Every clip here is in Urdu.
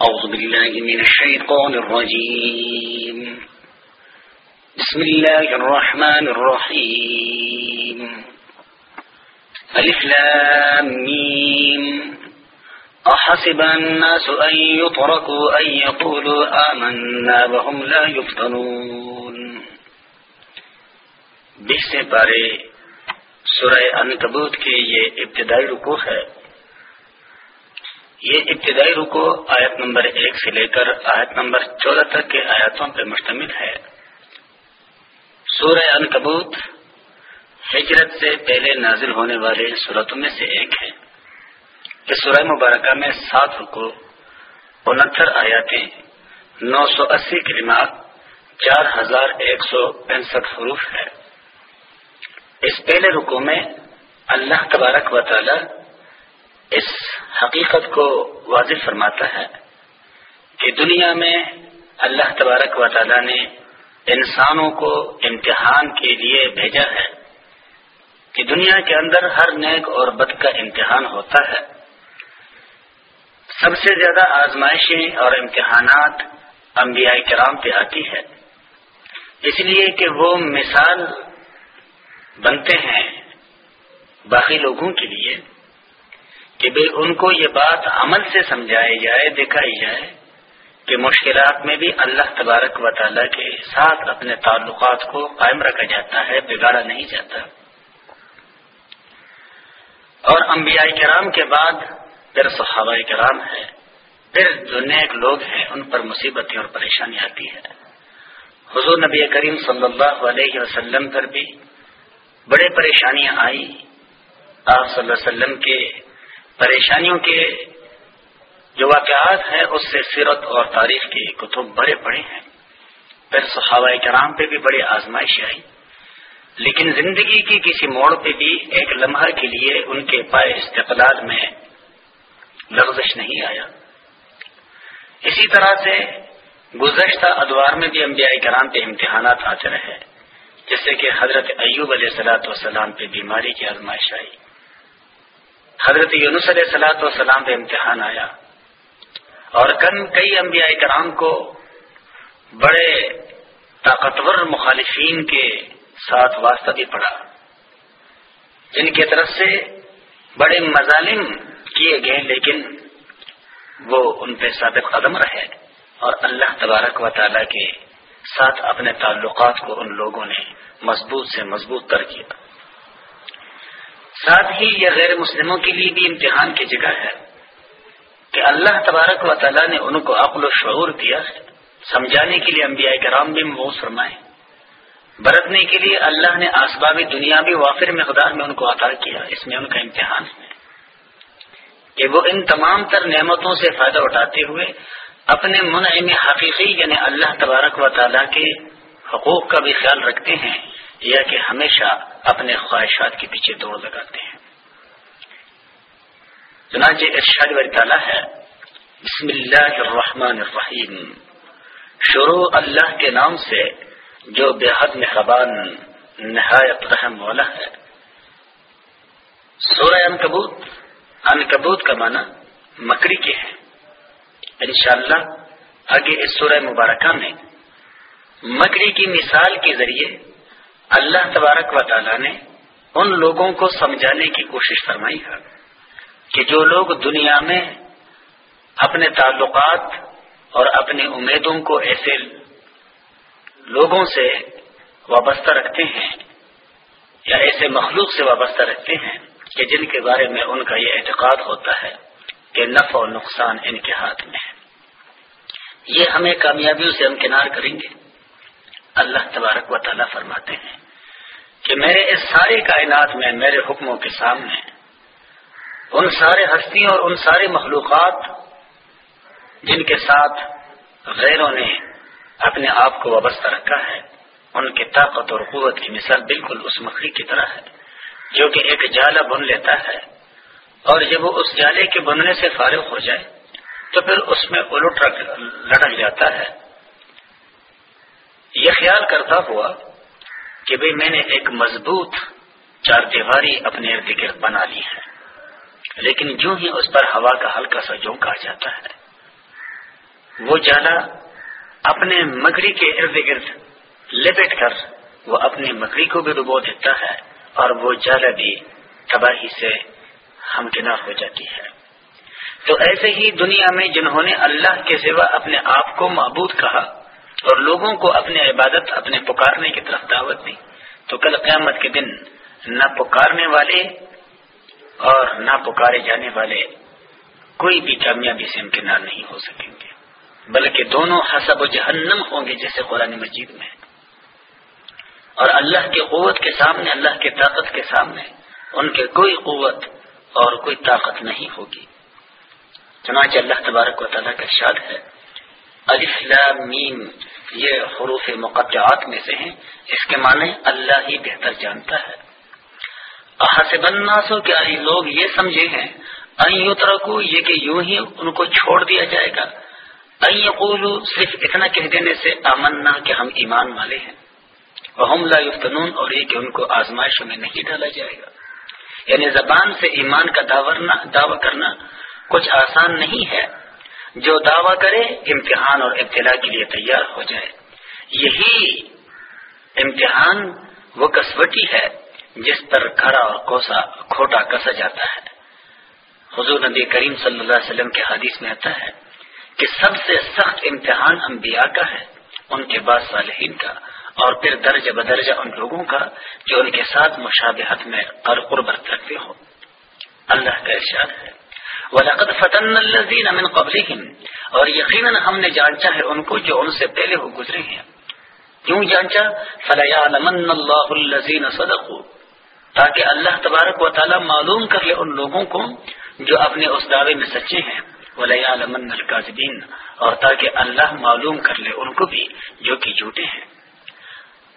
أعوذ بالله من الشيطان الرجيم. بسم الله الرحمن الرحيم. ألف لام ميم. أحسب الناس أن يتركوا أن يقولوا آمنا وهم لا يفتنون. بیس سے پارے سورہ انکبوت کے یہ ابتدائی رکو ہے۔ یہ ابتدائی رکو آیت نمبر ایک سے لے کر آیت نمبر چودہ تک کے آیاتوں پر مشتمل ہے۔ سورہ انکبوت ہجرت سے پہلے نازل ہونے والے صورتوں میں سے ایک ہے۔ اس سورہ مبارکہ میں سات رکو، انہتر آیاتیں، نو سو اسی کلمات چار ہزار ایک سو پینسٹھ حروف ہے۔ اس پہلے رکو میں اللہ تبارک و تعالی اس حقیقت کو واضح فرماتا ہے کہ دنیا میں اللہ تبارک و تعالی نے انسانوں کو امتحان کے لیے بھیجا ہے کہ دنیا کے اندر ہر نیک اور بد کا امتحان ہوتا ہے۔ سب سے زیادہ آزمائشیں اور امتحانات انبیاء کرام پہ آتی ہے۔ اس لیے کہ وہ مثال بنتے ہیں باقی لوگوں کے لیے۔ کہ بھائی ان کو یہ بات عمل سے سمجھائی جائے، دکھائی جائے کہ مشکلات میں بھی اللہ تبارک و تعالیٰ کے ساتھ اپنے تعلقات کو قائم رکھا جاتا ہے، بگاڑا نہیں جاتا۔ اور انبیاء کرام کے بعد پھر صحابہ کرام ہے پھر جو نیک لوگ ہیں، ان پر مصیبتیں اور پریشانی آتی ہے حضور نبی کریم صلی اللہ علیہ وسلم پر بھی بڑے پریشانیاں آئی آپ صلی اللہ علیہ وسلم کے پریشانیوں کے جو واقعات ہیں، اس سے سیرت اور تاریخ کی کتب بڑے بڑے ہیں۔ پھر صحابہ کرام پہ بھی بڑی آزمائش آئی۔ لیکن زندگی کی کسی موڑ پہ بھی ایک لمحہ کے لیے ان کے پائے استقلال میں لغزش نہیں آیا۔ اسی طرح سے گزشتہ ادوار میں بھی انبیاء کرام پہ امتحانات آتے رہے، جیسے کہ حضرت ایوب علیہ سلاۃ والسلام پہ بیماری کی آزمائش آئی۔ حضرت یونس علیہ سلاۃ والسلام پہ امتحان آیا اور کن کئی انبیاء کرام کو بڑے طاقتور مخالفین کے ساتھ واسطہ بھی پڑا، جن کی طرف سے بڑے مظالم کیے گئے، لیکن وہ ان پہ ثابت قدم رہے اور اللہ تبارک و تعالی کے ساتھ اپنے تعلقات کو ان لوگوں نے مضبوط سے مضبوط کر کیا۔ ساتھ ہی یہ غیر مسلموں کے لیے بھی امتحان کی جگہ ہے کہ اللہ تبارک و تعالیٰ نے ان کو عقل و شعور دیا ہے سمجھانے کے لیے انبیاء کرام بھی موس فرمائے۔ برتنے کے لیے اللہ نے آسبابی دنیا بھی وافر مقدار میں ان کو عطا کیا، اس میں ان کا امتحان ہے۔ کہ وہ ان تمام تر نعمتوں سے فائدہ اٹھاتے ہوئے اپنے منعم حقیقی یعنی اللہ تبارک و تعالیٰ کے حقوق کا بھی خیال رکھتے ہیں۔ یا کہ ہمیشہ اپنے خواہشات کے پیچھے دوڑ لگاتے ہیں۔ چنانچہ ارشاد ولی تعالیٰ ہے، بسم اللہ الرحمن الرحیم۔ شروع اللہ کے نام سے جو بے حد مہربان، نہایت رحم والا ہے۔ سورہ انکبوت انکبوت کا معنی مکڑی کے ہے۔ انشاءاللہ آگے اس سورہ مبارکہ میں مکڑی کی مثال کے ذریعے اللہ تبارک و تعالی نے ان لوگوں کو سمجھانے کی کوشش فرمائی ہے کہ جو لوگ دنیا میں اپنے تعلقات اور اپنی امیدوں کو ایسے لوگوں سے وابستہ رکھتے ہیں یا ایسے مخلوق سے وابستہ رکھتے ہیں کہ جن کے بارے میں ان کا یہ اعتقاد ہوتا ہے کہ نفع و نقصان ان کے ہاتھ میں ہے۔ یہ ہمیں کامیابیوں سے امکنار کریں گے۔ اللہ تبارک و تعالیٰ فرماتے ہیں کہ میرے اس سارے کائنات میں، میرے حکموں کے سامنے، ان سارے ہستیوں اور ان سارے مخلوقات جن کے ساتھ غیروں نے اپنے آپ کو وابستہ رکھا ہے، ان کی طاقت اور قوت کی مثال بالکل اس مکڑی کی طرح ہے، جو کہ ایک جالا بن لیتا ہے اور جب وہ اس جالے کے بننے سے فارغ ہو جائے، تو پھر اس میں الٹ لڑک جاتا ہے۔ یہ خیال کرتا ہوا کہ بھئی میں نے ایک مضبوط چار دیواری اپنے ارد گرد بنا لی ہے۔ لیکن جو ہی اس پر ہوا کا ہلکا سا جھونکا جاتا ہے، وہ جالا اپنے مکڑی کے ارد گرد لپٹ کر وہ اپنی مکڑی کو بھی ڈبو دیتا ہے اور وہ جالا بھی تباہی سے ہمکنار ہو جاتی ہے۔ تو ایسے ہی دنیا میں جنہوں نے اللہ کے سوا اپنے آپ کو معبود کہا اور لوگوں کو اپنے عبادت، اپنے پکارنے کی طرف دعوت دی۔ تو کل قیامت کے دن نہ پکارنے والے اور نہ پکارے جانے والے کوئی بھی کامیابی سے امکنار نہیں ہو سکیں گے۔ بلکہ دونوں حسب و جہنم ہوں گے جیسے قرآن مجید میں۔ اور اللہ کی قوت کے سامنے، اللہ کی طاقت کے سامنے ان کے کوئی قوت اور کوئی طاقت نہیں ہوگی۔ چنانچہ اللہ تبارک و تعالیٰ کا شاد ہے۔ میم، یہ حروف مقدعات میں سے ہیں، اس کے معنی اللہ ہی بہتر جانتا ہے۔ حسب الناس کیا لوگ یہ سمجھے ہیں ترکو یہ کہ یوں ہی ان کو چھوڑ دیا جائے گا۔ قولو صرف اتنا کہہ دینے سے امنا کہ ہم ایمان والے ہیں۔ وہ لا یفتنون اور یہ کہ ان کو آزمائشوں میں نہیں ڈالا جائے گا۔ یعنی زبان سے ایمان کا دعوی کرنا کچھ آسان نہیں ہے۔ جو دعویٰ کرے امتحان اور ابتلا کے لیے تیار ہو جائے یہی امتحان وہ کسوٹی ہے جس پر کھڑا اور کوسا، کھوٹا کسا جاتا ہے۔ حضور نبی کریم صلی اللہ علیہ وسلم کے حدیث میں آتا ہے کہ سب سے سخت امتحان انبیاء کا ہے، ان کے بعد صالحین کا، اور پھر درجہ بدرجہ ان لوگوں کا جو ان کے ساتھ مشابہت میں قربت رکھتے ہو۔ اللہ کا ارشاد ہے۔ وَلَقَدْ فَتَنَّ الَّذِينَ مِن قَبْلِهِمْ۔ اور یقیناً ہم نے جانچا ہے ان کو جو ان سے پہلے ہو گزرے ہیں۔ کیوں جانچا؟ فَلَيَعْلَمَنَّ اللَّهُ الَّذِينَ صَدَقُوا۔ تاکہ اللہ تبارک و تعالی معلوم کر لے ان لوگوں کو جو اپنے اس دعوے میں سچے ہیں۔ وَلَيَعْلَمَنَّ الْكَاذِبِينَ۔ اور تاکہ اللہ معلوم کر لے ان کو بھی جو کہ جھوٹے ہیں۔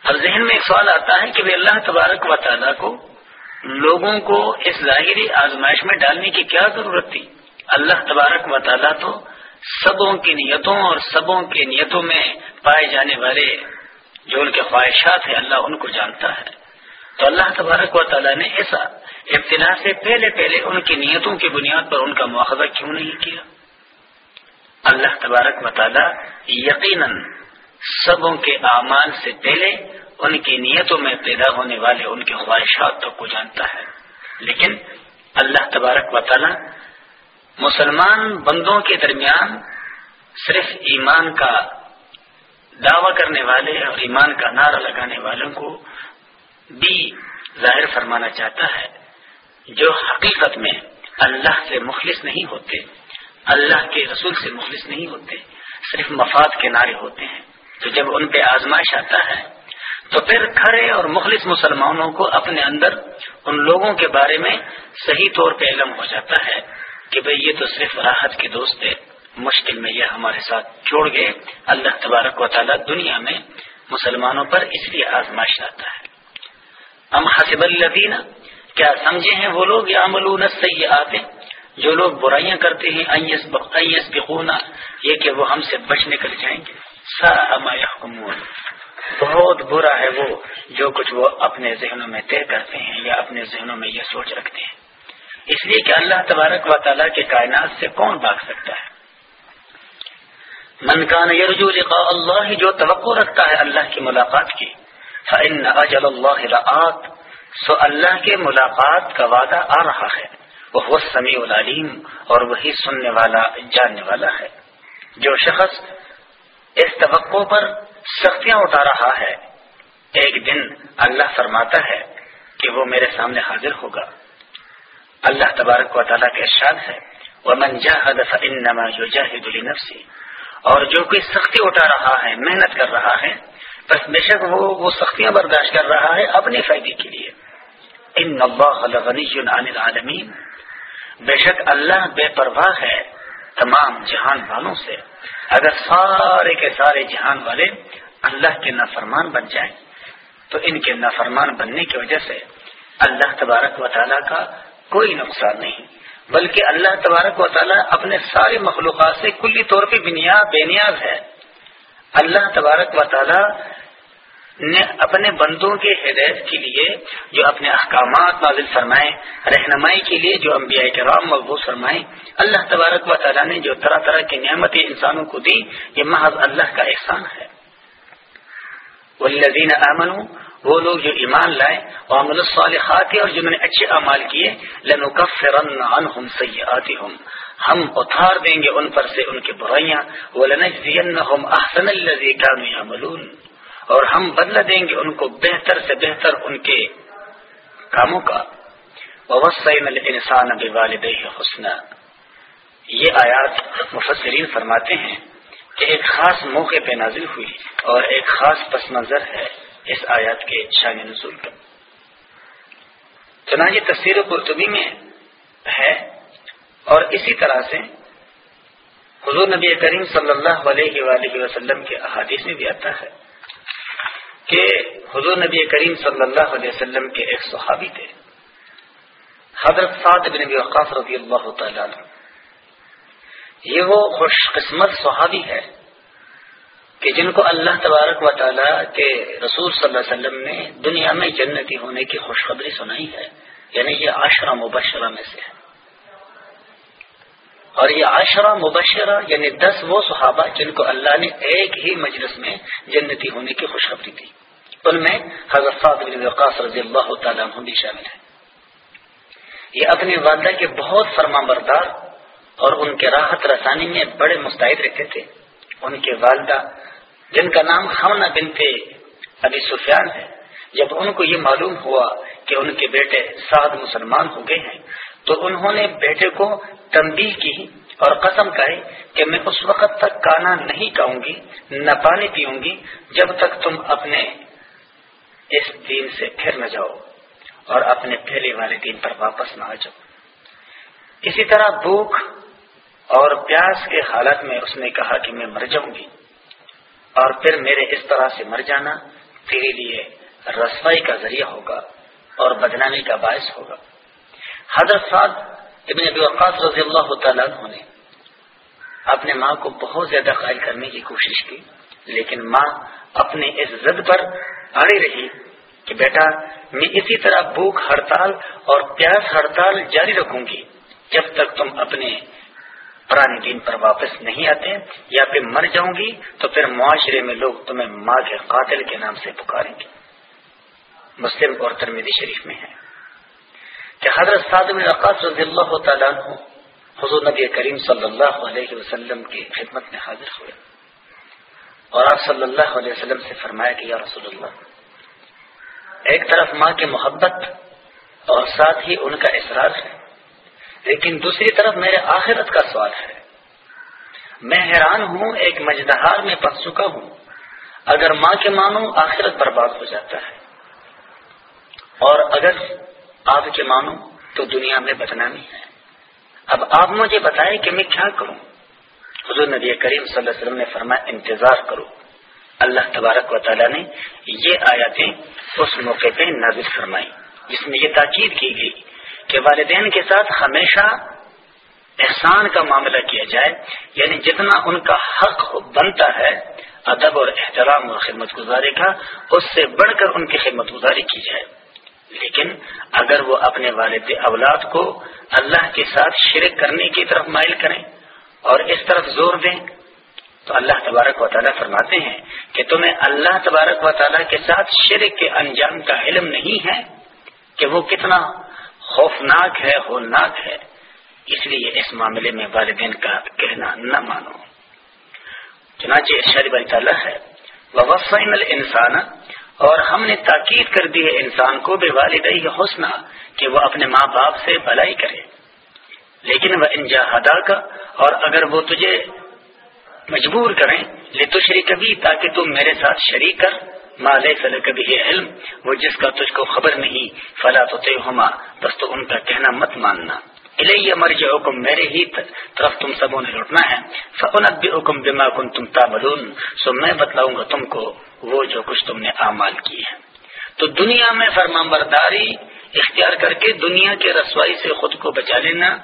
اب ذہن میں ایک سوال آتا ہے کہ اللہ تبارک و تعالیٰ کو لوگوں کو اس ظاہری آزمائش میں ڈالنے کی کیا ضرورت تھی؟ اللہ تبارک و تعالیٰ تو سبوں کی نیتوں اور سبوں کی نیتوں میں پائے جانے والے جو ان کے خواہشات ہیں، اللہ ان کو جانتا ہے۔ تو اللہ تبارک و تعالیٰ نے ایسا ابتدا سے پہلے پہلے ان کی نیتوں کی بنیاد پر ان کا مواخذہ کیوں نہیں کیا؟ اللہ تبارک و تعالیٰ یقیناً سبوں کے اعمال سے پہلے ان کی نیتوں میں پیدا ہونے والے ان کے خواہشات تک کو جانتا ہے۔ لیکن اللہ تبارک و تعالی مسلمان بندوں کے درمیان صرف ایمان کا دعوی کرنے والے اور ایمان کا نعرہ لگانے والوں کو بھی ظاہر فرمانا چاہتا ہے جو حقیقت میں اللہ سے مخلص نہیں ہوتے، اللہ کے رسول سے مخلص نہیں ہوتے، صرف مفاد کے نعرے ہوتے ہیں۔ تو جب ان پہ آزمائش آتا ہے تو پھر کھڑے اور مخلص مسلمانوں کو اپنے اندر ان لوگوں کے بارے میں صحیح طور پہ علم ہو جاتا ہے کہ بھئی یہ تو صرف راحت کے دوست ہے۔ مشکل میں یہ ہمارے ساتھ جوڑ گئے۔ اللہ تبارک و تعالیٰ دنیا میں مسلمانوں پر اس لیے آزمائش آتا ہے۔ ہم حسب الدین کیا سمجھے ہیں وہ لوگ؟ یا عمل صحیح آتے جو لوگ برائیاں کرتے ہیں بخونا یہ کہ وہ ہم سے بچ نکل جائیں گے۔ سا بہت برا ہے وہ جو کچھ وہ اپنے ذہنوں میں طے کرتے ہیں یا اپنے ذہنوں میں یہ سوچ رکھتے ہیں۔ اس لیے کہ اللہ تبارک و تعالیٰ کے کائنات سے کون بھاگ سکتا ہے؟ من یرجو لقاء اللہ جو توقع رکھتا ہے اللہ کی ملاقات کی اجل اللہ سو اللہ کے ملاقات کا وعدہ آ رہا ہے۔ وہ سمیع العلیم اور وہی سننے والا، جاننے والا ہے۔ جو شخص اس توقع پر سختیاں اٹھا رہا ہے۔ ایک دن اللہ فرماتا ہے کہ وہ میرے سامنے حاضر ہوگا۔ اللہ تبارک و تعالیٰ کے ارشاد ہے وہ منجا اور جو کوئی سختی اٹھا رہا ہے، محنت کر رہا ہے، بس بے شک وہ وہ سختیاں برداشت کر رہا ہے اپنے فائدے کے لیے۔ ان عن العالمین بے شک اللہ بے پرواہ ہے تمام جہان والوں سے۔ اگر سارے کے سارے جہان والے اللہ کے نافرمان بن جائیں، تو ان کے نافرمان بننے کی وجہ سے اللہ تبارک و تعالیٰ کا کوئی نقصان نہیں، بلکہ اللہ تبارک و تعالیٰ اپنے سارے مخلوقات سے کلی طور پہ بنیاد، بے نیاز ہے۔ اللہ تبارک و تعالیٰ نے اپنے بندوں کے ہدایت کے لیے جو اپنے احکامات نازل فرمائے، رہنمائی کے لیے جو انبیاء کرام مقبوض فرمائے، اللہ تبارک و تعالیٰ نے جو طرح طرح کی نعمتیں انسانوں کو دی، یہ محض اللہ کا احسان ہے۔ والذین آمنوا، وہ لوگ جو ایمان لائے وعمل الصالحات اور جنہوں نے اچھے اعمال کیے، لنکفرن عنہم سیئاتہم۔ ہم اتار دیں گے ان پر سے ان کی برائیاں، ولنجزینہم احسن الذی كانوا يعملون اور ہم بدلہ دیں گے ان کو بہتر سے بہتر ان کے کاموں کا۔ وسین الانسان بوالدہ حسنہ یہ آیات مفسرین فرماتے ہیں کہ ایک خاص موقع پہ نازل ہوئی اور ایک خاص پس منظر ہے اس آیات کے شان نزول کا چنانچہ تصویر قرطبی میں ہے اور اسی طرح سے حضور نبی کریم صلی اللہ علیہ وآلہ وسلم کے احادیث میں بھی آتا ہے۔ کہ حضور نبی کریم صلی اللہ علیہ وسلم کے ایک صحابی تھے۔ حضرت سعد بن نبی وقاف رضی اللہ تعالی یہ وہ خوش قسمت صحابی ہے کہ جن کو اللہ تبارک و تعالی کے رسول صلی اللہ علیہ وسلم نے دنیا میں جنتی ہونے کی خوشخبری سنائی ہے یعنی یہ عاشرہ مبشرہ میں سے ہے۔ اور یہ عاشرہ مبشرہ یعنی دس وہ صحابہ جن کو اللہ نے ایک ہی مجلس میں جنتی ہونے کی خوشخبری دی۔ ان میں حضرت بن وقاص رضی اللہ تعالیٰ عنہ بھی شامل ہے یہ اپنی والدہ کے بہت فرما بردار اور ان کے راحت رسانی میں بڑے مستعد رہتے تھے۔ ان کے والدہ، جن کا نام ہمنا بن ابھی سفیان ہے، جب ان کو یہ معلوم ہوا کہ ان کے بیٹے سعد مسلمان ہو گئے ہیں، تو انہوں نے بیٹے کو تنبیہ کی اور قسم کہی کہ میں اس وقت تک کانا نہیں کہوں گی، نہ پانی پیوں گی، جب تک تم اپنے اس دین سے پھر نہ جاؤ اور اپنے پہلے والے دین پر واپس نہ آ جاؤ۔ اسی طرح بھوک اور پیاس کے حالت میں اس نے کہا کہ میں مر جاؤں گی اور پھر میرے اس طرح سے مر جانا تیرے لیے رسوائی کا ذریعہ ہوگا اور بدنامی کا باعث ہوگا۔ حضرت سعد ابن ابی وقاص رضی اللہ تعالیٰ نے اپنے ماں کو بہت زیادہ قائل کرنے کی کوشش کی۔ لیکن ماں اپنے اس زد پر اڑی رہی کہ بیٹا، میں اسی طرح بھوک ہڑتال اور پیاس ہڑتال جاری رکھوں گی۔ جب تک تم اپنے پرانے دین پر واپس نہیں آتے یا پھر مر جاؤں گی، تو پھر معاشرے میں لوگ تمہیں ماں کے قاتل کے نام سے پکاریں گے۔ مسلم اور ترمیدی شریف میں ہے۔ کہ حضرت صادم رقاص رضی اللہ تعالیٰ حضور نبی کریم صلی اللہ علیہ وسلم کی خدمت میں حاضر ہوئے۔ اور آپ صلی اللہ علیہ وسلم سے فرمایا کہ یا رسول اللہ، ایک طرف ماں کی محبت اور ساتھ ہی ان کا اصرار ہے، لیکن دوسری طرف میرے آخرت کا سوال ہے۔ میں حیران ہوں، ایک مجدہار میں پس چکا ہوں۔ اگر ماں کے مانو آخرت برباد ہو جاتا ہے، اور اگر آپ کے مانو تو دنیا میں بدنامی ہے۔ اب آپ مجھے بتائیں کہ میں کیا کروں؟ حضور نبی کریم صلی اللہ علیہ وسلم نے فرمایا، انتظار کرو۔ اللہ تبارک و تعالیٰ نے یہ آیاتیں اس موقع پہ نازل فرمائی جس میں یہ تاکید کی گئی کہ والدین کے ساتھ ہمیشہ احسان کا معاملہ کیا جائے یعنی جتنا ان کا حق بنتا ہے، ادب اور احترام اور خدمت گزاری کا، اس سے بڑھ کر ان کی خدمت گزاری کی جائے۔ لیکن اگر وہ اپنے والد اولاد کو اللہ کے ساتھ شرک کرنے کی طرف مائل کریں اور اس طرف زور دیں تو اللہ تبارک و تعالیٰ فرماتے ہیں کہ تمہیں اللہ تبارک و تعالیٰ کے ساتھ شرک کے انجام کا علم نہیں ہے کہ وہ کتنا خوفناک ہے، ہولناک ہے۔ اس لیے اس معاملے میں والدین کا کہنا نہ مانو۔ چنانچہ شریف تعالیٰ ہے وہ وسائن انسان اور ہم نے تاکید کر دی ہے انسان کو بے والدی حسنہ کہ وہ اپنے ماں باپ سے بھلائی کرے۔ لیکن وہ انجا ہدا کا، اور اگر وہ تجھے مجبور کریں لے تو کبھی تاکہ تم میرے ساتھ شریک کر مال فل کبھی علم، وہ جس کا تجھ کو خبر نہیں، فلا تو ہما بس تو ان کا کہنا مت ماننا۔ الیہ مرج حکم میرے ہی طرف تم سبوں نے لوٹنا ہے۔ فنت بھی حکم بما کن تم تابلون سو میں بتلاؤں گا تم کو وہ جو کچھ تم نے اعمال کی ہے۔ تو دنیا میں فرما برداری اختیار کر کے دنیا کے رسوائی سے خود کو بچا لینا۔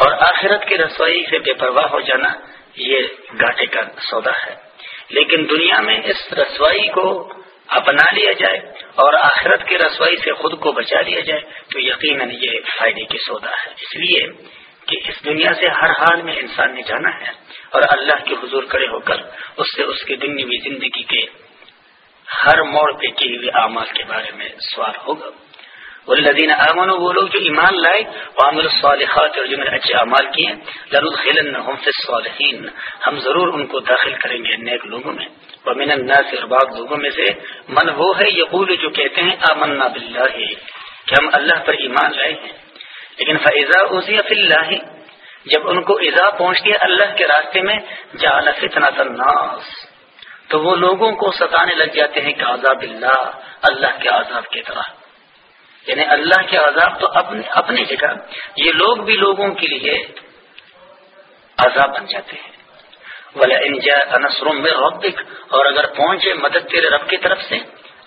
اور آخرت کی رسوائی سے بے پرواہ ہو جانا یہ گاٹے کا سودا ہے۔ لیکن دنیا میں اس رسوائی کو اپنا لیا جائے اور آخرت کی رسوائی سے خود کو بچا لیا جائے تو یقیناً یہ فائدے کی سودا ہے۔ اس لیے کہ اس دنیا سے ہر حال میں انسان نے جانا ہے اور اللہ کے حضور کڑے ہو کر اس سے اس کی دنوی زندگی کے ہر موڑ پہ کیے ہوئے اعمال کے بارے میں سوال ہوگا۔ والذین آمنوا، وہ لوگ جو ایمان لائے وعمل الصالحات، اور جنہوں نے اچھے اعمال کیے لندخلنہم فی الصالحین۔ ہم ضرور ان کو داخل کریں گے نیک لوگوں میں۔ ومن الناس، اور بعض لوگوں میں سے من وہ ہے، یقول جو کہتے ہیں، آمنا باللہ، کہ ہم اللہ پر ایمان لائے ہیں۔ لیکن فیضا اوزی فی اللہ جب ان کو ایزا پہنچتی ہے اللہ کے راستے میں، جعل فتنة الناس۔ تو وہ لوگوں کو ستانے لگ جاتے ہیں کہ عذاب اللہ اللہ کے عذاب کی طرح۔ یعنی اللہ کے عذاب تو اپنے اپنی جگہ۔ یہ لوگ بھی لوگوں کے لیے عذاب بن جاتے ہیں۔ ولا انجا انسر میں ربک اور اگر پہنچے مدد تیرے رب کی طرف سے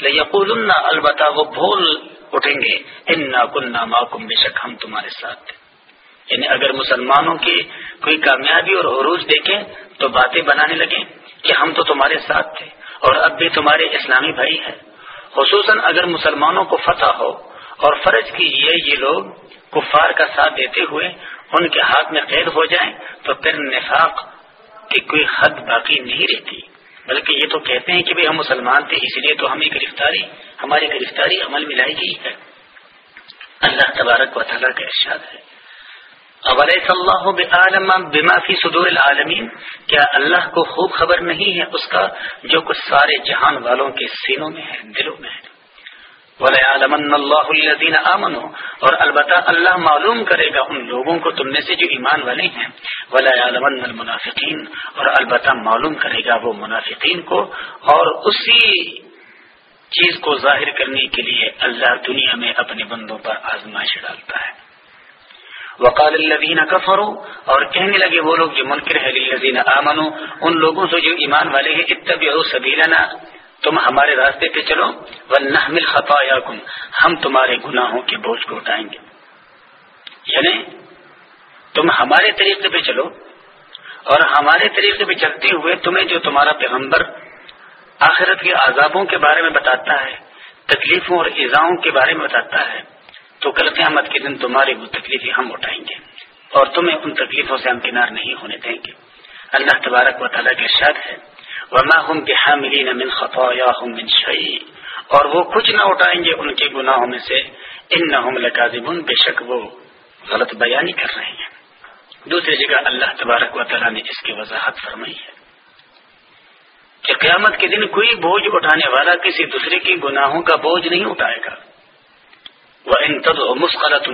یقول البتہ وہ بھول اٹھیں گے انا کنہ محکم بے شک ہم تمہارے ساتھ یعنی اگر مسلمانوں کی کوئی کامیابی اور عروج دیکھیں، تو باتیں بنانے لگیں کہ ہم تو تمہارے ساتھ تھے اور اب بھی تمہارے اسلامی بھائی ہیں۔ خصوصاً اگر مسلمانوں کو فتح ہو اور فرض کیجیے یہ لوگ کفار کا ساتھ دیتے ہوئے ان کے ہاتھ میں قید ہو جائیں تو پھر نفاق کی کوئی حد باقی نہیں رہتی۔ بلکہ یہ تو کہتے ہیں کہ ہم مسلمان تھے، اس لیے تو ہمیں گرفتاری، ہماری گرفتاری عمل میں لائی گئی ہے اللہ تبارک و تعالیٰ کا ارشاد ہے۔ بما فی صدور العالمین؟ کیا اللہ کو خوب خبر نہیں ہے اس کا جو کچھ سارے جہان والوں کے سینوں میں ہے، دلوں میں ہے؟ الدین امن اور البتہ اللہ معلوم کرے گا ان لوگوں کو تم میں سے جو ایمان والے ہیں۔ ولا اور البتہ معلوم کرے گا وہ منافقین کو۔ اور اسی چیز کو ظاہر کرنے کے لیے اللہ دنیا میں اپنے بندوں پر آزمائش ڈالتا ہے۔ وقال الذين كفروا، اور کہنے لگے وہ لوگ جو منکر ہے للذین آمنوا، ان لوگوں سے جو ایمان والے ہیں، اتبعوا سبیلنا۔ تم ہمارے راستے پہ چلو ونحمل خطاياكم ہم تمہارے گناہوں کے بوجھ کو اٹھائیں گے۔ یعنی تم ہمارے طریقے پہ چلو اور ہمارے طریقے پہ چلتے ہوئے تمہیں جو تمہارا پیغمبر آخرت کے عذابوں کے بارے میں بتاتا ہے، تکلیفوں اور ایزاؤں کے بارے میں بتاتا ہے، تو کل قیامت کے دن تمہاری وہ تکلیفیں ہم اٹھائیں گے اور تمہیں ان تکلیفوں سے ہم کنار نہیں ہونے دیں گے۔ اللہ تبارک و تعالیٰ کے شاد ہے۔ ورنہ ہم بحاملین من خطاياهم من شيء۔ اور وہ کچھ نہ اٹھائیں گے ان کے گناہوں میں سے۔ انہم لکاذبون بے شک وہ غلط بیانی کر رہے ہیں۔ دوسری جگہ اللہ تبارک و تعالیٰ نے اس کی وضاحت فرمائی ہے کہ قیامت کے دن کوئی بوجھ اٹھانے والا کسی دوسرے کے گناہوں کا بوجھ نہیں اٹھائے گا۔ وہ ان تد مسقلت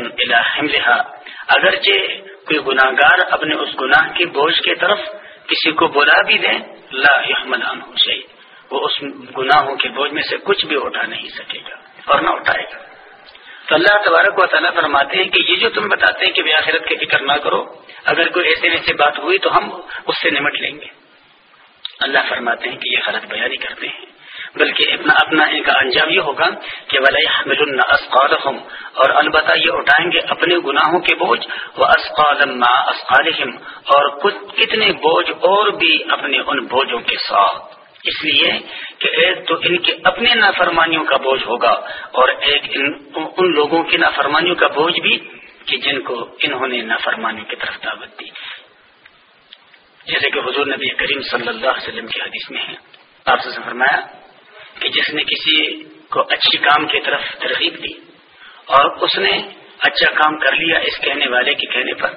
اگرچہ کوئی گناہ گار اپنے اس گناہ کے بوجھ کے طرف کسی کو بلا بھی دیں، لا يحمل عنه شيء وہ اس گناہوں کے بوجھ میں سے کچھ بھی اٹھا نہیں سکے گا، اور نہ اٹھائے گا۔ تو اللہ تبارک و تعالیٰ فرماتے ہیں کہ یہ جو تم بتاتے ہیں کہ آخرت کی فکر نہ کرو، اگر کوئی ایسے ویسے بات ہوئی تو ہم اس سے نمٹ لیں گے۔ اللہ فرماتے ہیں کہ یہ غلط بیانی کرتے ہیں۔ بلکہ اپنا اپنا ان کا انجام یہ ہوگا کہ ولی اور البتہ یہ اٹھائیں گے اپنے گناہوں کے بوجھ وہ اسقالم اور کچھ کتنے بوجھ اور بھی اپنے ان بوجھوں کے ساتھ۔ اس لیے کہ ایک تو ان کے اپنے نافرمانیوں کا بوجھ ہوگا، اور ایک ان ان لوگوں کی نافرمانیوں کا بوجھ بھی کہ جن کو انہوں نے نافرمانیوں کی طرف دعوت دی۔ جیسے کہ حضور نبی کریم صلی اللہ علیہ وسلم کی حدیث میں ہے۔ آپ سے فرمایا کہ جس نے کسی کو اچھی کام کی طرف ترغیب دی اور اس نے اچھا کام کر لیا اس کہنے والے کے کہنے پر،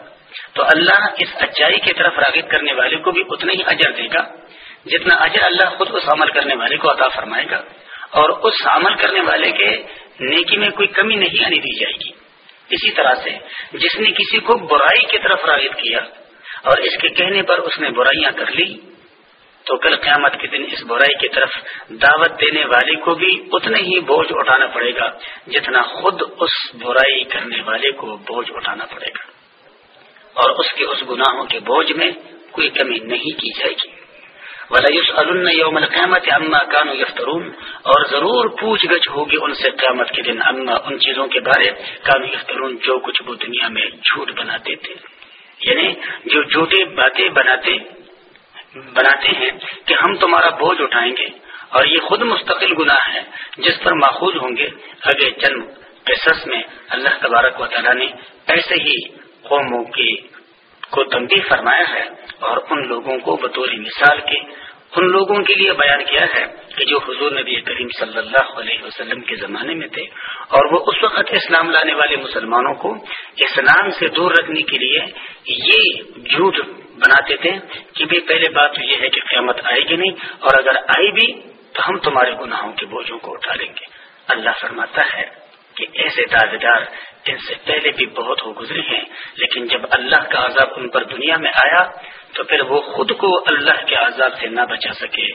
تو اللہ اس اچائی کی طرف راغب کرنے والے کو بھی اتنا ہی اجر دے گا جتنا اجر اللہ خود اس عمل کرنے والے کو عطا فرمائے گا اور اس عمل کرنے والے کے نیکی میں کوئی کمی نہیں آنے دی جائے گی۔ اسی طرح سے جس نے کسی کو برائی کی طرف راغب کیا اور اس کے کہنے پر اس نے برائیاں کر لی تو کل قیامت کے دن اس برائی کی طرف دعوت دینے والے کو بھی اتنے ہی بوجھ اٹھانا پڑے گا جتنا خود اس برائی کرنے والے کو بوجھ اٹھانا پڑے گا۔ اور اس کے اس گناہوں کے بوجھ میں کوئی کمی نہیں کی جائے گی۔ ولیس یوم القیامت اما کانو یفترون اور ضرور پوچھ گچھ ہوگی ان سے قیامت کے دن اما ان چیزوں کے بارے۔ کانو یفترون جو کچھ وہ دنیا میں جھوٹ بناتے تھے۔ یعنی جو جھوٹے باتیں بناتے بناتے ہیں کہ ہم تمہارا بوجھ اٹھائیں گے اور یہ خود مستقل گناہ ہے، جس پر ماخوذ ہوں گے۔ اگے چند قصص میں اللہ تبارک و تعالیٰ نے ایسے ہی قوموں کی کو تنبیہ فرمایا ہے اور ان لوگوں کو بطور مثال کے ان لوگوں کے لیے بیان کیا ہے کہ جو حضور نبی کریم صلی اللہ علیہ وسلم کے زمانے میں تھے اور وہ اس وقت اسلام لانے والے مسلمانوں کو اسلام سے دور رکھنے کے لیے یہ جھوٹ بناتے تھے کہ بھی پہلے بات تو یہ ہے کہ قیامت آئے گی نہیں اور اگر آئی بھی تو ہم تمہارے گناہوں کے بوجھوں کو اٹھا لیں گے۔ اللہ فرماتا ہے کہ ایسے دعوے دار ان سے پہلے بھی بہت ہو گزرے ہیں، لیکن جب اللہ کا عذاب ان پر دنیا میں آیا، تو پھر وہ خود کو اللہ کے عذاب سے نہ بچا سکے۔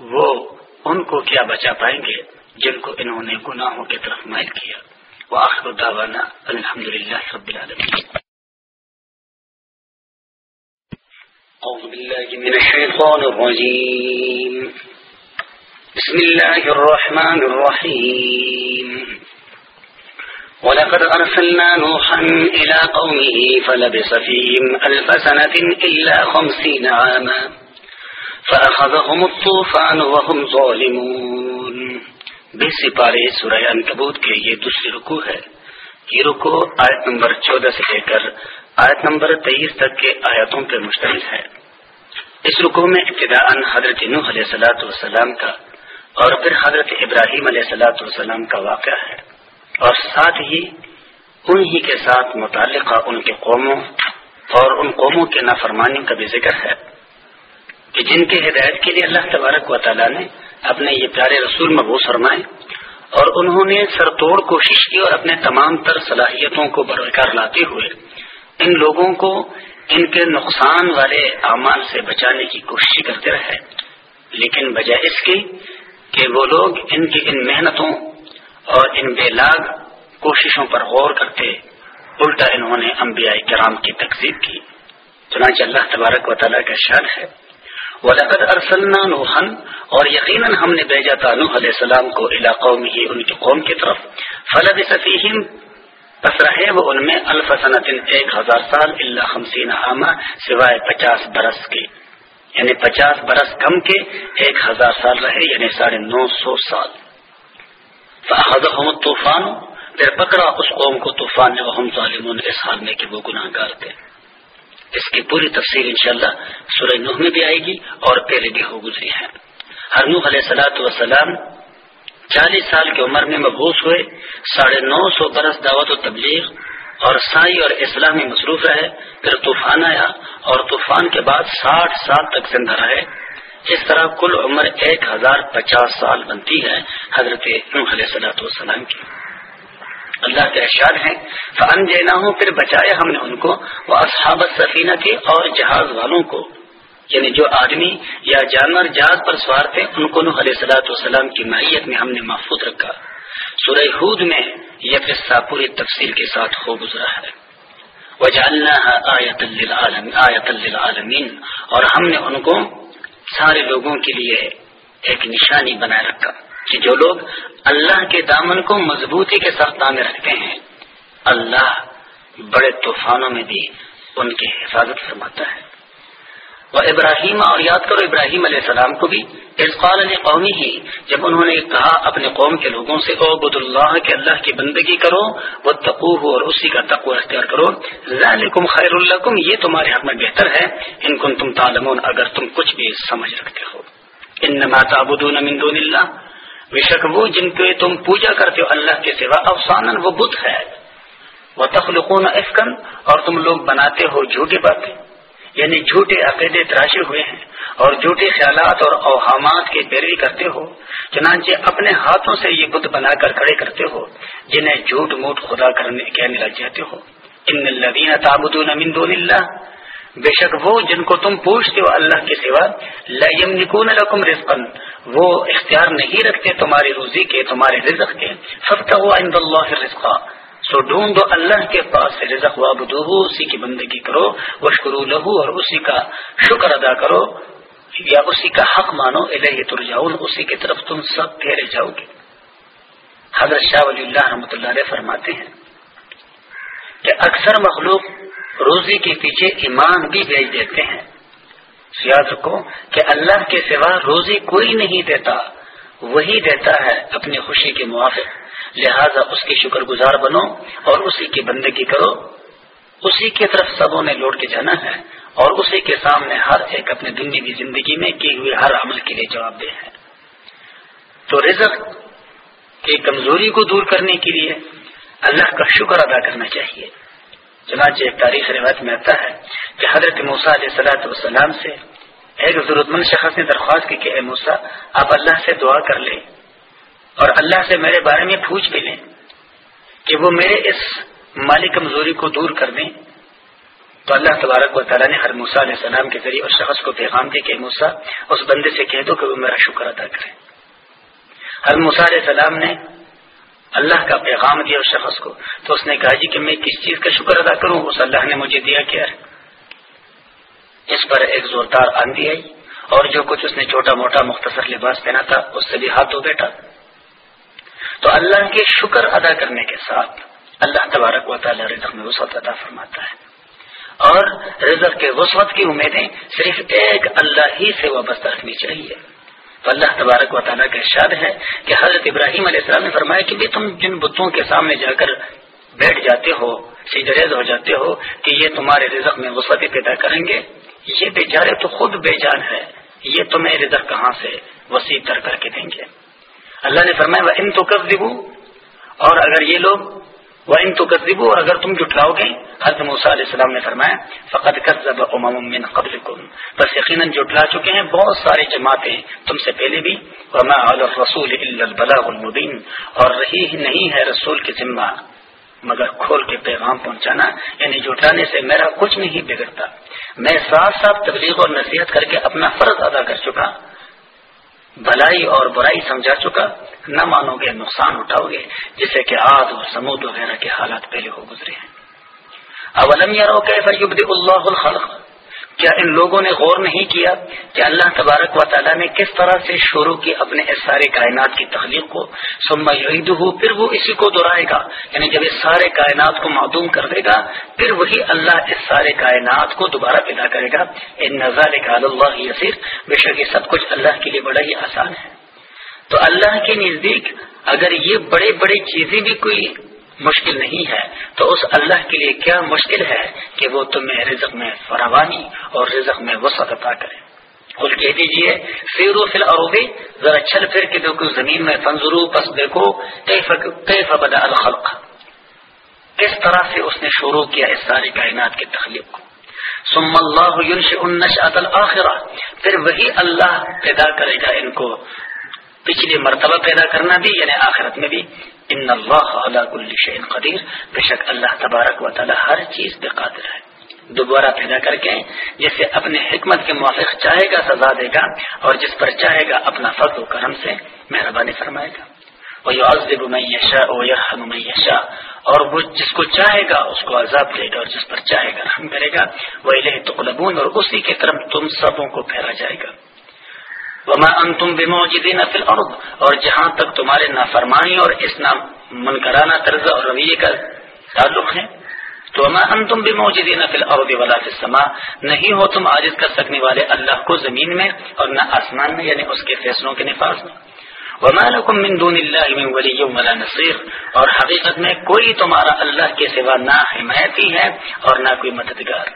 وہ ان کو کیا بچا پائیں گے جن کو انہوں نے گناہوں کی طرف مائل کیا؟ وہ آخر داوانا الحمد للہ رب العالمین۔ أعوذ بالله من الشيطان الرجيم بسم الله الرحمن الرحيم ولقد أرسلنا نوحا إلى قومه فلبس فيهم ألف سنة إلا خمسين عاما فأخذهم الطوفان وهم ظالمون. بیسی پارے سورہ انکبوت کے یہ دوسری رکو ہے. یہ رکو آیت نمبر چودہ سے لے کر آیت نمبر تیئیس تک کے آیاتوں پر مشتمل ہے. اس رکو میں ابتدا حضرت نوح علیہ سلاۃ والسلام کا اور پھر حضرت ابراہیم علیہ سلاۃ والسلام کا واقعہ ہے. اور ساتھ ہی انہی کے ساتھ متعلقہ ان کے قوموں اور ان قوموں کے نافرمانی کا بھی ذکر ہے کہ جن کے ہدایت کے لیے اللہ تبارک و تعالیٰ نے اپنے یہ پیارے رسول مبوس فرمائے اور انہوں نے سر توڑ کوشش کی اور اپنے تمام تر صلاحیتوں کو برقرار لاتے ہوئے ان لوگوں کو ان کے نقصان والے اعمال سے بچانے کی کوشش کرتے رہے لیکن بجائے اس کی کہ وہ لوگ ان کی ان محنتوں اور ان بے لاگ کوششوں پر غور کرتے الٹا انہوں نے انبیاء کرام کی تقسیم کی۔ چنانچہ اللہ تبارک و تعالیٰ کا شان ہے۔ ولقد ارسلنا نوحن اور یقیناً ہم نے بھیجا تھا نوح علیہ السلام کو علاقوں میں ہی ان کی قوم کی طرف۔ فلب صفیم بس رہے وہ ان میں الفسنت ایک ہزار سال اللہ خمسین عامہ، سوائے پچاس برس کے۔ یعنی پچاس برس کم کے، ایک ہزار سال رہے یعنی ساڑھے نو سو سال۔ طوفان پھر پکڑا اس قوم کو طوفان نے وہ ظالمون اس حال میں کہ وہ گناہ گار تھے۔ اس کی پوری تفصیل انشاءاللہ سورہ نوح میں بھی آئے گی اور پہلے بھی ہو گزری ہے۔ ہر نوح علیہ سلاۃ وسلام چالیس سال کی عمر میں مبوس ہوئے، ساڑھے نو سو برس دعوت و تبلیغ اور سائی اور اسلامی مصروف رہے، پھر طوفان آیا اور طوفان کے بعد ساٹھ سال تک زندہ رہے۔ اس طرح کل عمر ایک ہزار پچاس سال بنتی ہے حضرت نوح علیہ صلاحت والسلام کی۔ اللہ کے اشار ہیں فن جینا ہوں پھر بچایا ہم نے ان کو وہ اصحابت سفینہ کی اور جہاز والوں کو۔ یعنی جو آدمی یا جانور جہاز پر سوار تھے، ان کو نوح علیہ صلاحت والسلام کی ماہیت میں ہم نے محفوظ رکھا۔ سورہ ہود میں یہ قصہ پوری تفصیل کے ساتھ ہو گزرا ہے۔ وہ جاننا آیت للعالمین اور ہم نے ان کو سارے لوگوں کے لیے ایک نشانی بنائے رکھا کہ جو لوگ اللہ کے دامن کو مضبوطی کے ساتھ دامے رکھتے ہیں، اللہ بڑے طوفانوں میں بھی ان کی حفاظت فرماتا ہے۔ وہ ابراہیم اور یاد کرو ابراہیم علیہ السلام کو بھی اسقال علی قومی ہی جب انہوں نے کہا اپنے قوم کے لوگوں سے او بد اللہ کے اللہ کی بندگی کرو وہ تقو اور اسی کا تقوی اختیار کرو، ذالکم خیر الکم یہ تمہارے حق میں بہتر ہے۔ ان کن تم تعلمون، اگر تم کچھ بھی سمجھ رکھتے ہو۔ ان تعبدون من دون اللہ۔ بے شک وہ جن کے تم پوجا کرتے ہو، اللہ کے سوا افسان وہ بت ہے۔ وہ تخلقون افکن اور تم لوگ بناتے ہو جھوٹی باتیں۔ یعنی جھوٹے عقیدے تراشے ہوئے ہیں اور جھوٹے خیالات اور اوہامات کی پیروی کرتے ہو، چنانچہ اپنے ہاتھوں سے یہ بت بنا کر کھڑے کرتے ہو، جنہیں جھوٹ موٹ خدا کرنے کہنے لگ جاتے ہو۔ ان الدین تابود دون اللہ، بے شک وہ جن کو تم پوچھتے ہو اللہ کے سوا لم نکون رقم رزقن وہ اختیار نہیں رکھتے تمہاری روزی کے، تمہارے رزق کے۔ سب کا وہ اللہ سو ڈھونڈو اللہ کے پاس سے رزق وابدو اسی کی بندگی کرو وشکرو لہو اور اسی کا شکر ادا کرو، یا اسی کا حق مانو الہ ترجاؤن اسی کی طرف تم سب پھیرے جاؤ گے۔ حضرت شاہ ولی اللہ رحمۃ اللہ علیہ فرماتے ہیں کہ اکثر مخلوق روزی کے پیچھے ایمان بھی بھیج دیتے ہیں۔ یاد رکھو کہ اللہ کے سوا روزی کوئی نہیں دیتا۔ وہی دیتا ہے اپنی خوشی کے موافق۔ لہذا اس کی شکر گزار بنو اور اسی کی بندگی کرو۔ اسی کی طرف سبوں نے لوٹ کے جانا ہے اور اسی کے سامنے ہر ایک اپنے کی زندگی میں کی ہوئی ہر عمل کے لیے جواب دے ہے۔ تو رزق کی کمزوری کو دور کرنے کے لیے اللہ کا شکر ادا کرنا چاہیے۔ چنانچہ ایک تاریخ روایت میں آتا ہے کہ حضرت موسا علیہ صلاحت والسلام سے ایک ضرورت مند شخص نے درخواست کی کہ اے موسا آپ اللہ سے دعا کر لیں اور اللہ سے میرے بارے میں پوچھ بھی لیں کہ وہ میرے اس مالی کمزوری کو دور کر دیں۔ تو اللہ تبارک و تعالیٰ نے ہر موسا علیہ السلام کے ذریعے اس شخص کو پیغام دے کہ موسا اس بندے سے کہہ دو کہ وہ میرا شکر ادا کرے۔ ہر موسا علیہ السلام نے اللہ کا پیغام دیا اس شخص کو۔ تو اس نے کہا جی کہ میں کس چیز کا شکر ادا کروں؟ اس اللہ نے مجھے دیا کیا ہے اس پر ایک زوردار آندھی آئی اور جو کچھ اس نے چھوٹا موٹا مختصر لباس پہنا تھا، اس سے بھی ہاتھ دھو بیٹھا۔ تو اللہ کے شکر ادا کرنے کے ساتھ اللہ تبارک و تعالی رزق میں وسعت ادا فرماتا ہے۔ اور رزق کے وسعت کی امیدیں صرف ایک اللہ ہی سے وابستہ رکھنی چاہیے تو اللہ تبارک و تعالیٰ کا ارشاد ہے کہ حضرت ابراہیم علیہ السلام نے فرمایا کہ بھی تم جن بتوں کے سامنے جا کر بیٹھ جاتے ہو سیجریز ہو جاتے ہو کہ یہ تمہارے رزق میں وسعت پیدا کریں گے یہ بیچارے تو خود بے جان ہے یہ تمہیں رزق کہاں سے وسیع تر کر کے دیں گے؟ اللہ نے فرمایا وہ ان تو کر اور اگر یہ لوگ وہ ان تو کر اور اگر تم جٹلاؤ گے، حضرت موسیٰ علیہ السلام نے فرمایا فقط کر امن قبل بس یقیناً جٹلا چکے ہیں بہت سارے جماعتیں تم سے پہلے بھی۔ وما رسول البلاغ المبین اور رہی نہیں ہے رسول کی ذمہ۔ مگر کھول کے پیغام پہنچانا یعنی جٹانے سے میرا کچھ نہیں بگڑتا۔ میں ساتھ ساتھ تبلیغ اور نصیحت کر کے اپنا فرض ادا کر چکا۔ بھلائی اور برائی سمجھا چکا۔ نہ مانو گے نقصان اٹھاؤ گے، جسے کہ آد اور سمود وغیرہ کے حالات پہلے ہو گزرے ہیں۔ اولم یا رو کہ اللہ الخلق؟ کیا ان لوگوں نے غور نہیں کیا کہ اللہ تبارک و تعالیٰ نے کس طرح سے شروع کی اپنے اس سارے کائنات کی تخلیق کو؟ سما ہو پھر وہ اسی کو دہرائے گا یعنی جب اس سارے کائنات کو معدوم کر دے گا، پھر وہی اللہ اس سارے کائنات کو دوبارہ پیدا کرے گا۔ ان نظار کا اللہ یسیر، بے شک یہ سب کچھ اللہ کے لیے بڑا ہی آسان ہے۔ تو اللہ کے نزدیک اگر یہ بڑے بڑے چیزیں بھی کوئی مشکل نہیں ہے، تو اس اللہ کے لیے کیا مشکل ہے کہ وہ تمہیں رزق میں فراوانی اور رزق میں وسعت عطا کرے؟ کل کہہ دیجیے سیرو فل اروبی ذرا چھل پھر کے دیکھو زمین میں فنزرو پس دیکھو کیف بدا الخلق۔ کس طرح سے اس نے شروع کیا اس ساری کائنات کی تخلیق کو؟ سم اللہ انش عدل پھر وہی اللہ پیدا کرے گا ان کو۔ پچھلی مرتبہ پیدا کرنا بھی یعنی آخرت میں بھی۔ ان اللہ علیہ کل شعین قدیر۔ بے شک اللہ تبارک و تعالی ہر چیز پہ قادر ہے۔ دوبارہ پیدا کر کے جسے اپنے حکمت کے موافق چاہے گا سزا دے گا اور جس پر چاہے گا اپنا فضل و کرم سے مہربانی فرمائے گا۔ وہ عزب میشا او یرحم میشا اور وہ جس کو چاہے گا اس کو عذاب دے گا اور جس پر چاہے گا رحم کرے گا۔ وہ الہ تقلبون اور اسی کے طرف تم سبوں کو پھیرا جائے گا۔ وما انتم بموجدین فی الارض، اور جہاں تک تمہارے نافرمانی اور اس نام منکرانہ طرز اور رویے کا تعلق ہے، تو وما انتم بموجدین فی الارض ولا فی السماء، نہیں ہو تم عاجز کر سکنے والے اللہ کو زمین میں اور نہ آسمان میں یعنی اس کے فیصلوں کے نفاذ میں۔ وما لکم من دون اللہ من ولی ولا نصیر، اور حقیقت میں کوئی تمہارا اللہ کے سوا نہ حمایتی ہے اور نہ کوئی مددگار۔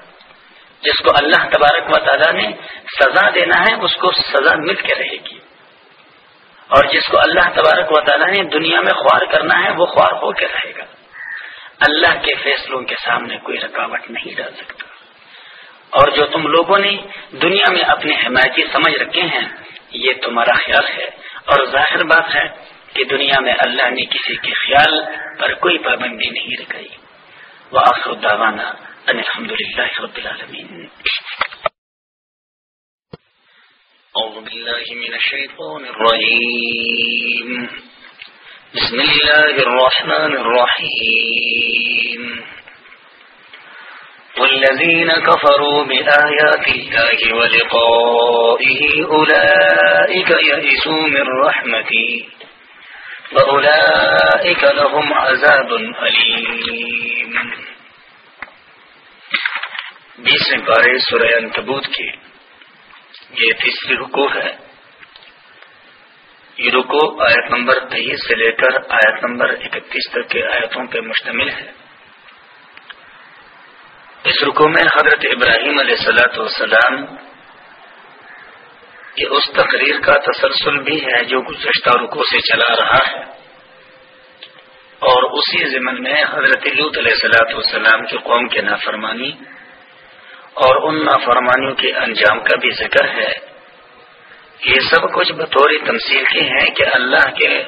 جس کو اللہ تبارک و تعالیٰ نے سزا دینا ہے، اس کو سزا مل کے رہے گی۔ اور جس کو اللہ تبارک و تعالیٰ نے دنیا میں خوار کرنا ہے، وہ خوار ہو کے رہے گا۔ اللہ کے فیصلوں کے سامنے کوئی رکاوٹ نہیں ڈال سکتا۔ اور جو تم لوگوں نے دنیا میں اپنے حمایتی سمجھ رکھے ہیں، یہ تمہارا خیال ہے۔ اور ظاہر بات ہے کہ دنیا میں اللہ نے کسی کے خیال پر کوئی پابندی نہیں رکھائی وہ آخر داوانہ الحمد لله رب العالمين. أعوذ بالله من الشيطان الرجيم. بسم الله الرحمن الرحيم. والذين كفروا بآيات الله ولقائه أولئك يئسوا من رحمتي. وأولئك لهم عذاب أليم. بیسویں پارے سورہ کی۔ یہ تیسری رکو ہے۔ یہ رکو آیت نمبر تیئیس سے لے کر آیت نمبر اکتیس تک کے آیتوں پہ مشتمل ہے۔ اس رکو میں حضرت ابراہیم علیہ السلاۃ والسلام کی اس تقریر کا تسلسل بھی ہے جو گزشتہ رکو سے چلا رہا ہے۔ اور اسی ضمن میں حضرت لوت علیہ السلاۃ والسلام کی قوم کے نافرمانی اور ان نافرمانیوں کے انجام کا بھی ذکر ہے۔ یہ سب کچھ بطور تمثیل کے ہیں کہ اللہ کے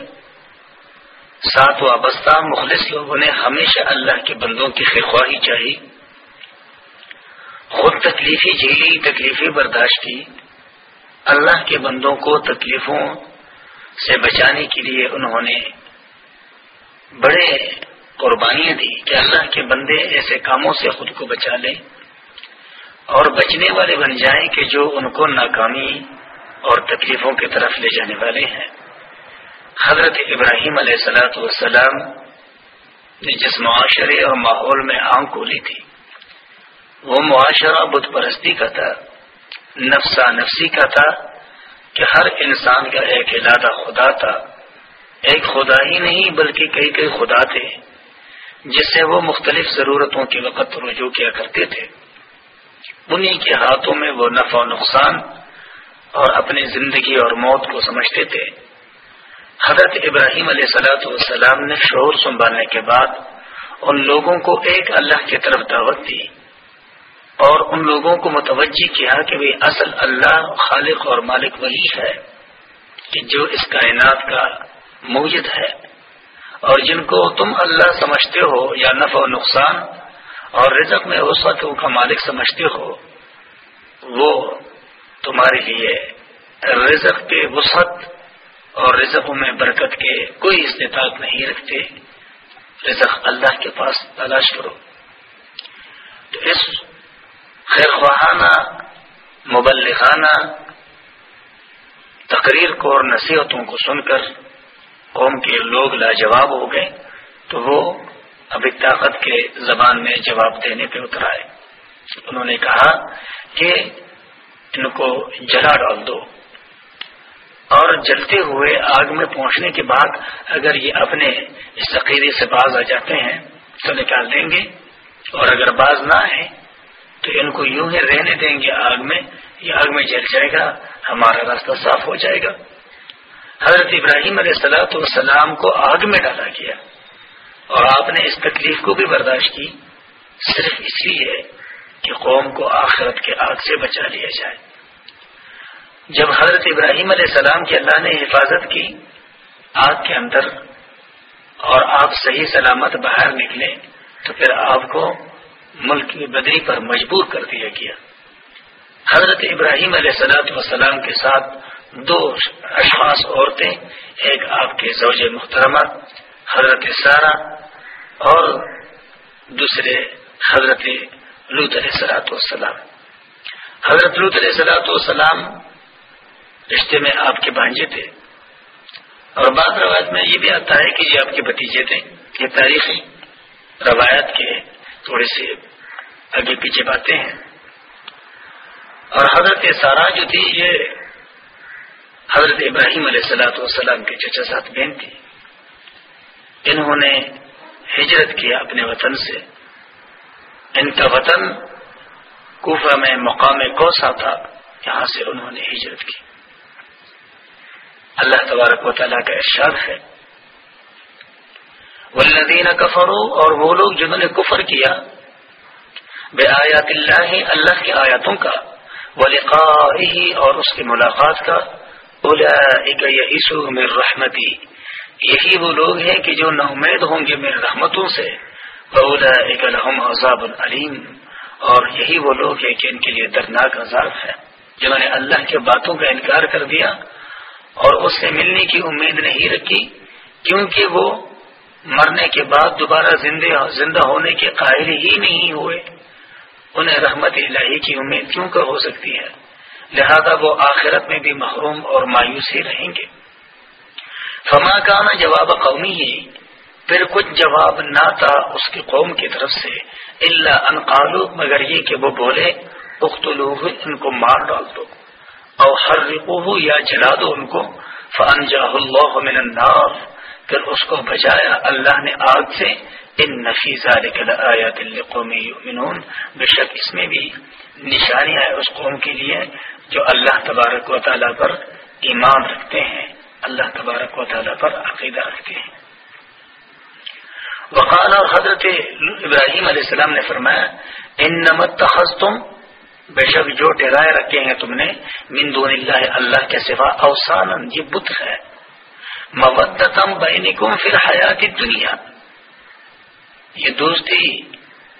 ساتھ وابستہ مخلص لوگوں نے ہمیشہ اللہ کے بندوں کی خواہی چاہی۔ خود تکلیفی جھیلی، تکلیفی برداشت کی۔ اللہ کے بندوں کو تکلیفوں سے بچانے کے لیے انہوں نے بڑے قربانیاں دی کہ اللہ کے بندے ایسے کاموں سے خود کو بچا لیں۔ اور بچنے والے بن جائیں کہ جو ان کو ناکامی اور تکلیفوں کی طرف لے جانے والے ہیں۔ حضرت ابراہیم علیہ السلاۃ والسلام نے جس معاشرے اور ماحول میں آنکھ کھولی تھی، وہ معاشرہ بت پرستی کا تھا، نفسا نفسی کا تھا کہ ہر انسان کا ایک علادہ خدا تھا۔ ایک خدا ہی نہیں، بلکہ کئی کئی خدا تھے، جس سے وہ مختلف ضرورتوں کے وقت رجوع کیا کرتے تھے۔ انہی کے ہاتھوں میں وہ نفع و نقصان اور اپنی زندگی اور موت کو سمجھتے تھے۔ حضرت ابراہیم علیہ سلاۃ والسلام نے شعور سنبھالنے کے بعد ان لوگوں کو ایک اللہ کی طرف دعوت دی اور ان لوگوں کو متوجہ کیا کہ وہ اصل اللہ، خالق اور مالک وہی ہے کہ جو اس کائنات کا موجد ہے اور جن کو تم اللہ سمجھتے ہو یا نفع و نقصان اور رزق میں وسعتوں کا مالک سمجھتے ہو، وہ تمہارے لیے رزق کے وسعت اور رزقوں میں برکت کے کوئی استطاعت نہیں رکھتے۔ رزق اللہ کے پاس تلاش کرو۔ تو اس خیر خواہانہ مبلغانہ تقریر کو اور نصیحتوں کو سن کر قوم کے لوگ لاجواب ہو گئے۔ تو وہ ابھی طاقت کے زبان میں جواب دینے پہ اتر آئے۔ انہوں نے کہا کہ ان کو جلا ڈال دو۔ اور جلتے ہوئے آگ میں پہنچنے کے بعد اگر یہ اپنے اس عقیدے سے باز آ جاتے ہیں تو نکال دیں گے۔ اور اگر باز نہ آئے تو ان کو یوں ہی رہنے دیں گے آگ میں۔ یہ آگ میں جل جائے گا، ہمارا راستہ صاف ہو جائے گا۔ حضرت ابراہیم علیہ السلاۃ والسلام کو آگ میں ڈالا گیا۔ اور آپ نے اس تکلیف کو بھی برداشت کی، صرف اس لیے کہ قوم کو آخرت کے آگ سے بچا لیا جائے۔ جب حضرت ابراہیم علیہ السلام کی اللہ نے حفاظت کی، آگ کے اندر اور آپ صحیح سلامت باہر نکلے، تو پھر آپ کو ملک کی بدری پر مجبور کر دیا گیا۔ حضرت ابراہیم علیہ السلاۃ والسلام کے ساتھ دو اشخاص عورتیں، ایک آپ کے زوج محترمہ حضرت سارا اور دوسرے حضرت لوت علیہ سلاۃ والسلام۔ حضرت لوت علیہ سلاۃ والسلام رشتے میں آپ کے بانجے تھے۔ اور بعض روایت میں یہ بھی آتا ہے کہ یہ آپ کے بتیجے تھے۔ یہ تاریخی روایت کے تھوڑے سے آگے پیچھے باتیں ہیں۔ اور حضرت سارا جو تھی، یہ حضرت ابراہیم علیہ سلاۃ والسلام کے چچا ساتھ بہن تھی۔ انہوں نے ہجرت کیا اپنے وطن سے۔ ان کا وطن کوفہ میں مقام کوسا تھا، یہاں سے انہوں نے ہجرت کی۔ اللہ تبارک و تعالیٰ کا ارشاد ہے۔ والذین کفرو اور وہ لوگ جنہوں نے کفر کیا بے آیات اللہ اللہ کی آیاتوں کا، ولقائه اور اس کی ملاقات کا اولئک یئسوا من رحمتی۔ یہی وہ لوگ ہیں کہ جو نا امید ہوں گے میرے رحمتوں سے عذاب العلیم۔ اور یہی وہ لوگ ہیں کہ ان کے لیے دردناک عذاب ہے، جنہوں نے اللہ کے باتوں کا انکار کر دیا اور اس سے ملنے کی امید نہیں رکھی، کیونکہ وہ مرنے کے بعد دوبارہ زندہ ہونے کے قائل ہی نہیں ہوئے۔ انہیں رحمت الہی کی امید کیوں کر ہو سکتی ہے؟ لہذا وہ آخرت میں بھی محروم اور مایوس ہی رہیں گے۔ فما کانا جواب قومی ہی پھر کچھ جواب نہ تھا اس کی قوم کی طرف سے اللہ انقالو مگر یہ کہ وہ بولے اختلو ان کو مار ڈال دو اور ہر رقو یا جلا دو ان کو فانجا اللہ من النار، پھر اس کو بچایا اللہ نے آگ سے، ان نفیزہ قومی بے شک اس میں بھی نشانی ہے اس قوم کے لیے جو اللہ تبارک و تعالیٰ پر ایمان رکھتے ہیں۔ اللہ تبارک و تعالیٰ پر عقیدہ رکھتے ہیں وقال اور حضرت ابراہیم علیہ السلام نے فرمایا ان نمت تم بے شک جو ڈرائے رکھے ہیں تم نے، من دون اللہ اللہ کے سوا اوسان یہ بت ہے۔ مبتم بینکم پھر حیات دنیا یہ دوستی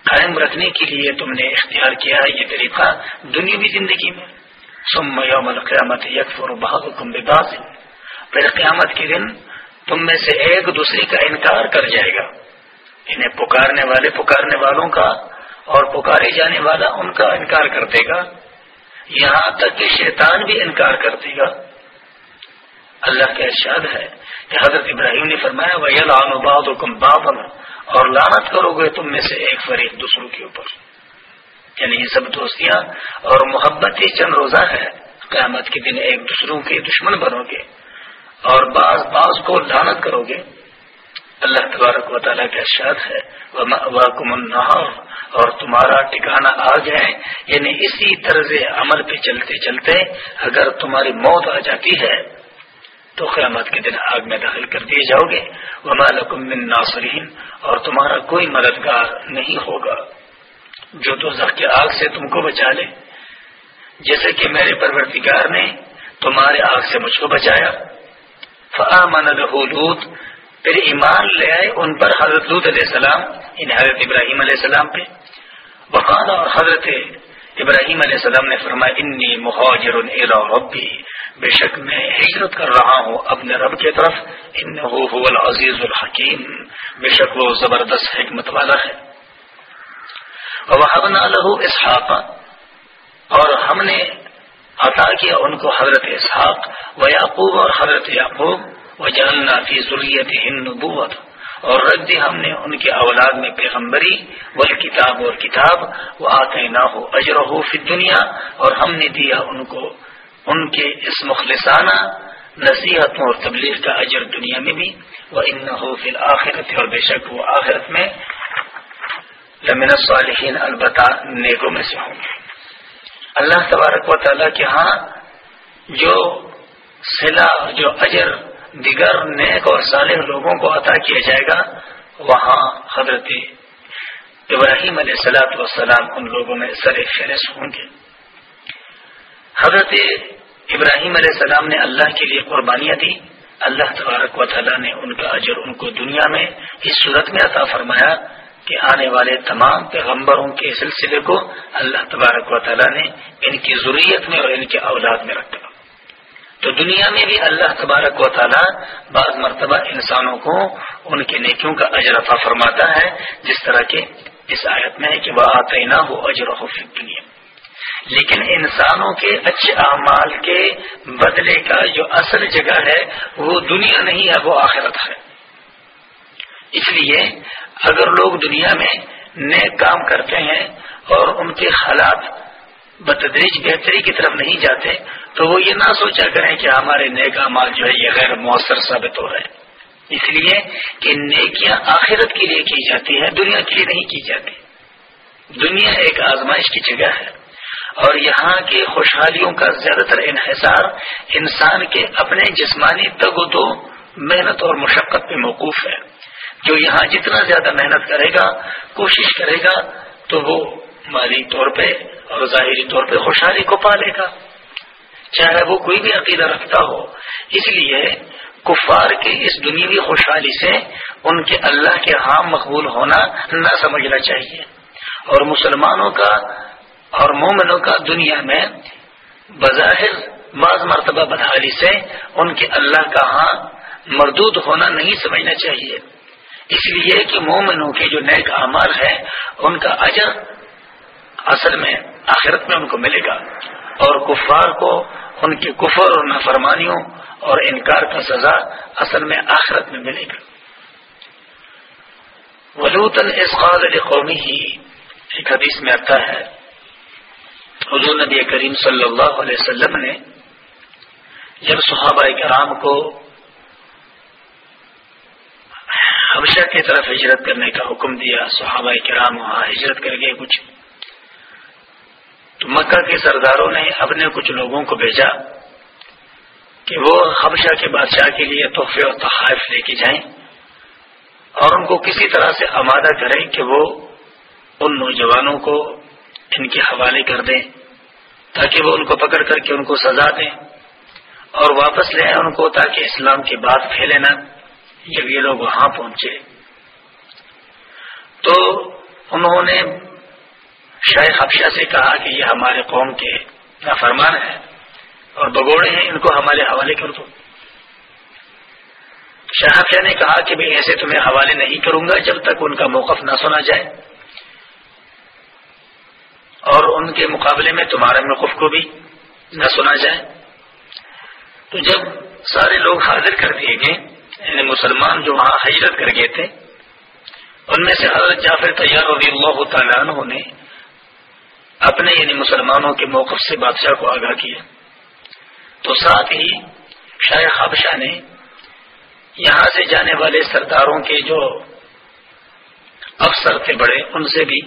قائم رکھنے کے لیے تم نے اختیار کیا ہے، یہ طریقہ دنیاوی زندگی میں۔ سم یوم القیامت یکفر بحضکم ببعض۔ پھر قیامت کے دن تم میں سے ایک دوسرے کا انکار کر جائے گا۔ انہیں پکارنے والے پکارنے والوں کا اور پکارے جانے والا ان کا انکار کر دے گا۔ یہاں تک کہ شیطان بھی انکار کر دے گا۔ اللہ کا ارشاد ہے کہ حضرت ابراہیم نے فرمایا وہ لان باد حکم بابن اور لانت کرو گے تم میں سے ایک فریق دوسروں کے اوپر۔ یعنی یہ سب دوستیاں اور محبت ہی چند روزہ ہے، قیامت کے دن ایک دوسروں کے دشمن بنو گے۔ اور بعض بعض کو لانت کرو گے۔ اللہ تبارک و تعالیٰ کا ارشاد ہے اور تمہارا ٹھکانا آ جائے۔ یعنی اسی طرز عمل پہ چلتے چلتے اگر تمہاری موت آ جاتی ہے، تو قیامت کے دن آگ میں داخل کر دیے جاؤ گے۔ وہ من ناصرین اور تمہارا کوئی مددگار نہیں ہوگا۔ جو تو کے آگ سے تم کو بچا لے۔ جیسے کہ میرے پرورتگار نے تمہارے آگ سے مجھ کو بچایا۔ فآمن له لوت پھر ایمان لے آئے ان پر حضرت لوت علیہ السلام ان حضرت ابراہیم علیہ السلام پہ۔ وقال، اور حضرت ابراہیم علیہ السلام نے فرمایا، انی مہاجر ربی، بے شک میں ہجرت کر رہا ہوں اپنے رب کی طرف، انہو هو العزیز الحکیم۔ بے شک وہ زبردست حکمت والا ہے۔ وہبنا له اسحاق اور ہم نے عطا کیا ان کو حضرت اسحاق و یعقوب اور حضرت یعقوب و جاننا فی ضروریت ہند اور رکھ دی ہم نے ان کے اولاد میں پیغمبری و کتاب اور کتاب وہ آتے نہ ہو اجر ہو فی دنیا اور ہم نے دیا ان کو، ان کے اس مخلصانہ نصیحتوں اور تبلیغ کا اجر دنیا میں بھی۔ وہ ان ہو فی الآخرت اور بے شک وہ آخرت میں لمن الصالحین، البتہ نیکوں میں سے ہوں۔ گے اللہ تبارک و تعالیٰ کے ہاں جو سلا جو اجر، دیگر نیک اور صالح لوگوں کو عطا کیا جائے گا، وہاں حضرت ابراہیم علیہ سلاۃ وسلام ان لوگوں میں سر فہرست ہوں گے حضرت ابراہیم علیہ السلام نے اللہ کے لیے قربانیاں دی۔ اللہ تبارک و تعالیٰ نے ان کا اجر ان کو دنیا میں اس صورت میں عطا فرمایا۔ کہ آنے والے تمام پیغمبروں کے سلسلے کو اللہ تبارک و تعالیٰ نے ان کی ضروریت میں اور ان کے اولاد میں رکھا۔ تو دنیا میں بھی اللہ تبارک و تعالیٰ بعض مرتبہ انسانوں کو ان کے نیکیوں کا اجرفا فرماتا ہے، جس طرح کے اس آیت میں ہے کہ وہ آتے نہ ہو اجر ہو دنیا لیکن انسانوں کے اچھے اعمال کے بدلے کا جو اصل جگہ ہے، وہ دنیا نہیں ہے، وہ آخرت ہے۔ اس لیے اگر لوگ دنیا میں نیک کام کرتے ہیں اور ان کے حالات بتدریج بہتری کی طرف نہیں جاتے، تو وہ یہ نہ سوچا کریں کہ ہمارے نیک مال جو ہے یہ غیر مؤثر ثابت ہو رہے ہیں۔ اس لیے کہ نیکیاں آخرت کے لیے کی جاتی ہے دنیا کے لیے نہیں کی جاتی۔ دنیا ایک آزمائش کی جگہ ہے۔ اور یہاں کی خوشحالیوں کا زیادہ تر انحصار انسان کے اپنے جسمانی تگ و دو محنت اور مشقت پہ موقوف ہے۔ جو یہاں جتنا زیادہ محنت کرے گا، کوشش کرے گا، تو وہ مالی طور پہ اور ظاہری طور پہ خوشحالی کو پالے گا۔ چاہے وہ کوئی بھی عقیدہ رکھتا ہو۔ اس لیے کفار کی اس دنیوی خوشحالی سے ان کے اللہ کے ہاں مقبول ہونا نہ سمجھنا چاہیے۔ اور مسلمانوں کا اور مومنوں کا دنیا میں بظاہر بعض مرتبہ بدحالی سے ان کے اللہ کا ہاں مردود ہونا نہیں سمجھنا چاہیے۔ اس لیے کہ مومنوں کے جو نیک اعمال ہے ان کا اجر اصل میں آخرت میں ان کو ملے گا۔ اور کفار کو، ان کے کفر اور نافرمانیوں اور انکار کا سزا اصل میں آخرت میں ملے گا ولوطن اسقال قومی ہی ایک حدیث میں آتا ہے، حضور نبی کریم صلی اللہ علیہ وسلم نے جب صحابہ کرام کو حبشہ کی طرف ہجرت کرنے کا حکم دیا، صحابہ کرام وہاں ہجرت کر گئے کچھ۔ تو مکہ کے سرداروں نے اپنے کچھ لوگوں کو بھیجا کہ وہ حبشہ کے بادشاہ کے لیے تحفے اور تحائف لے کے جائیں اور ان کو کسی طرح سے آمادہ کریں کہ وہ ان نوجوانوں کو ان کے حوالے کر دیں تاکہ وہ ان کو پکڑ کر کے ان کو سزا دیں اور واپس لے آئیں ان کو تاکہ اسلام کی بات پھیلے نہ۔ جب یہ لوگ وہاں پہنچے تو انہوں نے شاہ حفشہ سے کہا کہ یہ ہمارے قوم کے نافرمان ہیں اور بگوڑے ہیں، ان کو ہمارے حوالے کر دو۔ شاہ حفشہ نے کہا کہ میں ایسے تمہیں حوالے نہیں کروں گا جب تک ان کا موقف نہ سنا جائے۔ اور ان کے مقابلے میں تمہارے موقف کو بھی نہ سنا جائے۔ تو جب سارے لوگ حاضر کر دیے گئے یعنی مسلمان جو وہاں حجرت کر گئے تھے، ان میں سے حضرت جعفر طیار رضی اللہ تعالیٰ عنہ نے اپنے یعنی مسلمانوں کے موقف سے بادشاہ کو آگاہ کیا۔ تو ساتھ ہی شاہ حبشہ نے یہاں سے جانے والے سرداروں کے جو افسر تھے بڑے، ان سے بھی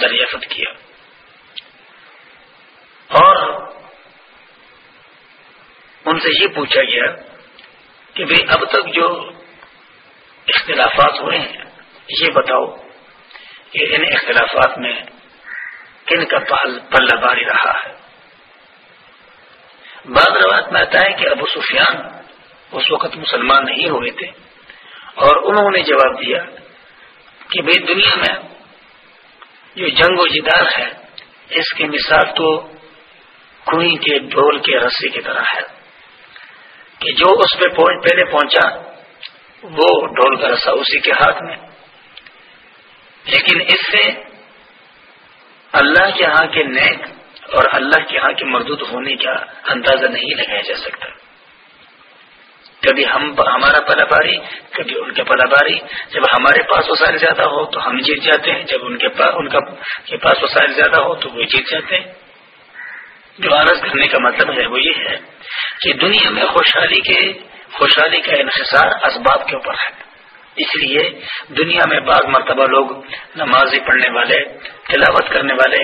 دریافت کیا۔ اور ان سے یہ پوچھا گیا کہ بھائی اب تک جو اختلافات ہوئے ہیں، یہ بتاؤ کہ ان اختلافات میں کن کا پلہ باری رہا ہے۔ بعض روایت میں آتا ہے کہ ابو سفیان اس وقت مسلمان نہیں ہوئے تھے اور انہوں نے جواب دیا کہ بھائی دنیا میں جو جنگ و جدار ہے، اس کی مثال تو کنویں کے ڈھول کے رسی کی طرح ہے۔ کہ جو اس پہ پہلے پہنچا، وہ ڈھول کا رسا اسی کے ہاتھ میں۔ لیکن اس سے اللہ کے ہاں کے نیک اور اللہ کے ہاں کے مردود ہونے کا اندازہ نہیں لگایا جا سکتا۔ کبھی ہم ہمارا پلا باری کبھی ان کے پلا باری جب ہمارے پاس وسائل زیادہ ہو تو ہم جیت جاتے ہیں۔ جب ان کے پاس ان کے پاس وسائل زیادہ ہو تو وہ جیت جاتے ہیں۔ جو عرض کرنے کا مطلب ہے وہ یہ ہے کہ دنیا میں خوشحالی کے خوشحالی کا انحصار اسباب کے اوپر ہے۔ اس لیے دنیا میں بعض مرتبہ لوگ نمازی پڑھنے والے، تلاوت کرنے والے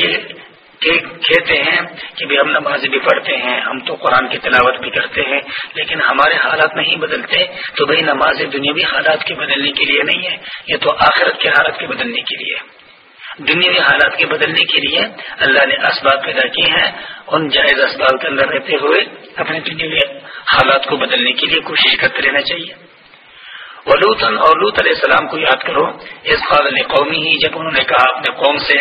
یہ کہتے ہیں کہ بھی ہم نماز بھی پڑھتے ہیں، ہم تو قرآن کی تلاوت بھی کرتے ہیں، لیکن ہمارے حالات نہیں بدلتے۔ تو بھائی نماز دنیاوی حالات کے بدلنے کے لیے نہیں ہے یہ تو آخرت کے حالات کے بدلنے کے لیے۔ دنیاوی حالات کے بدلنے کے لیے اللہ نے اسباب پیدا کیے ہیں۔ ان جائز اسباب کے اندر رہتے ہوئے اپنے دنیاوی حالات کو بدلنے کے لیے کوشش کرتے رہنا چاہیے۔ ولوطن اور لوت علیہ السلام کو یاد کرو اس قابل قومی ہی جب انہوں نے کہا اپنے قوم سے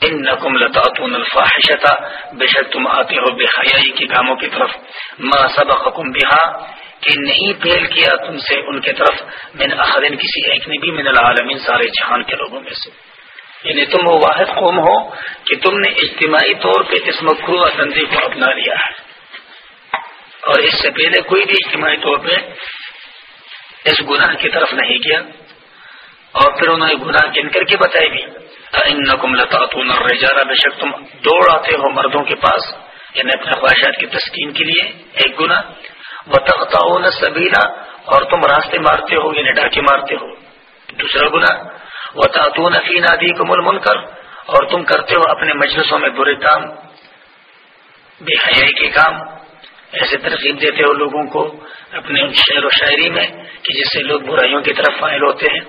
ان نقم لطاطون الفاحشتا بے شک تم آتے ہو بے حیائی کے کاموں کی طرف، ما سبق حکم بہا کہ نہیں پھیل کیا تم سے ان کے طرف، من احدین کسی ایک نے بھی من العالمین سارے جہان کے لوگوں میں سے۔ یعنی تم وہ واحد قوم ہو کہ تم نے اجتماعی طور پہ اس مکرو دندی کو اپنا لیا ہے۔ اور اس سے پہلے کوئی بھی اجتماعی طور پہ اس گناہ کی طرف نہیں کیا اور پھر انہوں نے گناہ گن کر کے بتائی بھی۔ نقم لطاطون اور رجارہ بے شک تم دوڑ آتے ہو مردوں کے پاس یعنی اپنے خواہشات کی تسکین کے لیے، ایک گنا و تختہ سبیلا اور تم راستے مارتے ہو یعنی ڈاکے مارتے ہو۔ دوسرا گنا وہ تعطون فی نادی کو مل کر اور تم کرتے ہو اپنے مجلسوں میں برے کام، بے حیائی کے کام۔ ایسے ترغیب دیتے ہو لوگوں کو اپنے ان شعر و شاعری میں کہ جس سے لوگ برائیوں کی طرف فائل ہوتے ہیں۔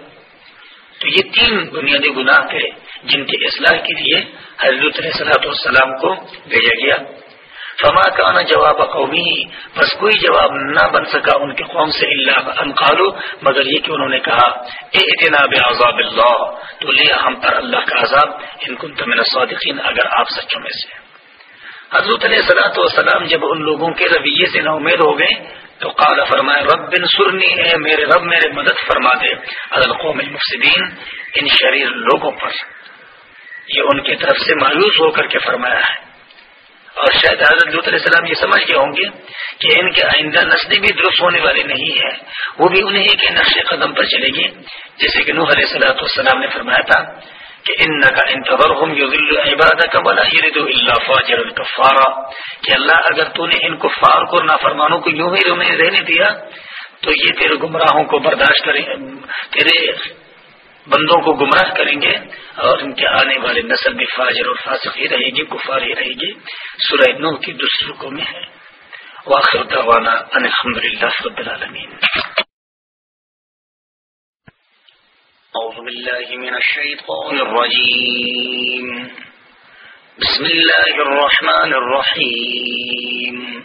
تو یہ تین بنیادی گناہ تھے جن کی اصلاح کے لیے حضرت صلاحت والسلام کو بھیجا گیا۔ فما کانا جواب قومی، بس کوئی جواب نہ بن سکا ان کے قوم سے اللہ انقالو مگر یہ کہ انہوں نے کہا اے اطناب عذاب اللہ، تو لیا ہم پر اللہ کا عذاب، ان کن تمن صادقین اگر آپ سچوں میں سے۔ حضرت علیہ صلاحت والسلام جب ان لوگوں کے رویے سے نا امید ہو گئے، تو قال فرمائے، رب بن سرنی ہے میرے رب، میرے مدد فرما دے۔ عدل قوم المفسدین، ان شریر لوگوں پر۔ یہ ان کی طرف سے مایوس ہو کر کے فرمایا ہے۔ اور شاید حضرت لط علیہ السلام یہ سمجھ گئے ہوں گے کہ ان کے آئندہ نسلیں بھی درست ہونے والی نہیں ہے وہ بھی انہیں کے نقش قدم پر چلے گی جیسے کہ نوح علیہ السلاۃ والسلام نے فرمایا تھا کہ ان کا انتظر ہوں عبادت کا بلا اللہ فاجر الکفارا کہ اللہ اگر تو نے ان کفار کو نافرمانوں کو یوں ہی رہنے دیا، تو یہ تیرے گمراہوں کو برداشت کریں تیرے بندوں کو گمراہ کریں گے اور ان کے آنے والے نسل میں فاجر اور فاسق ہی رہے گی، کفار ہی رہے گی۔ سورہ نو کی دوسرے کو میں ہے۔ واخر دعوانا ان الحمد للہ رب العالمین۔ أعوذ بالله من الشيطان الرجيم بسم الله الرحمن الرحيم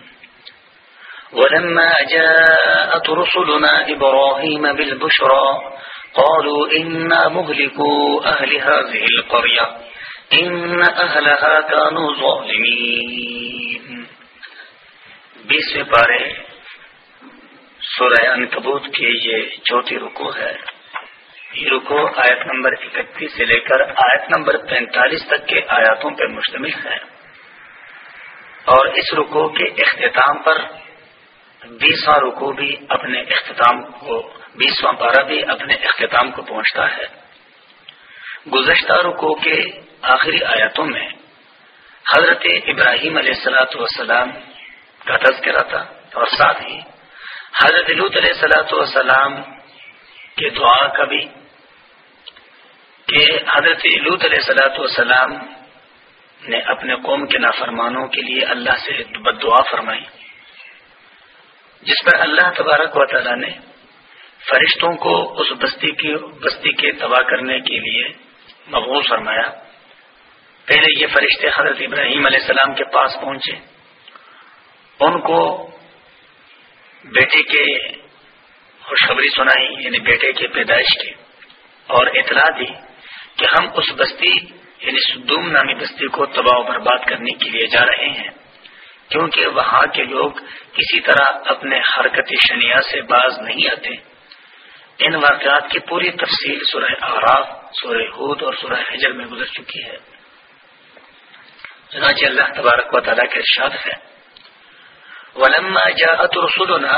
ولما جاءت رسلنا إبراهيم بالبشرى قالوا إنا مهلكوا أهل هذه القرية. إن أهلها كانوا ظالمين. بیسویں پارے سورہ انکبوت کی یہ چوتھی رکو ہے. یہ رکو آیت نمبر اکتیس سے لے کر آیت نمبر پینتالیس تک کے آیاتوں پر مشتمل ہے. اور اس رکو کے اختتام پر بیسواں رکو بھی اپنے اختتام کو بیسواں پارہ بھی اپنے اختتام کو پہنچتا ہے۔ گزشتہ رکو کے آخری آیاتوں میں حضرت ابراہیم علیہ السلاۃ والسلام کا تذکرہ تھا اور ساتھ ہی حضرت لط علیہ السلاۃ والسلام کے دعا کا بھی کہ حضرت لط علیہ السلاۃ والسلام نے اپنے قوم کے نافرمانوں کے لیے اللہ سے بد دعا فرمائی، جس پر اللہ تبارک و تعالی نے فرشتوں کو اس بستی کی بستی کے تباہ کرنے کے لیے مقبول فرمایا۔ پہلے یہ فرشتے حضرت ابراہیم علیہ السلام کے پاس پہنچے۔ ان کو بیٹے کے خوشخبری سنائی یعنی بیٹے کے پیدائش کی اور اطلاع دی کہ ہم اس بستی یعنی سدوم نامی بستی کو تباہ و برباد کرنے کے لیے جا رہے ہیں۔ کیونکہ وہاں کے لوگ کسی طرح اپنے حرکت شنیا سے باز نہیں آتے۔ ان واقعات کی پوری تفصیل سورہ آراف سورہ حود اور سورہ حجر میں گزر چکی ہے۔ چنانچہ اللہ تبارک و تعالیٰ کے ارشاد ہے۔ ولما جاءت رسولنا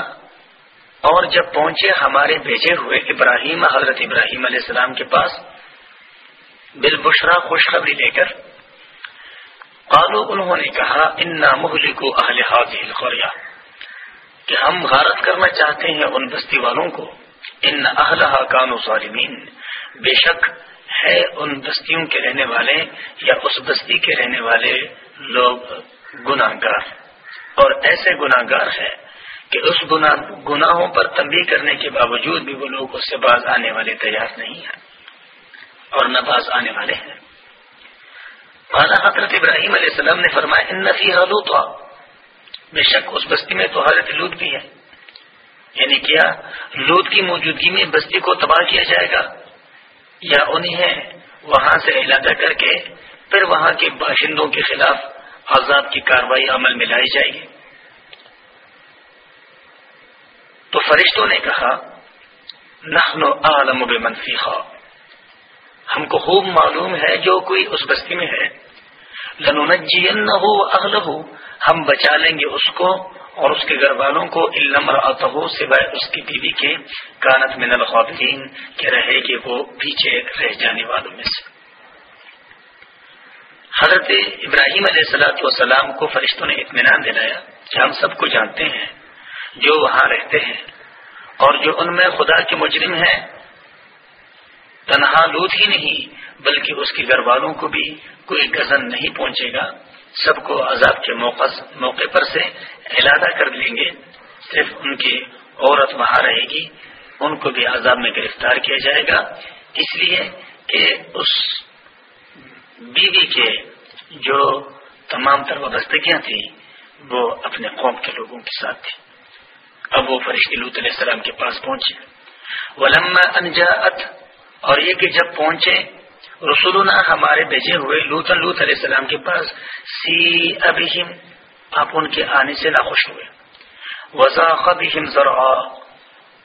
اور جب پہنچے ہمارے بھیجے ہوئے ابراہیم، حضرت ابراہیم علیہ السلام کے پاس، بالبشرا خوشخبری لے کر قالو انہوں نے کہا ان محلی کو اہل الخوریا کہ ہم غارت کرنا چاہتے ہیں ان بستی والوں کو۔ ان اہلہ کانو ظالمین۔ بے شک ہے ان بستیوں کے رہنے والے یا اس بستی کے رہنے والے لوگ گناہ گار اور ایسے گناہ گار ہے کہ اس گناہوں پر تنبیہ کرنے کے باوجود بھی وہ لوگ اس سے باز آنے والے تیار نہیں ہیں اور نہ باز آنے والے ہیں۔ مانا حضرت ابراہیم علیہ السلام نے فرمایا، ان نفی حلوت بے شک اس بستی میں تو حضرت لوت بھی ہے یعنی کیا لوت کی موجودگی میں بستی کو تباہ کیا جائے گا؟ یا انہیں وہاں سے علاقہ کر کے پھر وہاں کے باشندوں کے خلاف آزاد کی کاروائی عمل میں لائی جائے گی؟ تو فرشتوں نے کہا، نحن عالم بمنفی ہم کو خوب معلوم ہے جو کوئی اس بستی میں ہے۔ لنجین نہ ہو ہم بچا لیں گے اس کو اور اس کے گھر والوں کو علم ہو سوائے اس کی بیوی کے کانت من الخواتین کے رہے کہ وہ پیچھے رہ جانے والوں میں سے۔ حضرت ابراہیم علیہ السلاۃ والسلام کو فرشتوں نے اطمینان دلایا کہ ہم سب کو جانتے ہیں، جو وہاں رہتے ہیں اور جو ان میں خدا کے مجرم ہیں۔ تنہا لوت ہی نہیں، بلکہ اس کے گھر والوں کو بھی کوئی گزن نہیں پہنچے گا۔ سب کو عذاب کے موقع موقع پر سے علادہ کر لیں گے۔ صرف ان کی عورت وہاں رہے گی۔ ان کو بھی عذاب میں گرفتار کیا جائے گا۔ اس لیے کہ اس بیوی کے جو تمام تر وابستگیاں تھیں، وہ اپنے قوم کے لوگوں کے ساتھ تھی اب وہ فرشتی لوت علیہ السلام کے پاس پہنچے۔ ولما انجاعت اور یہ کہ جب پہنچے رسولنا ہمارے بھیجے ہوئے لوتن لوت علیہ السلام کے پاس سی ابہم، آپ ان کے آنے سے ناخوش ہوئے۔ وضاحم ذرا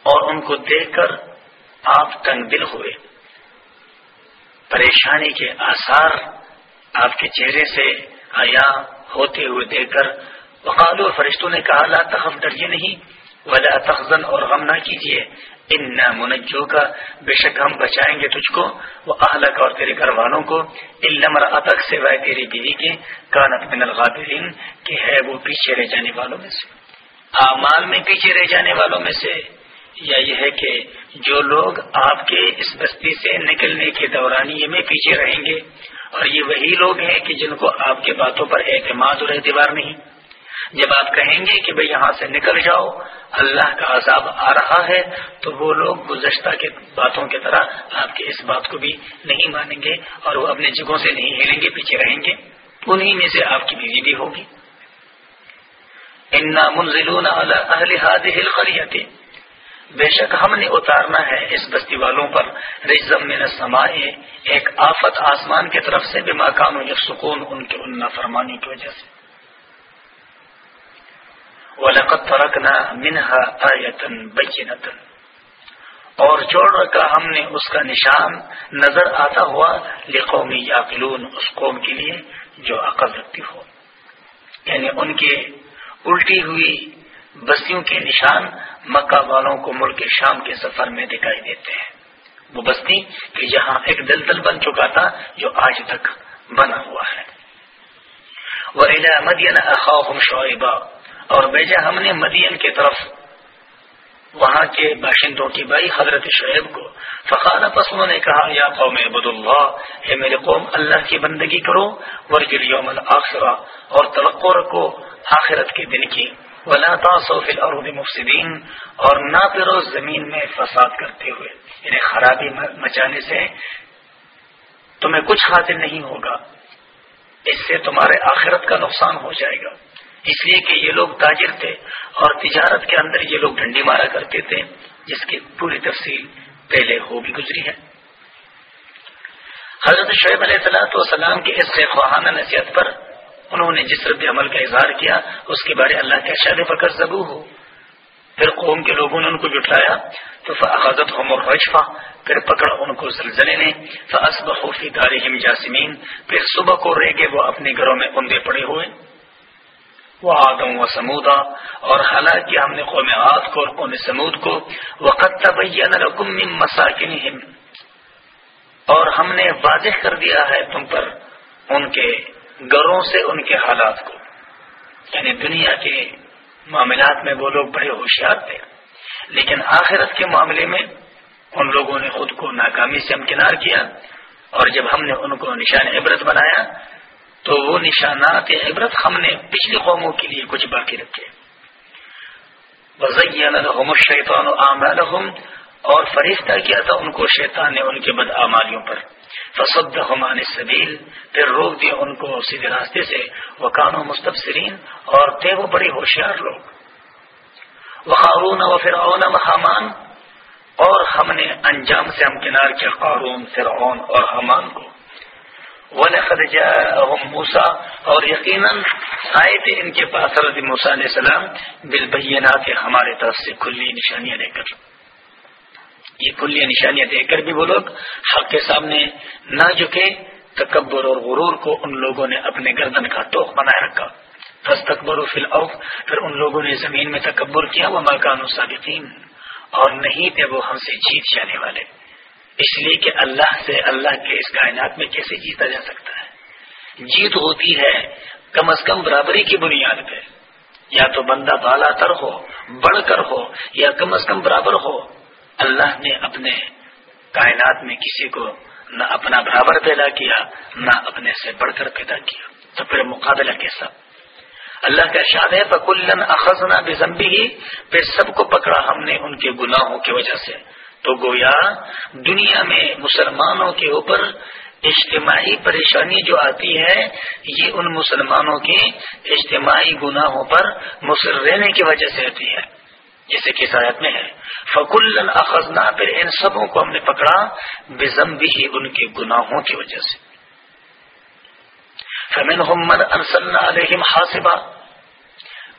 اور ان کو دیکھ کر آپ تنگ دل ہوئے۔ پریشانی کے آثار آپ کے چہرے سے آیا ہوتے ہوئے دیکھ کر وقال فرشتوں نے کہا، لا تخف، ڈریے نہیں۔ ولا تخزن، اور غم نہ کیجیے۔ ان منجو کا بے شک ہم بچائیں گے تجھ کو وہ اہلک اور تیرے گھر والوں کو علمر اتک سے تیری بیوی کے کانت من الغابرین، کہ ہے وہ پیچھے رہ جانے والوں میں سے۔ اعمال میں پیچھے رہ جانے والوں میں سے۔ یا یہ ہے کہ جو لوگ آپ کے اس بستی سے نکلنے کے دورانیے میں پیچھے رہیں گے، اور یہ وہی لوگ ہیں کہ جن کو آپ کے باتوں پر اعتماد اور اعتبار نہیں۔ جب آپ کہیں گے کہ بھائی یہاں سے نکل جاؤ، اللہ کا عذاب آ رہا ہے، تو وہ لوگ گزشتہ کے باتوں کی طرح آپ کی اس بات کو بھی نہیں مانیں گے اور وہ اپنے جگہوں سے نہیں ہلیں گے، پیچھے رہیں گے۔ انہیں میں سے آپ کی بیوی بھی ہوگی۔ انا منزلون اہل هذه القريه بے شک ہم نے اتارنا ہے اس بستی والوں پر۔ رزم من السماء۔ ایک آفت آسمان کی طرف سے بے مکان و سکون ان کے ان فرمانی کی وجہ سے۔ وَلَقَدْ تَرَكْنَا مِنْهَا آيَةً بَيِّنَةً. اور چھوڑ رکھا ہم نے اس کا نشان نظر آتا ہوا لقومی یاقلون، اس قوم کے لیے جو عقل رکھتی ہو۔ یعنی ان کے الٹی ہوئی بستیوں کے نشان مکہ والوں کو ملک شام کے سفر میں دکھائی دیتے ہیں۔ وہ بستی کہ جہاں ایک دل دل بن چکا تھا جو آج تک بنا ہوا ہے۔ وہ مدین اخاہم شعیبہ اور بیجا ہم نے مدین کی طرف وہاں کے باشندوں کی بائی حضرت شعیب کو۔ فقانہ پسموں نے کہا، یا قوم عبد اللہ اے میرے قوم، اللہ کی بندگی کرو، ورجل یوم الاخرہ، اور توقع رکھو آخرت کے دن کی۔ ولا فی الارض مفسدین، اور نہ پھرو زمین میں فساد کرتے ہوئے۔ یعنی خرابی مچانے سے تمہیں کچھ حاصل نہیں ہوگا۔ اس سے تمہارے آخرت کا نقصان ہو جائے گا۔ اس لیے کہ یہ لوگ تاجر تھے اور تجارت کے اندر یہ لوگ ڈنڈی مارا کرتے تھے، جس کی پوری تفصیل پہلے ہو بھی گزری ہے۔ حضرت شعیب علیہ السلاۃ والسلام کے اس سے خواہانہ نصیحت پر انہوں نے جس رد عمل کا اظہار کیا، اس کے بارے اللہ کے شاد فکر زبو ہو پھر قوم کے لوگوں نے ان کو جٹلایا تو فضت ہو مرفا پھر پکڑ ان کو زلزلے نے فصب خوفی دار جاسمین، پھر صبح کو رہ گئے وہ اپنے گھروں میں اندے پڑے ہوئے۔ وہ آدم و سمودا اور حالانکہ ہم نے قوم آد کو اور قوم سمود کو وقت تبین مساکن اور ہم نے واضح کر دیا ہے تم پر ان کے گھروں سے ان کے حالات کو۔ یعنی دنیا کے معاملات میں وہ لوگ بڑے ہوشیار تھے۔ لیکن آخرت کے معاملے میں ان لوگوں نے خود کو ناکامی سے امکنار کیا، اور جب ہم نے ان کو نشان عبرت بنایا تو وہ نشانات عبرت ہم نے پچھلی قوموں کے لیے کچھ باقی رکھے۔ شیطان اور فریفتہ کیا تھا ان کو شیطان نے ان کے بد آمالیوں پر۔ فسد حمان سبیل پھر روک دیا ان کو سیدھے راستے سے۔ وہ کانو مستبصرین اور تھے وہ بڑے ہوشیار لوگ۔ وہ قارون و فرعون و حمان اور ہم نے انجام سے ہم کنار کیا، قارون، فرعون اور حمان کو۔ موسا اور یقیناً آئے تھے ان کے پاس حضرت موسا علیہ السلام بالبینات، ہمارے طرف سے کھلی نشانیاں لے کر۔ یہ کھلی نشانیاں دے کر بھی وہ لوگ حق کے سامنے نہ جھکے، تکبر اور غرور کو ان لوگوں نے اپنے گردن کا توق بنائے رکھا۔ بس تکبر و فی پھر ان لوگوں نے زمین میں تکبر کیا وہ مکان و اور نہیں تھے وہ ہم سے جیت جانے والے۔ اس لیے کہ اللہ سے اللہ کے اس کائنات میں کیسے جیتا جا سکتا ہے؟ جیت ہوتی ہے کم از کم برابری کی بنیاد پہ۔ یا تو بندہ بالا تر ہو، بڑھ کر ہو، یا کم از کم برابر ہو۔ اللہ نے اپنے کائنات میں کسی کو نہ اپنا برابر پیدا کیا، نہ اپنے سے بڑھ کر پیدا کیا۔ تو پھر مقابلہ کیسا؟ اللہ کا شاد ہے بکلن اخذنا بزمبی ہی پھر سب کو پکڑا ہم نے ان کے گناہوں کی وجہ سے۔ تو گویا دنیا میں مسلمانوں کے اوپر اجتماعی پریشانی جو آتی ہے، یہ ان مسلمانوں کے اجتماعی گناہوں پر مصر رہنے کی وجہ سے آتی ہے۔ جیسے کہ سایت میں ہے فکل اخذنا پھر ان سبوں کو ہم نے پکڑا بزم بھی ان کے گناہوں کی وجہ سے۔ فمن محمد انسلنا علیہم حاصبہ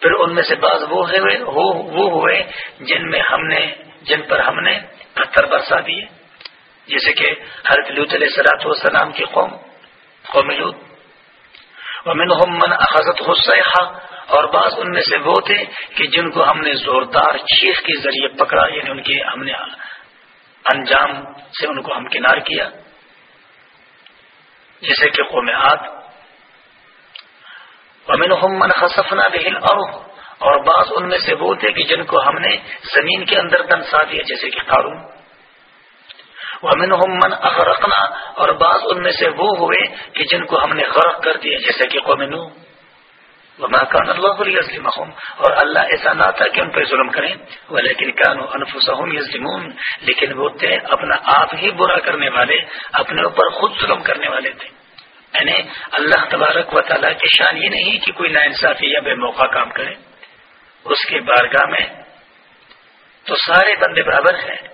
پھر ان میں سے بعض وہ ہوئے وہ ہوئے جن میں ہم نے جن پر ہم نے پتھر برسا دیے جیسے کہ حرت لوت علیہ سلاۃ والسلام کی قوم قوم لوت ومن من اخذت حسیحہ اور بعض ان میں سے وہ تھے کہ جن کو ہم نے زوردار چیخ کے ذریعے پکڑا یعنی ان کے ہم نے انجام سے ان کو ہم کنار کیا۔ جیسے کہ قوم آد امن من خصفنا بہل اور اور بعض ان میں سے وہ تھے کہ جن کو ہم نے زمین کے اندر دنسا دیا، جیسے کہ قارون ومن من اخرقنا اور بعض ان میں سے وہ ہوئے کہ جن کو ہم نے غرق کر دیا، جیسے کہ قوم نو وما كان الله ليظلمهم اور اللہ ایسا نہ تھا کہ ان پہ ظلم کریں۔ ولكن كانوا انفسهم يظلمون لیکن وہ تھے اپنا آپ ہی برا کرنے والے، اپنے اوپر خود ظلم کرنے والے تھے۔ یعنی اللہ تبارک و تعالیٰ کی شان یہ نہیں کہ کوئی نا انصافی یا بے موقع کام کرے۔ اس کے بارگاہ میں تو سارے بندے برابر ہیں،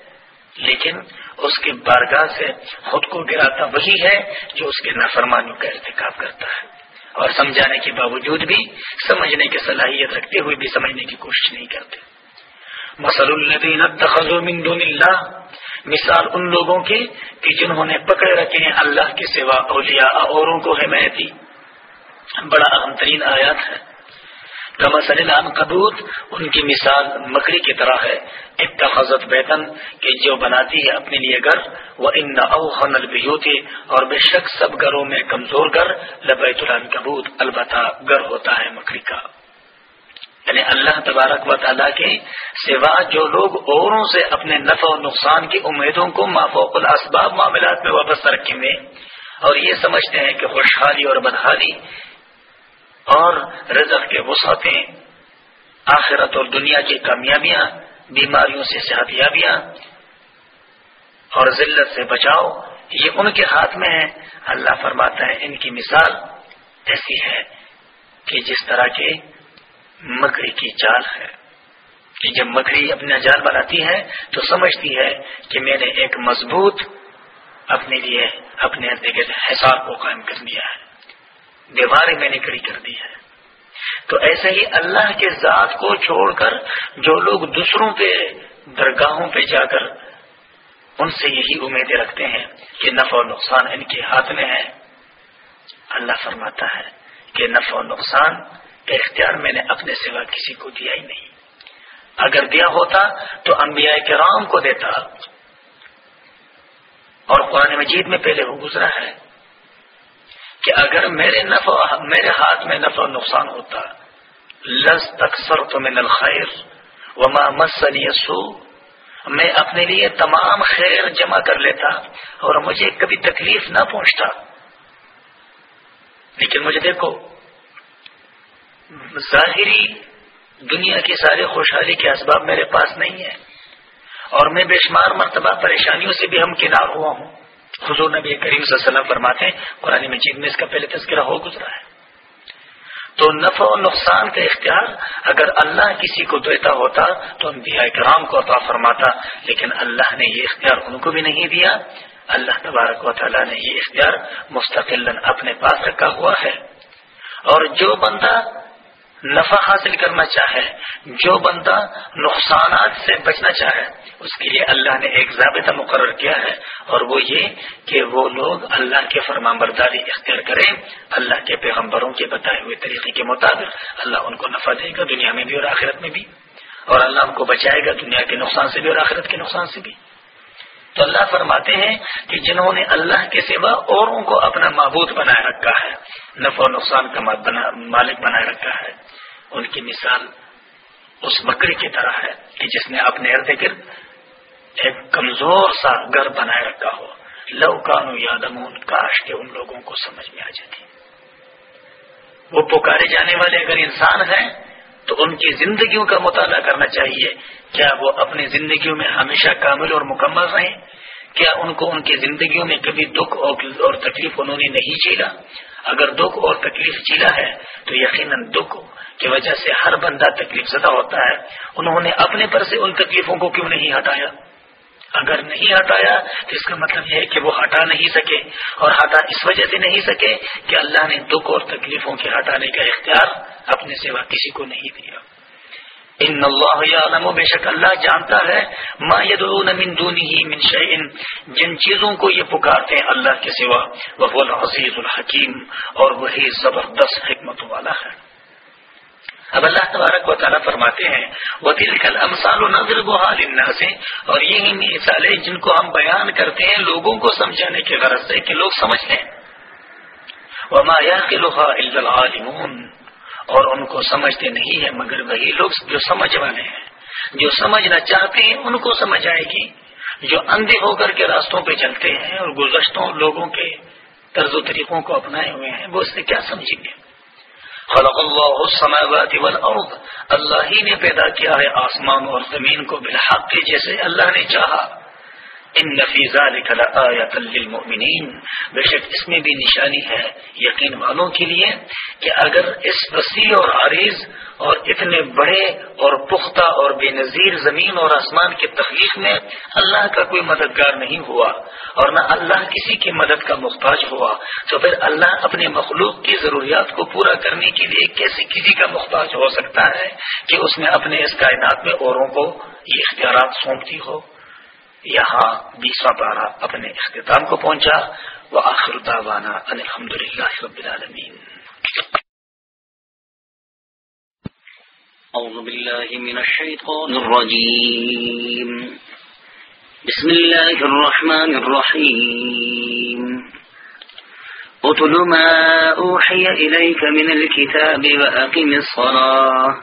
لیکن اس کے بارگاہ سے خود کو گراتا وہی ہے جو اس کے نافرمانیوں کا ارتکاب کرتا ہے۔ اور سمجھانے کے باوجود بھی، سمجھنے کی صلاحیت رکھتے ہوئے بھی سمجھنے کی کوشش نہیں کرتے۔ مسل الدین من دون اللہ، مثال ان لوگوں کی کہ جنہوں نے پکڑے رکھے ہیں اللہ کے سوا اولیاء اوروں کو حمایتی۔ بڑا اہم ترین آیات ہے۔ کمسلان قدوت ان کی مثال مکڑی کی طرح ہے۔ اتخذت بیتن کہ جو بناتی ہے اپنے لیے گھر وہ ان اوہن البیوتی اور بے شک سب گھروں میں کمزور گھر، لبیت العنکبوت البتہ گھر ہوتا ہے مکڑی کا۔ یعنی اللہ تبارک و تعالیٰ کے سوا جو لوگ اوروں سے اپنے نفع و نقصان کی امیدوں کو مافوق الاسباب معاملات میں وابستہ رکھیں گے، اور یہ سمجھتے ہیں کہ خوشحالی اور بدحالی اور رزق کے وسعتیں، آخرت اور دنیا کی کامیابیاں، بیماریوں سے صحت یابیاں۔ اور ذلت سے بچاؤ، یہ ان کے ہاتھ میں ہے۔ اللہ فرماتا ہے، ان کی مثال ایسی ہے کہ جس طرح کے مکڑی کی جال ہے۔ کہ جب مکڑی اپنا جال بناتی ہے، تو سمجھتی ہے کہ میں نے ایک مضبوط اپنے لیے، اپنے حساب کو قائم کر دیا ہے۔ دیواریں میں نے کھڑی کر دی ہے تو ایسے ہی اللہ کے ذات کو چھوڑ کر جو لوگ دوسروں پہ، درگاہوں پہ جا کر ان سے یہی امیدیں رکھتے ہیں کہ نفع و نقصان ان کے ہاتھ میں ہے۔ اللہ فرماتا ہے کہ نفع و نقصان کا اختیار میں نے اپنے سوا کسی کو دیا ہی نہیں۔ اگر دیا ہوتا تو انبیاء کرام کو دیتا۔ اور قرآن مجید میں پہلے وہ گزرا ہے۔ کہ اگر میرے نفع، میرے ہاتھ میں نفع نقصان ہوتا لز تکسر تو میں نلخیر وما مسنی سو میں اپنے لیے تمام خیر جمع کر لیتا اور مجھے کبھی تکلیف نہ پہنچتا۔ لیکن مجھے دیکھو، ظاہری دنیا کی ساری خوشحالی کے اسباب میرے پاس نہیں ہے اور میں بے شمار مرتبہ پریشانیوں سے بھی ہم کنار ہوا ہوں۔ حضور نبی کریم صلی اللہ علیہ وسلم فرماتے ہیں، قرآن مجید میں اس کا پہلے تذکرہ ہو گزرا ہے۔ تو نفع و نقصان کا اختیار، اگر اللہ کسی کو دیتا ہوتا تو انبیاء کرام کو عطا فرماتا، لیکن اللہ نے یہ اختیار ان کو بھی نہیں دیا۔ اللہ تبارک و تعالیٰ نے یہ اختیار مستقل اپنے پاس رکھا ہوا ہے۔ اور جو بندہ نفع حاصل کرنا چاہے، جو بندہ نقصانات سے بچنا چاہے، اس کے لیے اللہ نے ایک ضابطہ مقرر کیا ہے، اور وہ یہ کہ وہ لوگ اللہ کے فرما برداری اختیار کریں، اللہ کے پیغمبروں کے بتائے ہوئے طریقے کے مطابق اللہ ان کو نفع دے گا دنیا میں بھی اور آخرت میں بھی، اور اللہ ان کو بچائے گا دنیا کے نقصان سے بھی اور آخرت کے نقصان سے بھی۔ تو اللہ فرماتے ہیں کہ جنہوں نے اللہ کے سوا اوروں کو اپنا معبود بنائے رکھا ہے، نفع و نقصان کا مالک بنائے رکھا ہے۔ ان کی مثال اس مکڑی کی طرح ہے کہ جس نے اپنے ارد گرد ایک کمزور سا گھر بنائے رکھا ہو۔ لو کانو یادمون کاش کے ان لوگوں کو سمجھ میں آ جاتی۔ وہ پکارے جانے والے اگر انسان ہیں تو ان کی زندگیوں کا مطالعہ کرنا چاہیے۔ کیا وہ اپنی زندگیوں میں ہمیشہ کامل اور مکمل رہیں؟ کیا ان کو ان کی زندگیوں میں کبھی دکھ اور تکلیف انہوں نے نہیں چیلا اگر دکھ اور تکلیف چیلا ہے تو یقیناً دکھ کی وجہ سے ہر بندہ تکلیف زدہ ہوتا ہے۔ انہوں نے اپنے پر سے ان تکلیفوں کو کیوں نہیں ہٹایا؟ اگر نہیں ہٹایا تو اس کا مطلب یہ ہے کہ وہ ہٹا نہیں سکے اور ہٹا اس وجہ سے نہیں سکے کہ اللہ نے دکھ اور تکلیفوں کے ہٹانے کا اختیار اپنے سوا کسی کو نہیں دیا۔ ان اللہ عالم و بے شک اللہ جانتا ہے، ما یدعون من دونه من شیء جن چیزوں کو یہ پکارتے ہیں اللہ کے سوا وہ العزیز الحکیم اور وہی زبردست حکمت والا ہے۔ اب اللہ تبارک و تعالیٰ فرماتے ہیں وہ دل کل امسال و نظر بحال سے اور یہی مثالیں جن کو ہم بیان کرتے ہیں لوگوں کو سمجھانے کے غرض سے کہ لوگ سمجھ لیں وہ مایا کے لوہا العالمون۔ اور ان کو سمجھتے نہیں ہیں مگر وہی لوگ جو سمجھ والے ہیں۔ جو سمجھنا چاہتے ہیں ان کو سمجھ آئے گی۔ جو اندھے ہو کر کے راستوں پہ چلتے ہیں اور گزشتوں لوگوں کے طرز و طریقوں کو اپنائے ہوئے ہیں، وہ اس سے کیا سمجھیں گے؟ خلق اللہ السماوات والارض۔ اللہ ہی نے پیدا کیا ہے آسمان اور زمین کو بالحق جیسے اللہ نے چاہا۔ ان نفیزہ للمؤمنین۔ بے شک اس میں بھی نشانی ہے یقین والوں کے لیے کہ اگر اس وسیع اور عریض اور اتنے بڑے اور پختہ اور بے نظیر زمین اور آسمان کے تخلیق میں اللہ کا کوئی مددگار نہیں ہوا اور نہ اللہ کسی کی مدد کا محتاج ہوا۔ تو پھر اللہ اپنے مخلوق کی ضروریات کو پورا کرنے کے لیے کیسے کسی کا محتاج ہو سکتا ہے کہ اس میں اپنے اس کائنات میں اوروں کو یہ اختیارات سونپتی ہو؟ یہاں بیسواں پارہ اپنے اختتام کو پہنچا۔ وہ آخر الحمد للہ رب العالمین۔ أعوذ بالله من الشيطان الرجيم. بسم الله الرحمن الرحيم. أتل ما أوحي إليك من الكتاب وأقم الصلاة.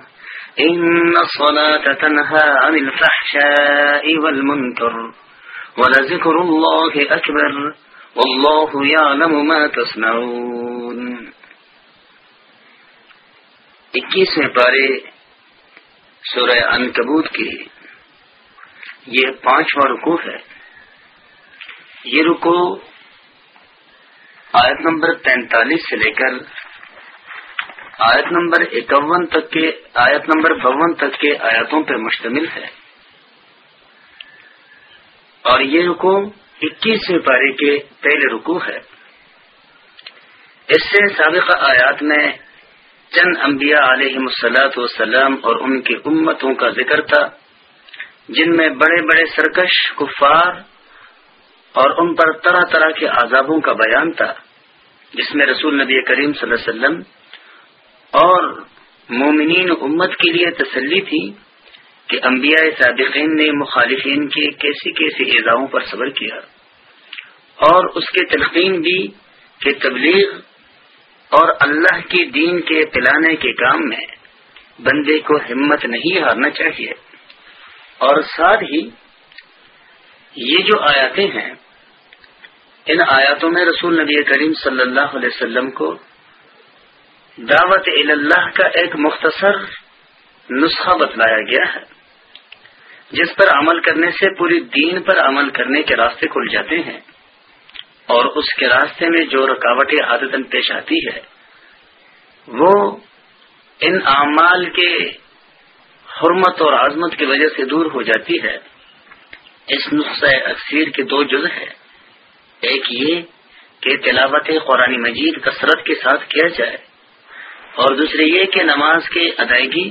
إن الصلاة تنهى عن الفحشاء والمنكر ولذكر الله أكبر والله يعلم ما تصنعون. اکیسویں پارے سورہ انکبوت کی یہ پانچواں رکو ہے۔ یہ رکو آیت نمبر تینتالیس سے لے کر آیت نمبر اکون تک کے آیت نمبر بون تک کے آیاتوں پر مشتمل ہے۔ اور یہ رکو اکیسویں پارے کے پہلے رکو ہے۔ اس سے سابقہ آیات میں چند انبیاء علیہ مسلاط وسلام اور ان کی امتوں کا ذکر تھا، جن میں بڑے بڑے سرکش، کفار اور ان پر طرح طرح کے عذابوں کا بیان تھا، جس میں رسول نبی کریم صلی اللہ علیہ وسلم اور مومنین امت کے لیے تسلی تھی کہ انبیاء صادقین نے مخالفین کے کیسی کیسی اعزاؤں پر صبر کیا۔ اور اس کے تلقین بھی کہ تبلیغ اور اللہ کی دین کے پلانے کے کام میں بندے کو ہمت نہیں ہارنا چاہیے۔ اور ساتھ ہی یہ جو آیاتیں ہیں، ان آیاتوں میں رسول نبی کریم صلی اللہ علیہ وسلم کو دعوت اللہ کا ایک مختصر نسخہ بتلایا گیا ہے، جس پر عمل کرنے سے پوری دین پر عمل کرنے کے راستے کھل جاتے ہیں۔ اور اس کے راستے میں جو رکاوٹیں عادت پیش آتی ہے، وہ ان اعمال کے حرمت اور عظمت کی وجہ سے دور ہو جاتی ہے۔ اس نسخہ اکثیر کے دو جز ہے ایک یہ کہ تلاوت قرآن مجید کثرت کے ساتھ کیا جائے، اور دوسرے یہ کہ نماز کے ادائیگی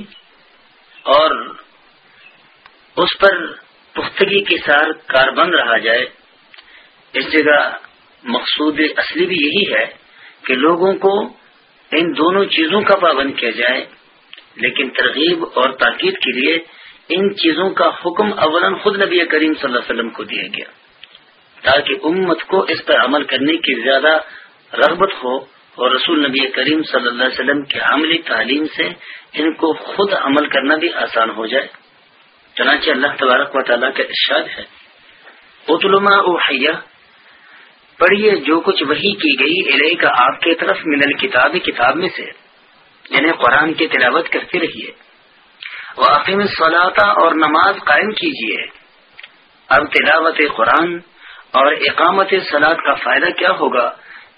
اور اس پر پختگی کے ساتھ کاربند رہا جائے۔ اس جگہ مقصود اصلی بھی یہی ہے کہ لوگوں کو ان دونوں چیزوں کا پابند کیا جائے، لیکن ترغیب اور تاکید کے لیے ان چیزوں کا حکم اول خود نبی کریم صلی اللہ علیہ وسلم کو دیا گیا، تاکہ امت کو اس پر عمل کرنے کی زیادہ رغبت ہو اور رسول نبی کریم صلی اللہ علیہ وسلم کی عملی تعلیم سے ان کو خود عمل کرنا بھی آسان ہو جائے۔ چنانچہ اللہ تبارک و تعالیٰ کا ارشاد ہے اتلما پڑھیے جو کچھ وہی کی گئی علیہ کا آپ کے طرف من الکتاب کتاب میں سے یعنی قرآن کی تلاوت کرتے رہیے۔ وہ عقیم صلاح اور نماز قائم کیجیے۔ اب تلاوت قرآن اور اقامت سلاد کا فائدہ کیا ہوگا؟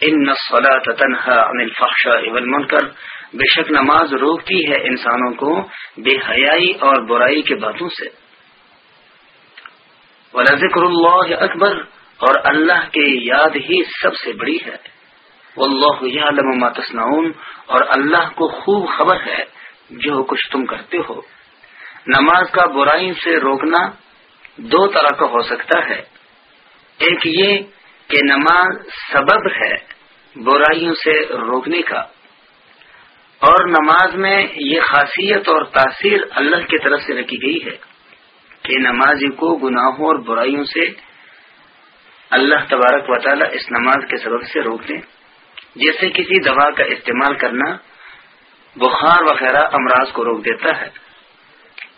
ان نسلا تنہا امن فخشا ابن کر بے شک نماز روکتی ہے انسانوں کو بے حیائی اور برائی کے باتوں سے۔ ذکر اللہ اکبر اور اللہ کے یاد ہی سب سے بڑی ہے۔ واللہ یعلم ما تصنعون، اور اللہ کو خوب خبر ہے جو کچھ تم کرتے ہو۔ نماز کا برائی سے روکنا دو طرح کا ہو سکتا ہے۔ ایک یہ کہ نماز سبب ہے برائیوں سے روکنے کا۔ اور نماز میں یہ خاصیت اور تاثیر اللہ کی طرف سے رکھی گئی ہے کہ نمازی کو گناہوں اور برائیوں سے اللہ تبارک و تعالی اس نماز کے سبب سے روک دیں۔ جیسے کسی دوا کا استعمال کرنا، بخار وغیرہ امراض کو روک دیتا ہے۔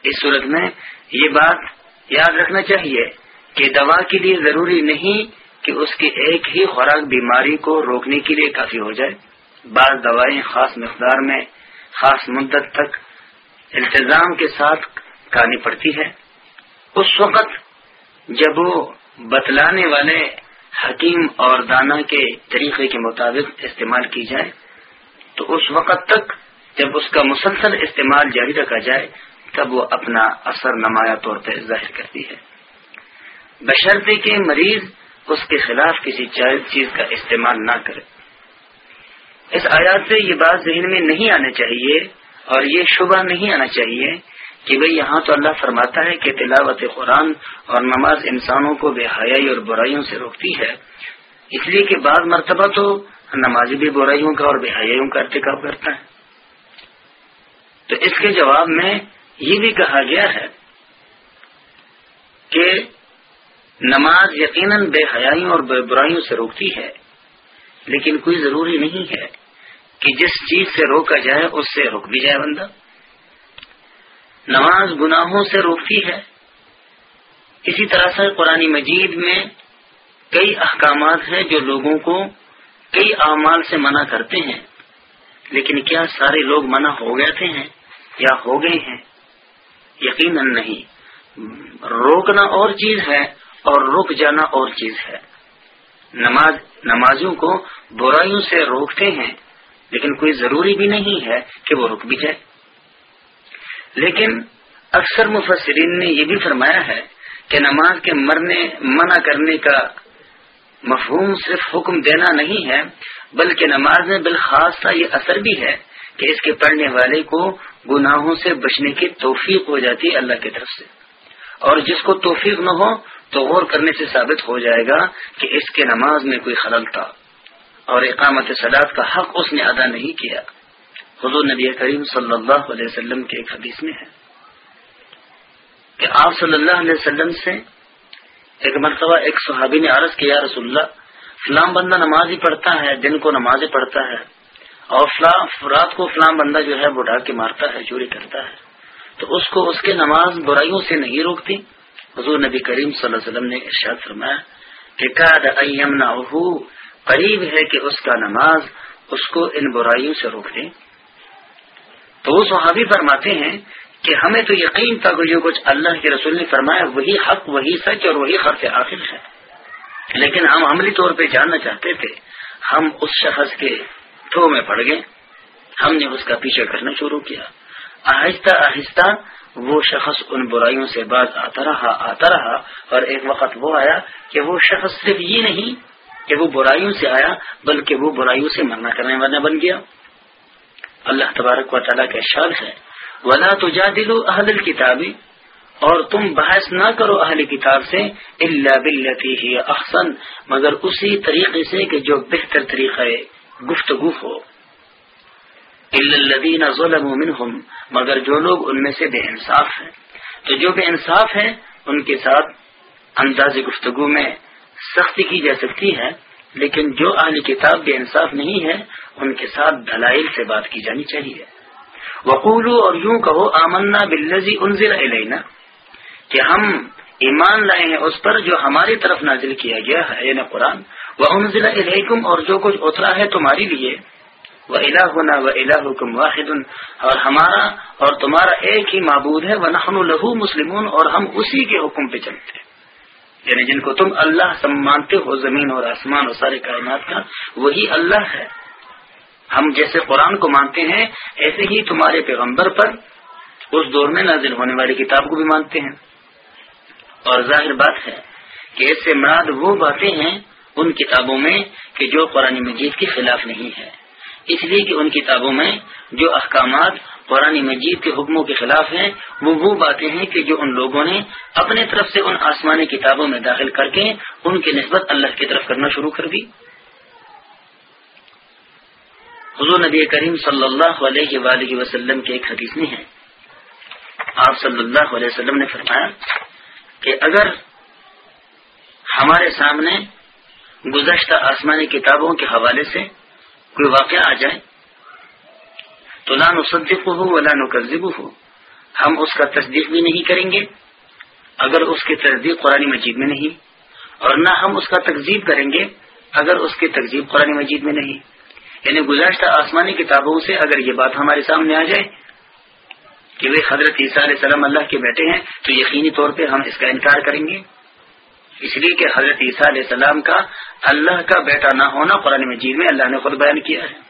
اس صورت میں یہ بات یاد رکھنا چاہیے کہ دوا کے لیے ضروری نہیں کہ اس کی ایک ہی خوراک بیماری کو روکنے کے لیے کافی ہو جائے۔ بعض دوائیں خاص مقدار میں، خاص مدت تک التظام کے ساتھ کھانی پڑتی ہے۔ اس وقت جب وہ بتلانے والے حکیم اور دانا کے طریقے کے مطابق استعمال کی جائے، تو اس وقت تک جب اس کا مسلسل استعمال جاری رکھا جائے، تب وہ اپنا اثر نمایاں طور پہ ظاہر کرتی ہے۔ بشرطے کے مریض اس کے خلاف کسی چیز کا استعمال نہ کرے۔ اس آیات سے یہ بات ذہن میں نہیں آنا چاہیے اور یہ شبہ نہیں آنا چاہیے کہ بھئی یہاں تو اللہ فرماتا ہے کہ تلاوت قرآن اور نماز انسانوں کو بے حیائی اور برائیوں سے روکتی ہے۔ اس لیے کہ بعض مرتبہ تو نمازی بھی برائیوں کا اور بے حیائیوں کا ارتکاب کرتا ہے۔ تو اس کے جواب میں یہ بھی کہا گیا ہے کہ نماز یقیناً بے حیائیوں اور بے برائیوں سے روکتی ہے، لیکن کوئی ضروری نہیں ہے کہ جس چیز سے روکا جائے اس سے رک بھی جائے بندہ۔ نماز گناہوں سے روکتی ہے۔ اسی طرح سے قرآن مجید میں کئی احکامات ہیں جو لوگوں کو کئی اعمال سے منع کرتے ہیں۔ لیکن کیا سارے لوگ منع ہو گئے ہیں یا ہو گئے ہیں؟ یقیناً نہیں۔ روکنا اور چیز ہے اور رک جانا اور چیز ہے۔ نماز، نمازوں کو برائیوں سے روکتے ہیں، لیکن کوئی ضروری بھی نہیں ہے کہ وہ رک بھی جائے۔ لیکن اکثر مفسرین نے یہ بھی فرمایا ہے کہ نماز کے مرنے، منع کرنے کا مفہوم صرف حکم دینا نہیں ہے، بلکہ نماز میں بالخاص یہ اثر بھی ہے کہ اس کے پڑھنے والے کو گناہوں سے بچنے کی توفیق ہو جاتی ہے اللہ کی طرف سے۔ اور جس کو توفیق نہ ہو تو غور کرنے سے ثابت ہو جائے گا کہ اس کے نماز میں کوئی خلل تھا اور اقامت سلاد کا حق اس نے ادا نہیں کیا۔ حضور نبی کریم صلی اللہ علیہ وسلم کے ایک حدیث میں ہے کہ آپ صلی اللہ علیہ وسلم سے ایک مرتبہ ایک صحابی نے عرض کیا رسول اللہ فلام بندہ نماز ہی پڑھتا ہے، دن کو نماز پڑھتا ہے، اور رات کو فلام بندہ جو ہے وہ ڈھا کے مارتا ہے، چوری کرتا ہے۔ تو اس کو اس کے نماز برائیوں سے نہیں روکتی۔ حضور نبی کریم صلی اللہ علیہ وسلم نے ارشاد فرمایا کہ قریب ہے کہ اس کا نماز اس کو ان برائیوں سے روک دے۔ تو وہ صحابی فرماتے ہیں کہ ہمیں تو یقین تھا کہ جو کچھ اللہ کے رسول نے فرمایا وہی حق، وہی سچ اور وہی خرچ آخر ہے۔ لیکن ہم عملی طور پہ جاننا چاہتے تھے، ہم اس شخص کے تھو میں پڑ گئے۔ ہم نے اس کا پیچھے کرنا شروع کیا۔ آہستہ آہستہ وہ شخص ان برائیوں سے باز آتا رہا آتا رہا اور ایک وقت وہ آیا کہ وہ شخص صرف یہ نہیں کہ وہ برائیوں سے آیا، بلکہ وہ برائیوں سے منع کرنے والا بن گیا۔ اللہ تبارک و تعالیٰ کا شاد ہے۔ ولا تو جا دلو اہل کتابی اور تم بحث نہ کرو اہل کتاب سے اللہ بلتی ہی احسن مگر اسی طریقے سے کہ جو بہتر طریقہ گفتگو ہو۔ الدین ظلم منہم مگر جو لوگ ان میں سے بے انصاف ہیں۔ تو جو بے انصاف ہیں، ان کے ساتھ انداز گفتگو میں سختی کی جا سکتی ہے۔ لیکن جو اہل کتاب بے انصاف نہیں ہے ان کے ساتھ دلائل سے بات کی جانی چاہیے۔ وقولو اور یوں کہو، آمنا بلزی انزل علینا کہ ہم ایمان لائے ہیں اس پر جو ہماری طرف نازل کیا گیا ہے یعنی قرآن۔ وہ انزل علیکم اور جو کچھ اترا ہے تمہاری لیے۔ وہ الہ ہونا و الہ حکم واحد۔ اور ہمارا اور تمہارا ایک ہی معبود ہے وہ نحن لہو مسلمون، اور ہم اسی کے حکم پہ چلتے ہیں۔ یعنی جن کو تم اللہ سم مانتے ہو، زمین اور آسمان اور سارے کائنات کا، وہی اللہ ہے۔ ہم جیسے قرآن کو مانتے ہیں، ایسے ہی تمہارے پیغمبر پر اس دور میں نازل ہونے والی کتاب کو بھی مانتے ہیں۔ اور ظاہر بات ہے کہ اس سے مراد وہ باتیں ہیں ان کتابوں میں کہ جو قرآن مجید کے خلاف نہیں ہے۔ اس لیے کہ ان کتابوں میں جو احکامات قرآن مجید کے حکموں کے خلاف ہیں، وہ وہ باتیں ہیں کہ جو ان لوگوں نے اپنے طرف سے ان آسمانی کتابوں میں داخل کر کے ان کی نسبت اللہ کی طرف کرنا شروع کر دی۔ حضور نبی کریم صلی اللہ علیہ وآلہ وسلم کے ایک حدیث میں ہے۔ آپ صلی اللہ علیہ وسلم نے فرمایا کہ اگر ہمارے سامنے گزشتہ آسمانی کتابوں کے حوالے سے کوئی واقعہ آ جائے تو لا نصدق ہو ولا نکذب ہو ہم اس کا تصدیق بھی نہیں کریں گے اگر اس کی تصدیق قرآن مجید میں نہیں اور نہ ہم اس کا تقزیب کریں گے اگر اس کی تقزیب قرآن مجید میں نہیں. یعنی گزشتہ آسمانی کتابوں سے اگر یہ بات ہمارے سامنے آ جائے کہ وہ حضرت عیسیٰ علیہ السلام اللہ کے بیٹے ہیں تو یقینی طور پہ ہم اس کا انکار کریں گے. اس لیے کہ حضرت عیسیٰ علیہ السلام کا اللہ کا بیٹا نہ ہونا قرآن مجید میں اللہ نے خود بیان کیا ہے۔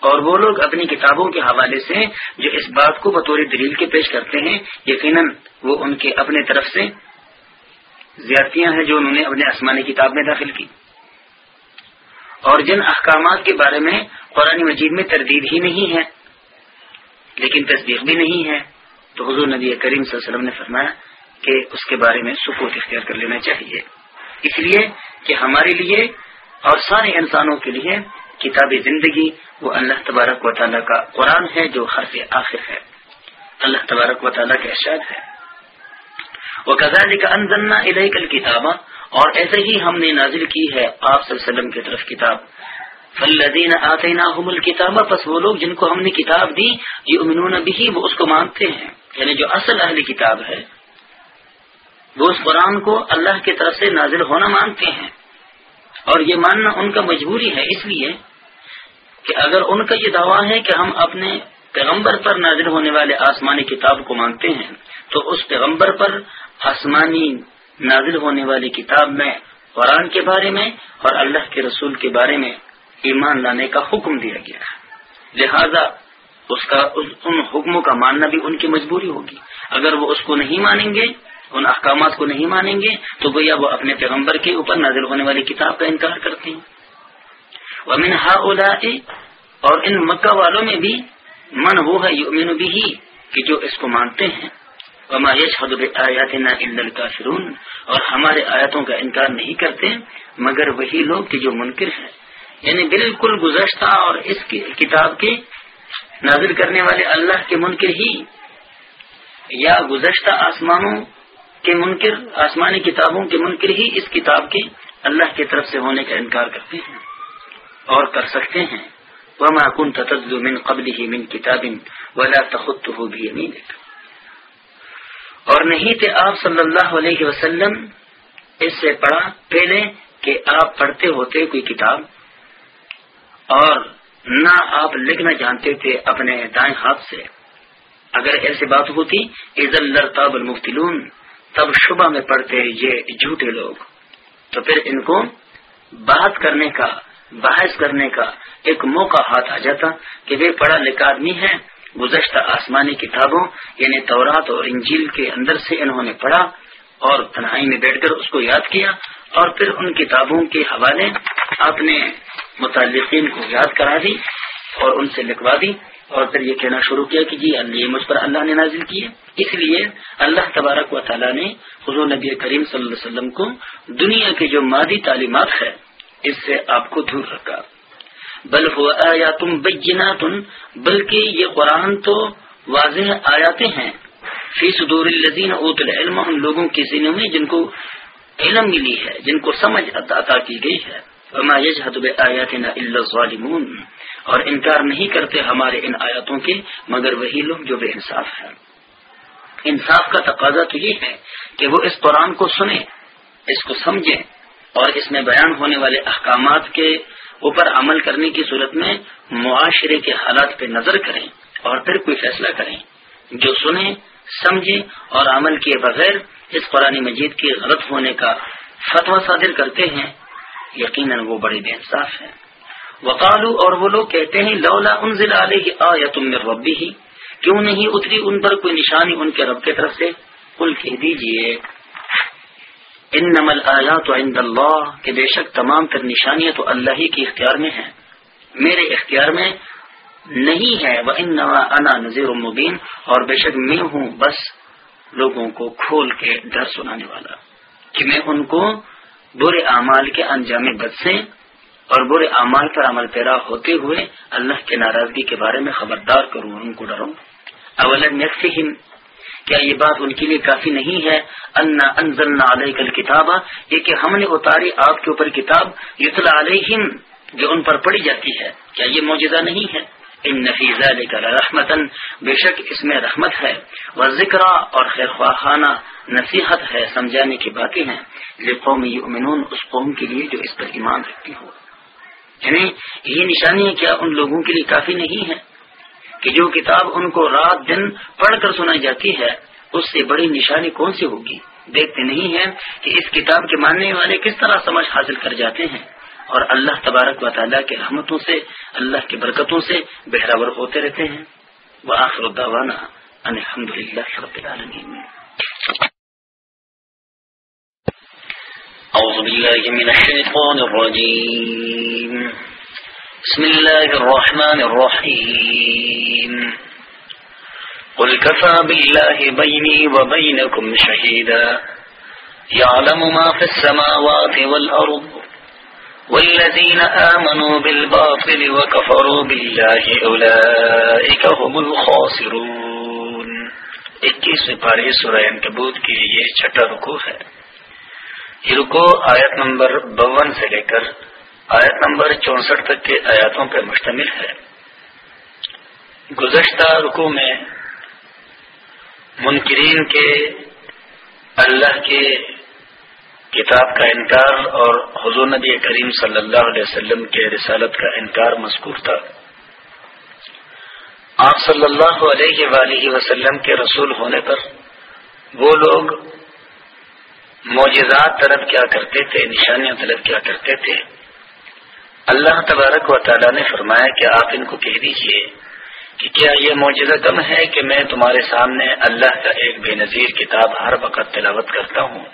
اور وہ لوگ اپنی کتابوں کے حوالے سے جو اس بات کو بطور دلیل کے پیش کرتے ہیں، یقیناً وہ ان کے اپنے طرف سے زیادتیاں ہیں جو انہوں نے اپنے آسمانی کتاب میں داخل کی۔ اور جن احکامات کے بارے میں قرآن مجید میں تردید ہی نہیں ہے، لیکن تصدیق بھی نہیں ہے، تو حضور نبی کریم صلی اللہ علیہ وسلم نے فرمایا کہ اس کے بارے میں سکوت اختیار کر لینا چاہیے۔ اس لیے کہ ہمارے لیے اور سارے انسانوں کے لیے کتاب زندگی وہ اللہ تبارک و تعالیٰ کا قرآن ہے جو حرف آخر ہے۔ اللہ تبارک و تعالیٰ کا ارشاد ہے۔ وہ کزال کا انزنا ادھر کل کتابہ اور ایسے ہی ہم نے نازل کی ہے آپ صلی اللہ علیہ وسلم کی طرف کتاب۔ فلدین آتے نا کتاب بس وہ لوگ جن کو ہم نے کتاب دی یہ امنون بھی وہ اس کو مانتے ہیں۔ یعنی جو اصل اہل کتاب ہے وہ اس قرآن کو اللہ کی طرف سے نازل ہونا مانتے ہیں اور یہ ماننا ان کا مجبوری ہے اس لیے کہ اگر ان کا یہ دعویٰ ہے کہ ہم اپنے پیغمبر پر نازل ہونے والے آسمانی کتاب کو مانتے ہیں، تو اس پیغمبر پر آسمانی نازل ہونے والی کتاب میں، قرآن کے بارے میں اور اللہ کے رسول کے بارے میں ایمان لانے کا حکم دیا گیا ہے۔ لہذا اس کا ان حکموں کا ماننا بھی ان کی مجبوری ہوگی۔ اگر وہ اس کو نہیں مانیں گے ان احکامات کو نہیں مانیں گے، تو گویا وہ اپنے پیغمبر کے اوپر نازل ہونے والی کتاب کا انکار کرتے ہیں۔ ومن ہا اولا اور ان مکہ والوں میں بھی من وہ ہے یؤمن بھی کہ جو اس کو مانتے ہیں۔ وما يشهد بآياتنا الكافرون اور ہمارے آیاتوں کا انکار نہیں کرتے، مگر وہی لوگ کہ جو منکر ہیں۔ یعنی بالکل گزشتہ اور اس کی کتاب کے نازل کرنے والے اللہ کے منکر ہی، یا گزشتہ آسمانوں کے منکر، آسمانی کتابوں کے منکر ہی اس کتاب کے اللہ کی طرف سے ہونے کا انکار کرتے ہیں اور کر سکتے ہیں۔ وہ معقن تتز من قبل ہی من کتاب ولا تخت ہو بھی امین اور نہیں تھے آپ صلی اللہ علیہ وسلم اس سے پڑھا پہلے کہ آپ پڑھتے ہوتے کوئی کتاب اور نہ آپ لکھنا جانتے تھے اپنے دائیں ہاتھ سے۔ اگر ایسی بات ہوتی عز اللہ المفتلون تب شبہ میں پڑتے یہ جھوٹے لوگ۔ تو پھر ان کو بات کرنے کا، بحث کرنے کا ایک موقع ہاتھ آ جاتا کہ وہ پڑھا لکھا آدمی ہے گزشتہ آسمانی کتابوں یعنی تورات اور انجیل کے اندر سے انہوں نے پڑھا اور تنہائی میں بیٹھ کر اس کو یاد کیا اور پھر ان کتابوں کے حوالے اپنے متعلقین کو یاد کرا دی اور ان سے لکھوا دی۔ اور پھر یہ کہنا شروع کیا کہ جی اللہ مجھ پر اللہ نے نازل کیے اس لیے اللہ تبارک و تعالیٰ نے حضور نبی کریم صلی اللہ علیہ وسلم کو دنیا کی جو مادی تعلیمات ہے اس سے آپ کو دور رکھا۔ بل ہوا یا تم بلکہ یہ قرآن تو واضح آیاتیں ہیں۔ فی صدور الزین اوت العلم، ان لوگوں کے سینوں میں جن کو علم ملی ہے، جن کو سمجھ عطا کی گئی ہے۔ ظالمون اور انکار نہیں کرتے ہمارے ان آیاتوں کے، مگر وہی لوگ جو بے انصاف ہیں۔ انصاف کا تقاضا تو یہ ہے کہ وہ اس قرآن کو سنیں، اس کو سمجھیں اور اس میں بیان ہونے والے احکامات کے اوپر عمل کرنے کی صورت میں معاشرے کے حالات پہ نظر کریں اور پھر کوئی فیصلہ کریں۔ جو سنیں، سمجھیں اور عمل کیے بغیر اس قرآن مجید کے غلط ہونے کا فتویٰ صادر کرتے ہیں، یقیناً وہ بڑے بے انصاف ہیں۔ وقالو اور وہ لوگ کہتے ہیں، لولا انزل علیہ آیت من ربی ہی کیوں نہیں اتری ان پر کوئی نشانی ان کے رب کی طرف سے؟ کل کہہ دیجیے ان نمل آیا تو عند اللہ، کہ بے شک تمام تر نشانیاں تو اللہ ہی کے اختیار میں ہیں۔ میرے اختیار میں نہیں ہے وہ ان انا نذیر المبین اور بے شک میں ہوں بس لوگوں کو کھول کے ڈر سنانے والا۔ کہ میں ان کو برے اعمال کے انجام بد سے اور برے اعمال پر عمل پیرا ہوتے ہوئے اللہ کے ناراضگی کے بارے میں خبردار کروں ان کو ڈروں۔ اول کیا یہ بات ان کے لیے کافی نہیں ہے؟ انا انزلنا علیہ کل کتاب یہ کہ ہم نے اتاری آپ کے اوپر کتاب، یتلا علیہم، جو ان پر پڑھی جاتی ہے۔ کیا یہ موجودہ نہیں ہے؟ ان نفیزہ لے کر رحمتن بے شک اس میں رحمت ہے۔ وہ ذکر اور خیر خواہانہ نصیحت ہے، سمجھانے کی باتیں ہیں۔ قوم یؤمنون، اس قوم کے لیے جو اس پر ایمان رکھتی ہو۔ یعنی یہ نشانی کیا ان لوگوں کے لیے کافی نہیں ہے کہ جو کتاب ان کو رات دن پڑھ کر سنائی جاتی ہے، اس سے بڑی نشانی کون سی ہوگی؟ دیکھتے نہیں ہیں کہ اس کتاب کے ماننے والے کس طرح سمجھ حاصل کر جاتے ہیں۔ اور اللہ تبارک و تعالیٰ کے رحمتوں سے، اللہ کی برکتوں سے بہراور ہوتے رہتے ہیں۔ وہ آخر الدوانا الحمد للہ رب العالمین۔ أعوذ بالله من الشيطان الرجيم. بسم الله الرحمن الرحيم. قل كفى بالله بيني وبينكم شهيدا. يعلم ما في السماوات والأرض والذين آمنوا بالباطل وكفروا بالله أولئك هم الخاسرون. اکیس پارے سورہ انکبوت کی یہ چھٹا رکو ہے۔ یہ رکو، آیت نمبر بون سے لے کر آیت نمبر چونسٹھ تک کے آیاتوں پر مشتمل ہے۔ گزشتہ رکو میں منکرین کے اللہ کے کتاب کا انکار اور حضور نبی کریم صلی اللہ علیہ وسلم کے رسالت کا انکار مذکور تھا۔ آپ صلی اللہ علیہ وآلہ وسلم کے رسول ہونے پر وہ لوگ معجزات طلب کیا کرتے تھے، نشانیاں طلب کیا کرتے تھے۔ اللہ تبارک و تعالیٰ نے فرمایا کہ آپ ان کو کہہ دیجیے کہ کیا یہ معجزہ کم ہے کہ میں تمہارے سامنے اللہ کا ایک بے نظیر کتاب ہر وقت تلاوت کرتا ہوں؟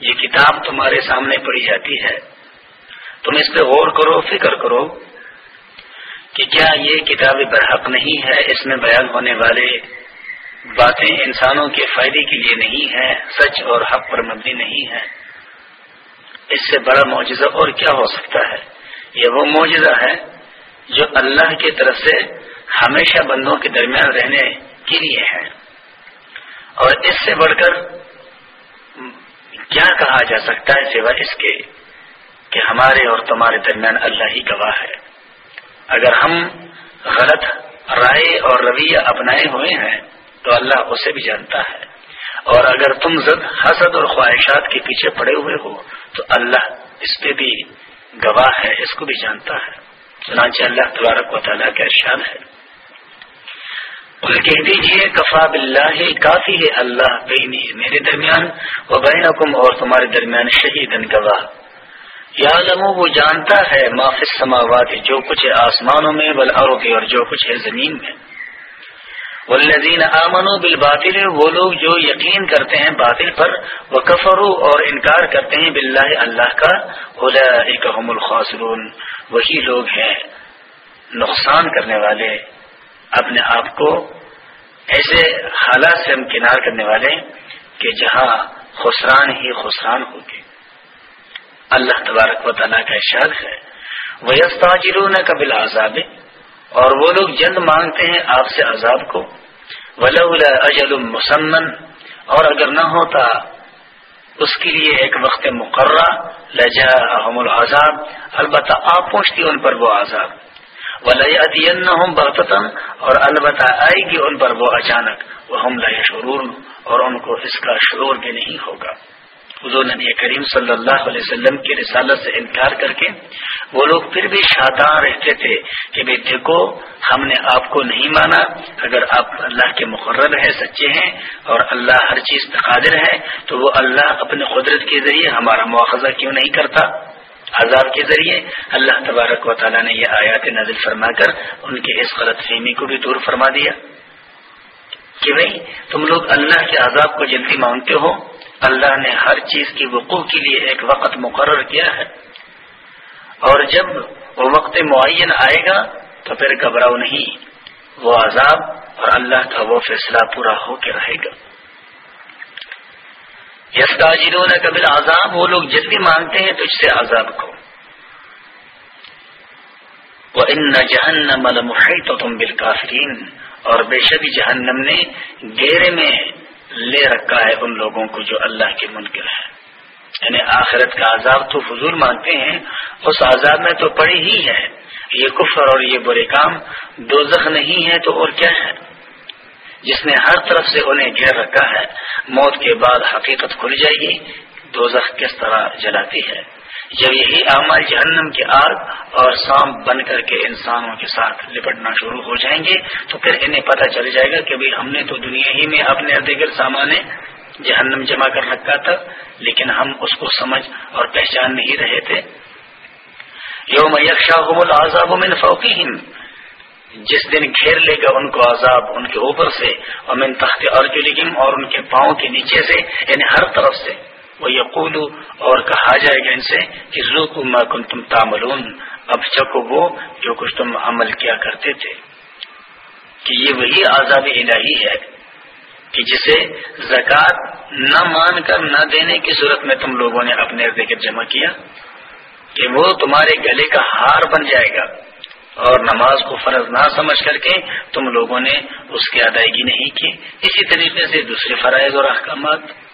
یہ کتاب تمہارے سامنے پڑھی جاتی ہے۔ تم اس پہ غور کرو، فکر کرو کہ کیا یہ کتاب برحق نہیں ہے، اس میں بیان ہونے والے باتیں انسانوں کے فائدے کے لیے نہیں ہے سچ اور حق پر مبنی نہیں ہے اس سے بڑا معجزہ اور کیا ہو سکتا ہے؟ یہ وہ معجزہ ہے جو اللہ کی طرف سے ہمیشہ بندوں کے درمیان رہنے کے لیے ہے۔ اور اس سے بڑھ کر کیا کہا جا سکتا ہے سوائے اس کے کہ ہمارے اور تمہارے درمیان اللہ ہی گواہ ہے۔ اگر ہم غلط رائے اور رویہ اپنائے ہوئے ہیں تو اللہ اسے بھی جانتا ہے۔ اور اگر تم زد، حسد اور خواہشات کے پیچھے پڑے ہوئے ہو، تو اللہ اس پہ بھی گواہ ہے، اس کو بھی جانتا ہے۔ چنانچہ اللہ تبارک و تعالیٰ کا ارشاد ہے۔ کہہ دیجیے کفا بلّہ کافی ہے اللہ بینی، میرے درمیان وہ بین اور تمہارے درمیان شہید گواہ۔ یا لمو وہ جانتا ہے معافی سماوات جو کچھ ہے آسمانوں میں بل اور جو کچھ ہے زمین میں۔ والذین آمنوا بالباطل، وہ لوگ جو یقین کرتے ہیں باطل پر وہ کفرو اور انکار کرتے ہیں باللہ اللہ کا هم الخاسرون، وہی لوگ ہیں نقصان کرنے والے اپنے آپ کو، ایسے حالات سے کنار کرنے والے کہ جہاں خسران ہی خسران ہوگی اللہ تبارک و تعالیٰ کا اشار ہے وہ یستاجرون قبل آزاد اور وہ لوگ جلد مانگتے ہیں آپ سے عذاب کو۔ ولولا اجل مسمن اور اگر نہ ہوتا، اس کے لیے ایک وقت مقررہ لجا احم العذاب۔ البتہ آپ پہنچتی ان پر وہ عذاب۔ ولادین برتن اور البتہ آئے گی ان پر وہ اچانک۔ وہ ہم شرور اور ان کو اس کا شرور بھی نہیں ہوگا۔ حضور نبی کریم صلی اللہ علیہ وسلم کی رسالت سے انکار کر کے وہ لوگ پھر بھی شادان رہتے تھے کہ بھائی دیکھو ہم نے آپ کو نہیں مانا، اگر آپ اللہ کے مقرر ہیں، سچے ہیں اور اللہ ہر چیز پہ قادر ہے، تو وہ اللہ اپنے قدرت کے ذریعے ہمارا مواخذہ کیوں نہیں کرتا؟ عذاب کے ذریعے اللہ تبارک و تعالیٰ نے یہ آیات نازل فرما کر ان کے اس غلط فہمی کو بھی دور فرما دیا۔ کہ بھائی تم لوگ اللہ کے عذاب کو جلدی مانگتے ہو اللہ نے ہر چیز کی وقوع کے لیے ایک وقت مقرر کیا ہے۔ اور جب وہ وقت معین آئے گا تو پھر گھبراؤ نہیں۔ وہ عذاب اور اللہ کا وہ فیصلہ پورا ہو کے رہے گا۔ یس کا جنہوں نے کبھی عذاب وہ لوگ جلدی مانگتے ہیں تجھ سے عذاب کو۔ وہ ان جہنم المحیط تم بالکافرین اور بے شک جہنم نے گیرے میں لے رکھا ہے ان لوگوں کو جو اللہ کے منکر ہے یعنی آخرت کا عذاب تو فضول مانتے ہیں، اس عذاب میں تو پڑی ہی ہے۔ یہ کفر اور یہ برے کام دو نہیں ہے تو اور کیا ہے؟ جس نے ہر طرف سے انہیں گھیر رکھا ہے، موت کے بعد حقیقت کھل جائے گی۔ دو کس طرح جلاتی ہے؟ جب یہی اعمال جہنم کی آگ اور سانپ بن کر کے انسانوں کے ساتھ لپٹنا شروع ہو جائیں گے، تو پھر انہیں پتہ چل جائے گا کہ ہم نے تو دنیا ہی میں اپنے ارد گرد سامان جہنم جمع کر رکھا تھا، لیکن ہم اس کو سمجھ اور پہچان نہیں رہے تھے۔ یوم العذاب من فوقهم جس دن گھیر لے گا ان کو عذاب ان کے اوپر سے امن تخت ارجلہم اور ان کے پاؤں کے نیچے سے یعنی ہر طرف سے۔ وہ یقول اور کہا جائے گا ان سے کہ ذوقوا ما کنتم تعملون۔ اب چکو وہ جو کچھ تم عمل کیا کرتے تھے۔ کہ یہ وہی عذاب الہی ہے کہ جسے زکوٰۃ نہ مان کر نہ دینے کی صورت میں تم لوگوں نے اپنے ارد جمع کیا۔ کہ وہ تمہارے گلے کا ہار بن جائے گا۔ اور نماز کو فرض نہ سمجھ کر کے تم لوگوں نے اس کی ادائیگی نہیں کی۔ اسی طریقے سے دوسرے فرائض اور احکامات۔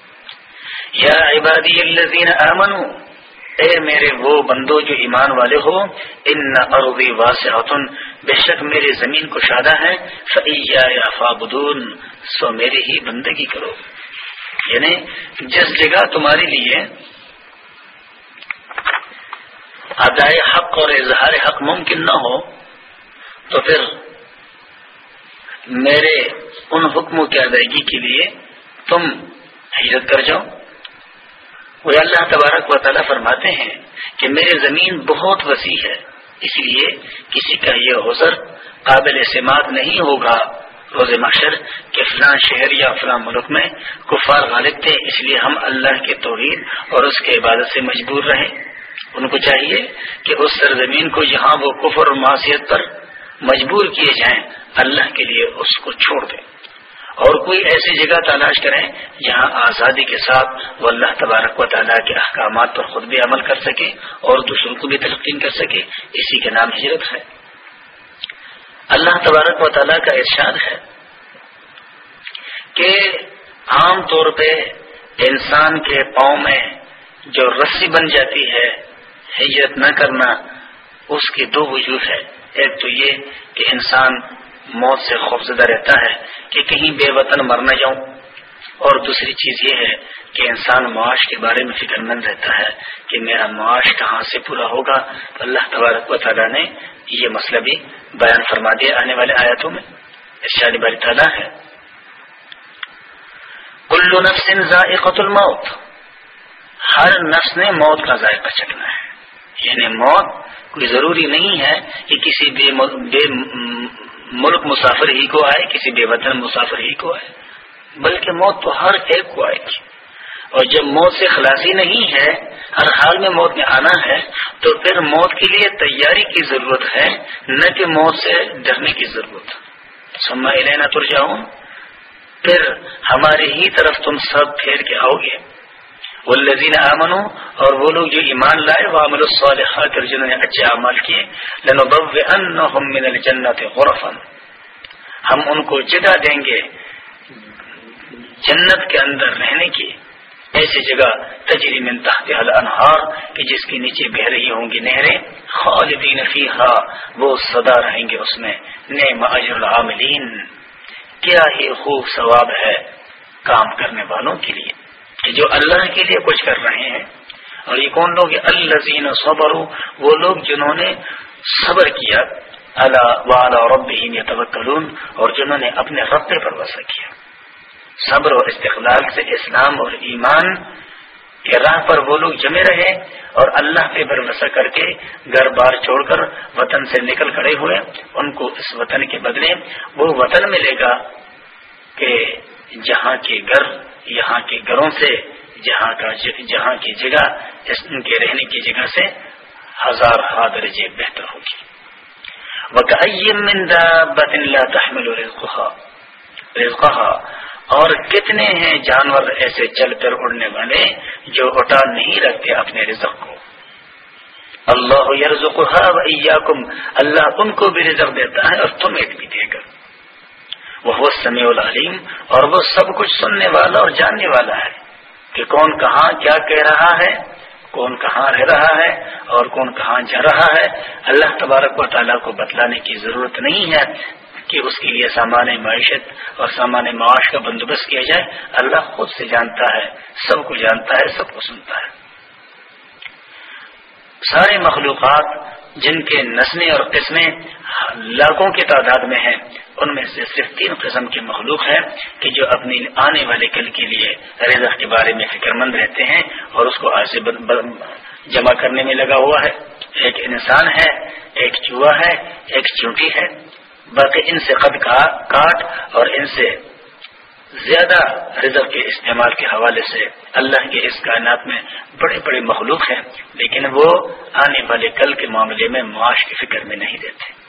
یا عبادی الذین آمنوا اے میرے وہ بندو جو ایمان والے ہو، ان ارضی واسعتن، بے شک میری زمین کو شادہ ہے فیا یا فابدون سو میری ہی بندگی کرو۔ یعنی جس جگہ تمہارے لیے ادائے حق اور اظہار حق ممکن نہ ہو، تو پھر میرے ان حکموں کی ادائیگی کے لیے تم ہجرت کر جاؤ۔ وہ اللہ تبارک و تعالیٰ فرماتے ہیں کہ میرے زمین بہت وسیع ہے، اس لیے کسی کا یہ حضر قابل اعتماد نہیں ہوگا۔ روز معاشر کہ فلاں شہر یا فلاں ملک میں کفار غالب تھے، اس لیے ہم اللہ کے توحید اور اس کے عبادت سے مجبور رہیں۔ ان کو چاہیے کہ اس سرزمین کو جہاں وہ کفر اور معاشیت پر مجبور کیے جائیں، اللہ کے لیے اس کو چھوڑ دیں۔ اور کوئی ایسی جگہ تلاش کریں جہاں آزادی کے ساتھ وہ اللہ تبارک و تعالیٰ کے احکامات پر خود بھی عمل کر سکے اور دوسروں کو بھی تلقین کر سکے، اسی کے نام ہجرت ہے۔ اللہ تبارک و تعالیٰ کا ارشاد ہے کہ عام طور پہ انسان کے پاؤں میں جو رسی بن جاتی ہے، ہجرت نہ کرنا اس کی دو وجوہ ہے ایک تو یہ کہ انسان موت سے خوفزدہ رہتا ہے کہ کہیں بے وطن مر نہ جاؤں۔ اور دوسری چیز یہ ہے کہ انسان معاش کے بارے میں فکر مند رہتا ہے کہ میرا معاش کہاں سے پورا ہوگا۔ تو اللہ تبارک و تعالیٰ نے یہ مسئلہ بھی بیان فرما دیا آنے والے آیاتوں میں۔ ارشاد باری تعالیٰ ہے۔ کلو نفس ذائقت الموت۔ ہر نفس نے موت کا ذائقہ چکنا ہے۔ یعنی موت کوئی ضروری نہیں ہے کہ کسی بے بے ملک مسافر ہی کو آئے، کسی بے وطن مسافر ہی کو آئے۔ بلکہ موت تو ہر ایک کو آئے گی۔ اور جب موت سے خلاصی نہیں ہے، ہر حال میں موت میں آنا ہے، تو پھر موت کے لیے تیاری کی ضرورت ہے، نہ کہ موت سے ڈرنے کی ضرورت۔ سما لینا تر جاؤں پھر ہماری ہی طرف تم سب پھیر کے آؤ گے۔ وہ لذین اور وہ لوگ جو ایمان لائے وہ عمل الصالحات، اور جنہوں نے اچھے اعمال کیے من الجنت غرفا۔ ہم ان کو جگہ دیں گے، جنت کے اندر رہنے کی۔ ایسی جگہ تجری من تحت الانہار، کہ جس کے نیچے بہ رہی ہوں گی نہریں۔ خالدین فیہا، وہ صدا رہیں گے اس میں۔ نعم اجر العاملین۔ کیا ہی خوب ثواب ہے کام کرنے والوں کے لیے۔ جو اللہ کے لیے کچھ کر رہے ہیں، اور یہ کون لوگ الزین صبر وہ لوگ جنہوں نے صبر کیا اللہ رب ہی اور جنہوں نے اپنے رب پہ بھروسہ کیا۔ صبر اور استقلال سے اسلام اور ایمان کے راہ پر وہ لوگ جمے رہے، اور اللہ پہ بھروسہ کر کے گھر بار چھوڑ کر وطن سے نکل کھڑے ہوئے۔ ان کو اس وطن کے بدلے وہ وطن ملے گا کہ جہاں کے گھر یہاں کے گھروں سے، جہاں کا جہاں کی جگہ ان کے رہنے کی جگہ سے ہزار درجے بہتر ہوگی۔ رزقها۔ اور کتنے ہیں جانور ایسے چل کر اڑنے والے جو اٹا نہیں رکھتے اپنے رزق کو؟ اللہ یرزقها اللہ ان کو بھی رزق دیتا ہے اور تمہیں بھی دے گا وہ سمیع العلیم، اور وہ سب کچھ سننے والا اور جاننے والا ہے کہ کون کہاں کیا کہہ رہا ہے، کون کہاں رہ رہا ہے اور کون کہاں جا رہا ہے۔ اللہ تبارک و تعالیٰ کو بتلانے کی ضرورت نہیں ہے کہ اس کے لیے سامان معیشت اور سامان معاش کا بندوبست کیا جائے۔ اللہ خود سے جانتا ہے، سب کو جانتا ہے، سب کو سنتا ہے۔ سارے مخلوقات، جن کے نسلیں اور قسمیں لاکھوں کی تعداد میں ہیں ان میں سے صرف تین قسم کے مخلوق ہیں کہ جو اپنی آنے والے کل کے لیے رزق کے بارے میں فکر مند رہتے ہیں اور اس کو آج سے جمع کرنے میں لگا ہوا ہے۔ ایک انسان ہے، ایک چوہا ہے، ایک چونٹی ہے۔ باقی ان سے قد کا کاٹ اور ان سے زیادہ رزق کے استعمال کے حوالے سے اللہ کے اس کائنات میں بڑے بڑے مخلوق ہیں، لیکن وہ آنے والے کل کے معاملے میں معاش کی فکر میں نہیں دیتے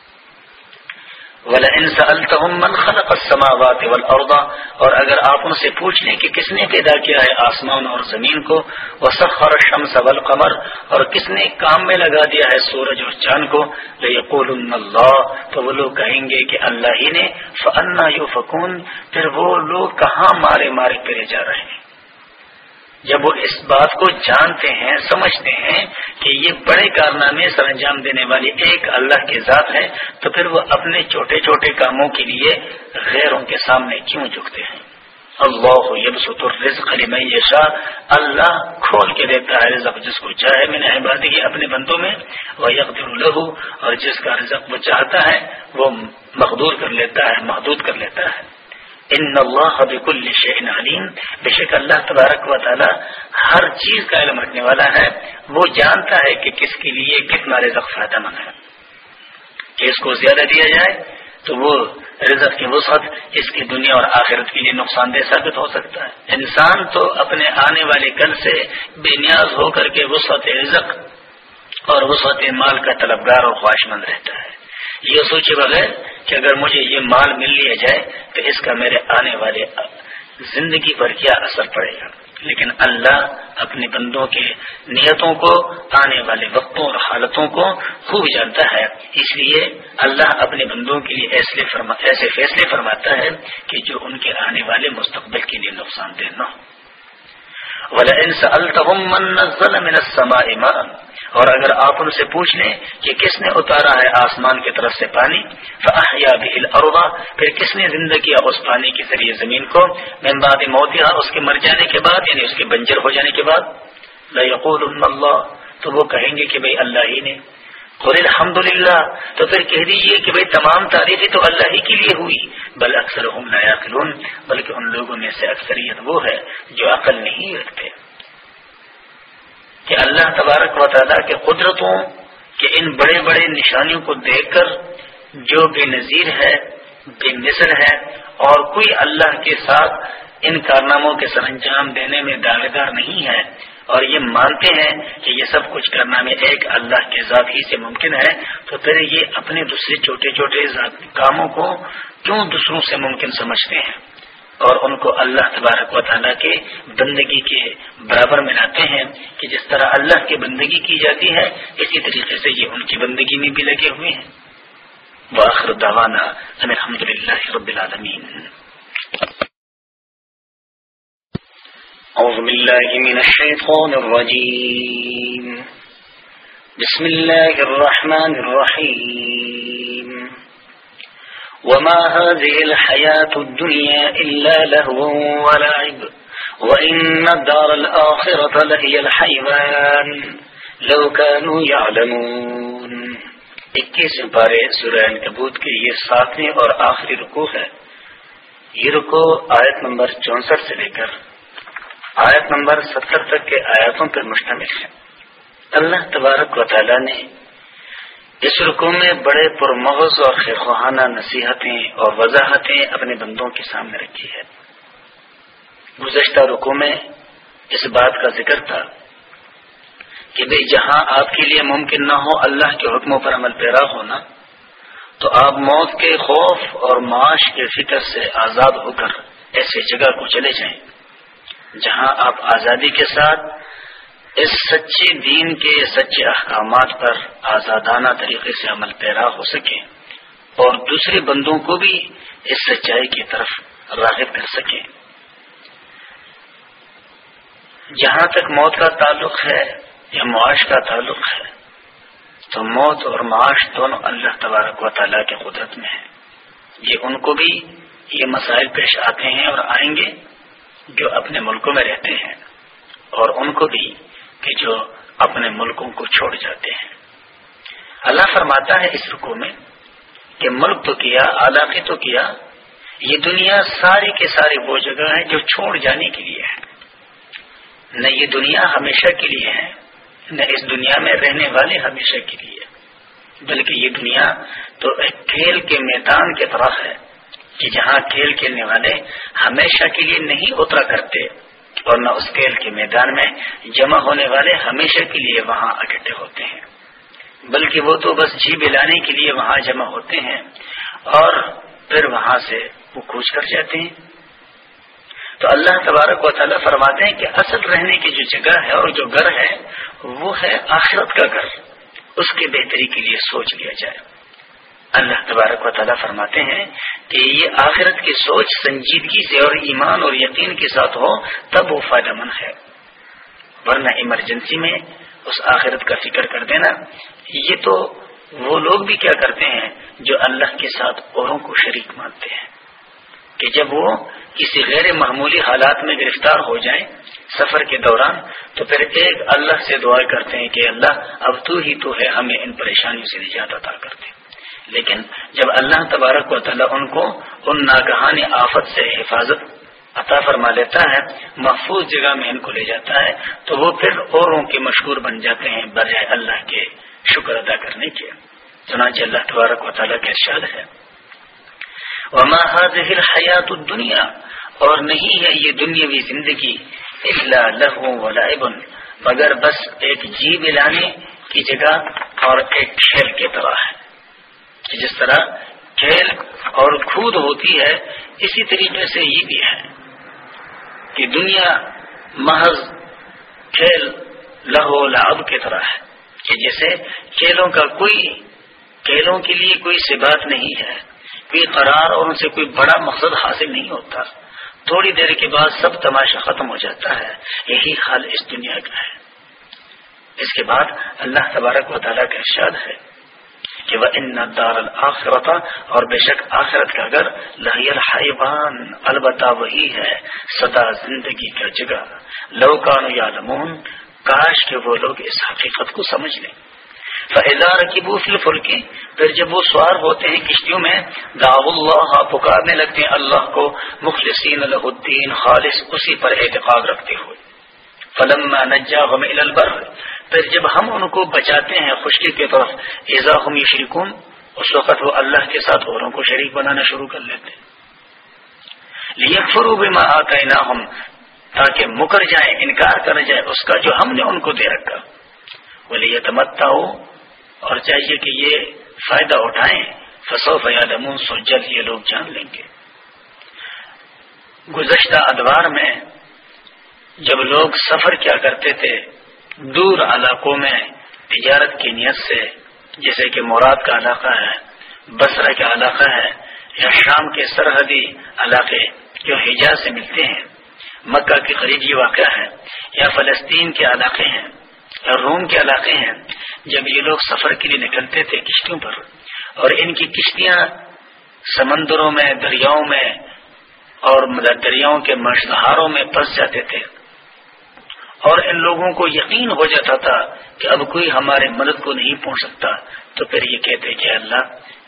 من خلق السماوات والارض اور اگر آپ ان سے پوچھ لیں کہ کس نے پیدا کیا ہے آسمان اور زمین کو، وسخر الشمس والقمر اور کس نے کام میں لگا دیا ہے سورج اور چاند کو لیقولن اللہ تو وہ لوگ کہیں گے کہ اللہ ہی نے فانا یوفکون پھر وہ لوگ کہاں مارے مارے پھرے جا رہے ہیں؟ جب وہ اس بات کو جانتے ہیں، سمجھتے ہیں کہ یہ بڑے کارنامے سر انجام دینے والی ایک اللہ کی ذات ہے، تو پھر وہ اپنے چھوٹے چھوٹے کاموں کے لیے غیروں کے سامنے کیوں جھکتے ہیں؟ اللہ یبسط الرزق لمن یشاء، اللہ کھول کے دیتا ہے رزق جس کو چاہے میں نے عبادی اپنے بندوں میں وہ یقر له، اور جس کا رزق وہ چاہتا ہے وہ مقدور کر لیتا ہے، محدود کر لیتا ہے۔ ان اللہ بکل شہن علیم۔ بے شک اللہ تبارک و تعالی ہر چیز کا علم رکھنے والا ہے۔ وہ جانتا ہے کہ کس کے لیے کتنا رزق فائدہ مند ہے۔ کہ اس کو زیادہ دیا جائے تو وہ رزق کی وسعت اس کی دنیا اور آخرت کے لیے نقصان دہ ثابت ہو سکتا ہے۔ انسان تو اپنے آنے والے کل سے بے نیاز ہو کر کے وسعت رزق اور وسعت مال کا طلبگار اور خواہش مند رہتا ہے۔ یہ سوچے بغیر کہ اگر مجھے یہ مال مل لیا جائے تو اس کا میرے آنے والے زندگی پر کیا اثر پڑے گا؟ لیکن اللہ اپنے بندوں کے نیتوں کو، آنے والے وقتوں اور حالتوں کو خوب جانتا ہے۔ اس لیے اللہ اپنے بندوں کے لیے ایسے فرما، ایسے فیصلے فرماتا ہے کہ جو ان کے آنے والے مستقبل کے لیے نقصان دہ نہ ہو اور اگر آپ ان سے پوچھ لیں کہ کس نے اتارا ہے آسمان کی طرف سے پانی فاحیا به الارض، پھر کس نے زندہ کیا اس پانی کے ذریعے زمین کو؟ من بعد موتها، اس کے مر جانے کے بعد یعنی اس کے بنجر ہو جانے کے بعد۔ لا يقولن تو وہ کہیں گے کہ بھئی اللہ ہی نے۔ قل الحمد للہ تو پھر کہہ دیجیے کہ بھئی تمام تعریفیں تو اللہ ہی کے لیے ہوئی۔ بل اکثر ہم لا بلکہ ان لوگوں میں سے اکثریت وہ ہے جو عقل نہیں رکھتے۔ کہ اللہ تبارک و تعالیٰ کے قدرتوں کے ان بڑے بڑے نشانیوں کو دیکھ کر جو بے نظیر ہے، بے نظر ہے، اور کوئی اللہ کے ساتھ ان کارناموں کے سر انجام دینے میں دعوے دار نہیں ہے اور یہ مانتے ہیں کہ یہ سب کچھ کرنا میں ایک اللہ کے ذات ہی سے ممکن ہے، تو پھر یہ اپنے دوسرے چھوٹے چھوٹے کاموں کو کیوں دوسروں سے ممکن سمجھتے ہیں؟ اور ان کو اللہ تبارک و تعالیٰ کے بندگی کے برابر میں لاتے ہیں کہ جس طرح اللہ کی بندگی کی جاتی ہے، اسی طریقے سے یہ ان کی بندگی میں بھی لگے ہوئے ہیں۔ واخر دعوانا الحمد للہ رب العالمین۔ أعوذ بالله من الشيطان الرجيم. بسم الله الرحمن الرحيم. وما هذه الحياة الدنيا إلا لهو ولعب. وإن الدار الآخرة لهي الحيوان. لو كانوا يعلمون. اکیس پارے سورہ کبوت کے یہ ساتویں اور آخری رکو ہے. یہ رکو آیت نمبر چونسٹھ سے لے کر آیت نمبر ستر تک کے آیاتوں پر مشتمل ہے۔ اللہ تبارک و تعالی نے اس رکو میں بڑے پرمغز اور خواہانہ نصیحتیں اور وضاحتیں اپنے بندوں کے سامنے رکھی ہے گزشتہ رکو میں اس بات کا ذکر تھا کہ بھائی جہاں آپ کے لیے ممکن نہ ہو اللہ کے حکموں پر عمل پیرا ہونا، تو آپ موت کے خوف اور معاش کے فکر سے آزاد ہو کر ایسے جگہ کو چلے جائیں۔ جہاں آپ آزادی کے ساتھ اس سچے دین کے، سچے احکامات پر آزادانہ طریقے سے عمل پیرا ہو سکے اور دوسرے بندوں کو بھی اس سچائی کی طرف راغب کر سکیں۔ جہاں تک موت کا تعلق ہے یا معاش کا تعلق ہے، تو موت اور معاش دونوں اللہ تبارک و تعالیٰ کی قدرت میں ہے یہ ان کو بھی یہ مسائل پیش آتے ہیں اور آئیں گے۔ جو اپنے ملکوں میں رہتے ہیں اور ان کو بھی کہ جو اپنے ملکوں کو چھوڑ جاتے ہیں۔ اللہ فرماتا ہے اس رکو میں کہ ملک تو کیا، علاقے تو کیا، یہ دنیا ساری کے سارے وہ جگہ ہے جو چھوڑ جانے کے لیے ہے۔ نہ یہ دنیا ہمیشہ کے لیے ہے، نہ اس دنیا میں رہنے والے ہمیشہ کے لیے۔ بلکہ یہ دنیا تو ایک کھیل کے میدان کی طرح ہے۔ کہ جہاں کھیل کھیلنے والے ہمیشہ کے لیے نہیں اترا کرتے اور نہ اس کھیل کے میدان میں جمع ہونے والے ہمیشہ کے لیے وہاں اکٹھے ہوتے ہیں، بلکہ وہ تو بس جی بلانے کے لیے وہاں جمع ہوتے ہیں اور پھر وہاں سے وہ کوچ کر جاتے ہیں۔ تو اللہ تبارک و تعالیٰ فرماتے ہیں کہ اصل رہنے کی جو جگہ ہے اور جو گھر ہے، وہ ہے آخرت کا گھر۔ اس کے بہتری کے لیے سوچ لیا جائے۔ اللہ تبارک و تعالیٰ فرماتے ہیں کہ یہ آخرت کی سوچ، سنجیدگی سے اور ایمان اور یقین کے ساتھ ہو، تب وہ فائدہ مند ہے۔ ورنہ ایمرجنسی میں اس آخرت کا فکر کر دینا، یہ تو وہ لوگ بھی کیا کرتے ہیں جو اللہ کے ساتھ اوروں کو شریک مانتے ہیں۔ کہ جب وہ کسی غیر معمولی حالات میں گرفتار ہو جائیں سفر کے دوران، تو پھر ایک اللہ سے دعا کرتے ہیں کہ اللہ، اب تو ہی تو ہے، ہمیں ان پریشانیوں سے نجات عطا کرتے لیکن جب اللہ تبارک و تعالیٰ ان کو ان ناگہانی آفت سے حفاظت عطا فرما لیتا ہے، محفوظ جگہ میں ان کو لے جاتا ہے، تو وہ پھر اوروں کے مشہور بن جاتے ہیں برائے اللہ کے شکر ادا کرنے کے۔ چنانچہ اللہ تبارک و تعالیٰ کا ارشاد ہے۔ وما هذه الحیات الدنیا اور نہیں ہے یہ دنیاوی زندگی الا لہو و لعب مگر بس ایک جی ملانے کی جگہ اور ایک کھیل کی طرح ہے۔ جس طرح کھیل اور کھود ہوتی ہے، اسی طریقے سے یہ بھی ہے۔ کہ دنیا محض کھیل لہو لعب کی طرح ہے، کہ جیسے کھیلوں کا کوئی، کھیلوں کے لیے کوئی سبات نہیں ہے، کوئی قرار اور ان سے کوئی بڑا مقصد حاصل نہیں ہوتا۔ تھوڑی دیر کے بعد سب تماشا ختم ہو جاتا ہے، یہی حال اس دنیا کا ہے۔ اس کے بعد اللہ تبارک و تعالیٰ کا ارشاد ہے۔ کہ وہ ان دار الآخرت اور بے شک آخرت کا گھر لہی الحیبان البتہ وہی ہے سدا زندگی کا جگہ۔ لوکان یا لمون کاش کے وہ لوگ اس حقیقت کو سمجھ لیں۔ فضار کی بوفل فلکی پھر جب وہ سوار ہوتے ہیں کشتیوں میں داغ اللہ، پکارنے لگتے ہیں اللہ کو، مخلصین الدین، خالص اسی پر اعتقاد رکھتے ہوئے۔ فلم نجا غم البر پھر جب ہم ان کو بچاتے ہیں خشکی کی طرف ایزا شریکون اس وقت وہ اللہ کے ساتھ اوروں کو شریک بنانا شروع کر لیتے لیے فرو بھی ماں ہم تاکہ مکر جائیں، انکار کر جائے اس کا جو ہم نے ان کو دے رکھا۔ وہ لیے تمتا ہو اور چاہیے کہ یہ فائدہ اٹھائیں۔ فصو فیادمون سو جلد یہ لوگ جان لیں گے۔ گزشتہ ادوار میں جب لوگ سفر کیا کرتے تھے دور علاقوں میں تجارت کی نیت سے، جیسے کہ مراد کا علاقہ ہے بسرا کا علاقہ ہے، یا شام کے سرحدی علاقے جو حجاز سے ملتے ہیں، مکہ کے قریب یہ واقع ہے، یا فلسطین کے علاقے ہیں، یا روم کے علاقے ہیں، جب یہ لوگ سفر کے لیے نکلتے تھے کشتیوں پر، اور ان کی کشتیاں سمندروں میں، دریاؤں میں اور دریاؤں کے مشہاروں میں پھنس جاتے تھے۔ اور ان لوگوں کو یقین ہو جاتا تھا کہ اب کوئی ہمارے مدد کو نہیں پہنچ سکتا، تو پھر یہ کہتے کہ اللہ،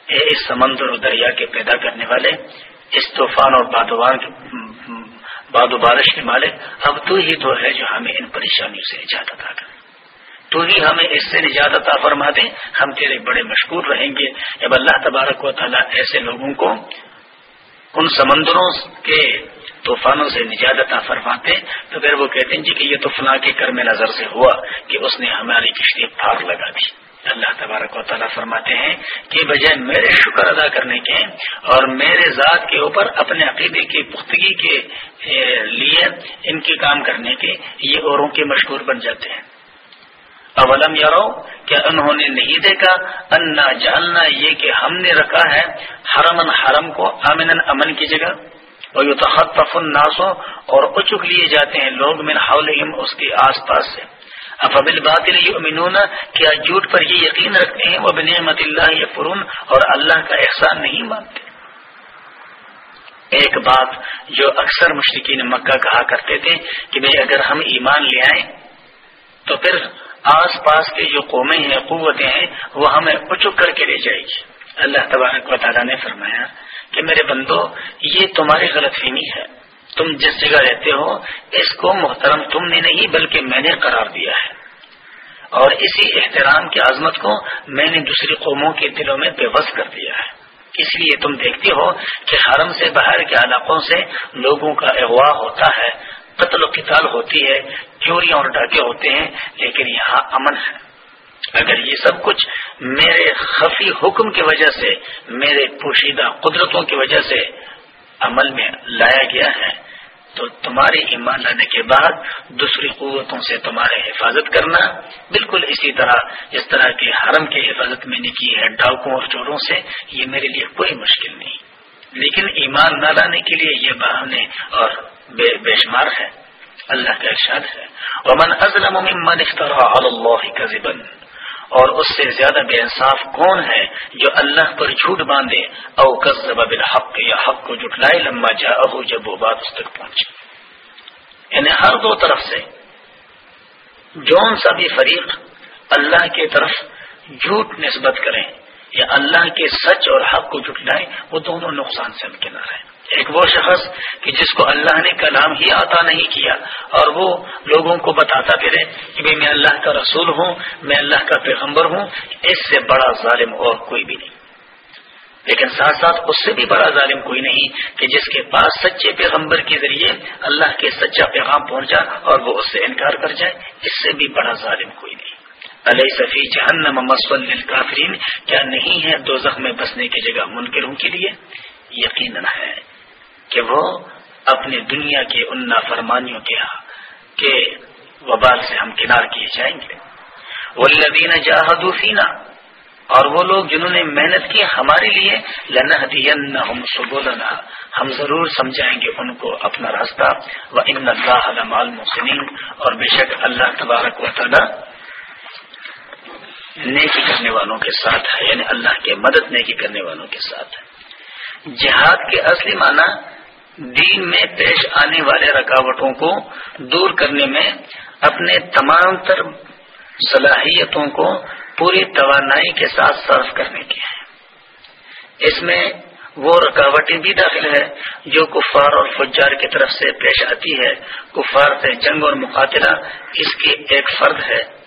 اے اس سمندر اور دریا کے پیدا کرنے والے، اس طوفان اور بادوان باد و بارش کے مالک، اب تو ہی تو ہے جو ہمیں ان پریشانیوں سے اجازت آ کر تو ہی ہمیں اس سے نجات عطا فرما دے، ہم تیرے بڑے مشکور رہیں گے۔ جب اللہ تبارک و تعالیٰ ایسے لوگوں کو ان سمندروں کے طوفانوں سے نجات عطا فرماتے تو پھر وہ کہتے ہیں جی کہ یہ تو فلاں کے کرم نظر سے ہوا کہ اس نے ہماری کشتی پھاڑ لگا دی۔ اللہ تبارک و تعالیٰ فرماتے ہیں کہ بجائے میرے شکر ادا کرنے کے اور میرے ذات کے اوپر اپنے عقیدے کی پختگی کے لیے ان کے کام کرنے کے یہ اوروں کے مشہور بن جاتے ہیں۔ اولم یارو کیا انہوں نے نہیں دیکھا، انا جالنا یہ کہ ہم نے رکھا ہے حرمن حرم کو امن امن کی جگہ۔ اور یہ اور اچک لیے جاتے ہیں لوگ من حولہم اس کے آس پاس سے۔ افبل باطل یؤمنون کیا جھوٹ پر یہ یقین رکھتے ہیں؟ وہ بنعمت اللہ یفرون اور اللہ کا احسان نہیں مانتے۔ ایک بات جو اکثر مشرقین مکہ کہا کرتے تھے کہ بھائی اگر ہم ایمان لے آئیں تو پھر آس پاس کے جو قومیں ہیں، قوتیں ہیں، وہ ہمیں اچک کر کے لے جائے گی۔ اللہ تبارک و تعالیٰ نے فرمایا کہ میرے بندو، یہ تمہاری غلط فہمی ہے۔ تم جس جگہ رہتے ہو، اس کو محترم تم نے نہیں، بلکہ میں نے قرار دیا ہے۔ اور اسی احترام کی عظمت کو میں نے دوسری قوموں کے دلوں میں بے بس کر دیا ہے۔ اس لیے تم دیکھتے ہو کہ حرم سے باہر کے علاقوں سے لوگوں کا اغوا ہوتا ہے۔ قتل و قتال ہوتی ہے، چوریاں اور ڈاکے ہوتے ہیں، لیکن یہاں امن ہے۔ اگر یہ سب کچھ میرے خفی حکم کی وجہ سے، میرے پوشیدہ قدرتوں کی وجہ سے عمل میں لایا گیا ہے، تو تمہاری ایمان لانے کے بعد دوسری قوتوں سے تمہارے حفاظت کرنا بالکل اسی طرح، جس طرح کے حرم کی حفاظت میں نے کی ہے، ڈاکوں اور چوروں سے، یہ میرے لیے کوئی مشکل نہیں۔ لیکن ایمان نہ لانے کے لیے یہ بہانے اور بے بے شمار ہے۔ اللہ کا ارشاد ہے۔ امن ازلم اللہ اور اس سے زیادہ بے انصاف کون ہے جو اللہ پر جھوٹ باندھے؟ او کذب بالحق، یا حق کو جھٹلائے لمبا جا جب وہ بات اس تک پہنچے یعنی ہر دو طرف سے جون سا بھی فریق اللہ کی طرف جھوٹ نسبت کریں یا اللہ کے سچ اور حق کو جھٹلائیں، وہ دونوں نقصان سے امکنار ہیں۔ ایک وہ شخص کہ جس کو اللہ نے کلام ہی عطا نہیں کیا اور وہ لوگوں کو بتاتا پھرے کہ میں اللہ کا رسول ہوں، میں اللہ کا پیغمبر ہوں، اس سے بڑا ظالم اور کوئی بھی نہیں۔ لیکن ساتھ ساتھ اس سے بھی بڑا ظالم کوئی نہیں کہ جس کے پاس سچے پیغمبر کے ذریعے اللہ کے سچا پیغام پہنچا اور وہ اس سے انکار کر جائے، اس سے بھی بڑا ظالم کوئی نہیں۔ علیہ صفی جہنم مسول کافرین کیا نہیں ہے دو زخم بسنے کی جگہ منکروں کے لیے؟ یقیناً ہے۔ کہ وہ اپنی دنیا کے ان نافرمانیوں کے ہاں کے وبال سے ہم کنار کیے جائیں گے۔ وہ لدین فینا اور وہ لوگ جنہوں نے محنت کی ہمارے لیے لنحدین ہم سبولنا ہم ضرور سمجھائیں گے ان کو اپنا راستہ۔ و ان اللہ علمال مسلم اور بے شک اللہ تبارک و تعالی نیکی کرنے والوں کے ساتھ ہے یعنی اللہ کے مدد نیکی کرنے والوں کے ساتھ ہے۔ جہاد کے اصلی معنی دین میں پیش آنے والے رکاوٹوں کو دور کرنے میں اپنے تمام تر صلاحیتوں کو پوری توانائی کے ساتھ صرف کرنے کی ہے۔ اس میں وہ رکاوٹیں بھی داخل ہے جو کفار اور فجار کی طرف سے پیش آتی ہے۔ کفار سے جنگ اور مقاتلہ اس کی ایک فرد ہے۔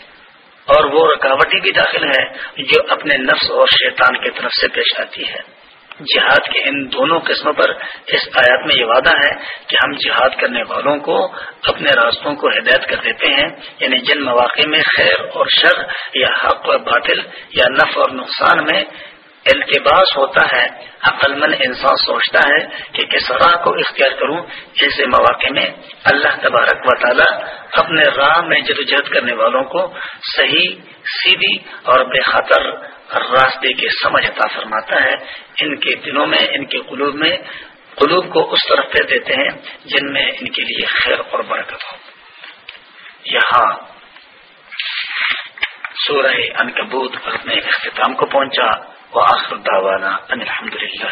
اور وہ رکاوٹیں بھی داخل ہے جو اپنے نفس اور شیطان کی طرف سے پیش آتی ہے۔ جہاد کے ان دونوں قسموں پر اس آیات میں یہ وعدہ ہے کہ ہم جہاد کرنے والوں کو اپنے راستوں کو ہدایت کر دیتے ہیں یعنی جن مواقع میں خیر اور شر یا حق اور باطل یا نف اور نقصان میں التباس ہوتا ہے۔ عقل مند انسان سوچتا ہے کہ کس راہ کو اختیار کروں، ایسے مواقع میں اللہ تبارک و تعالی اپنے راہ میں جدوجہد کرنے والوں کو صحیح سیدھی اور بے خطر راستے کی سمجھ عطا فرماتا ہے۔ ان کے دلوں میں، ان کے قلوب میں، قلوب کو اس طرف پھیر دیتے ہیں جن میں ان کے لیے خیر اور برکت ہو۔ یہاں سورہ ان کبوت اپنے اختتام کو پہنچا۔ وہ آخر داوانا الحمد للہ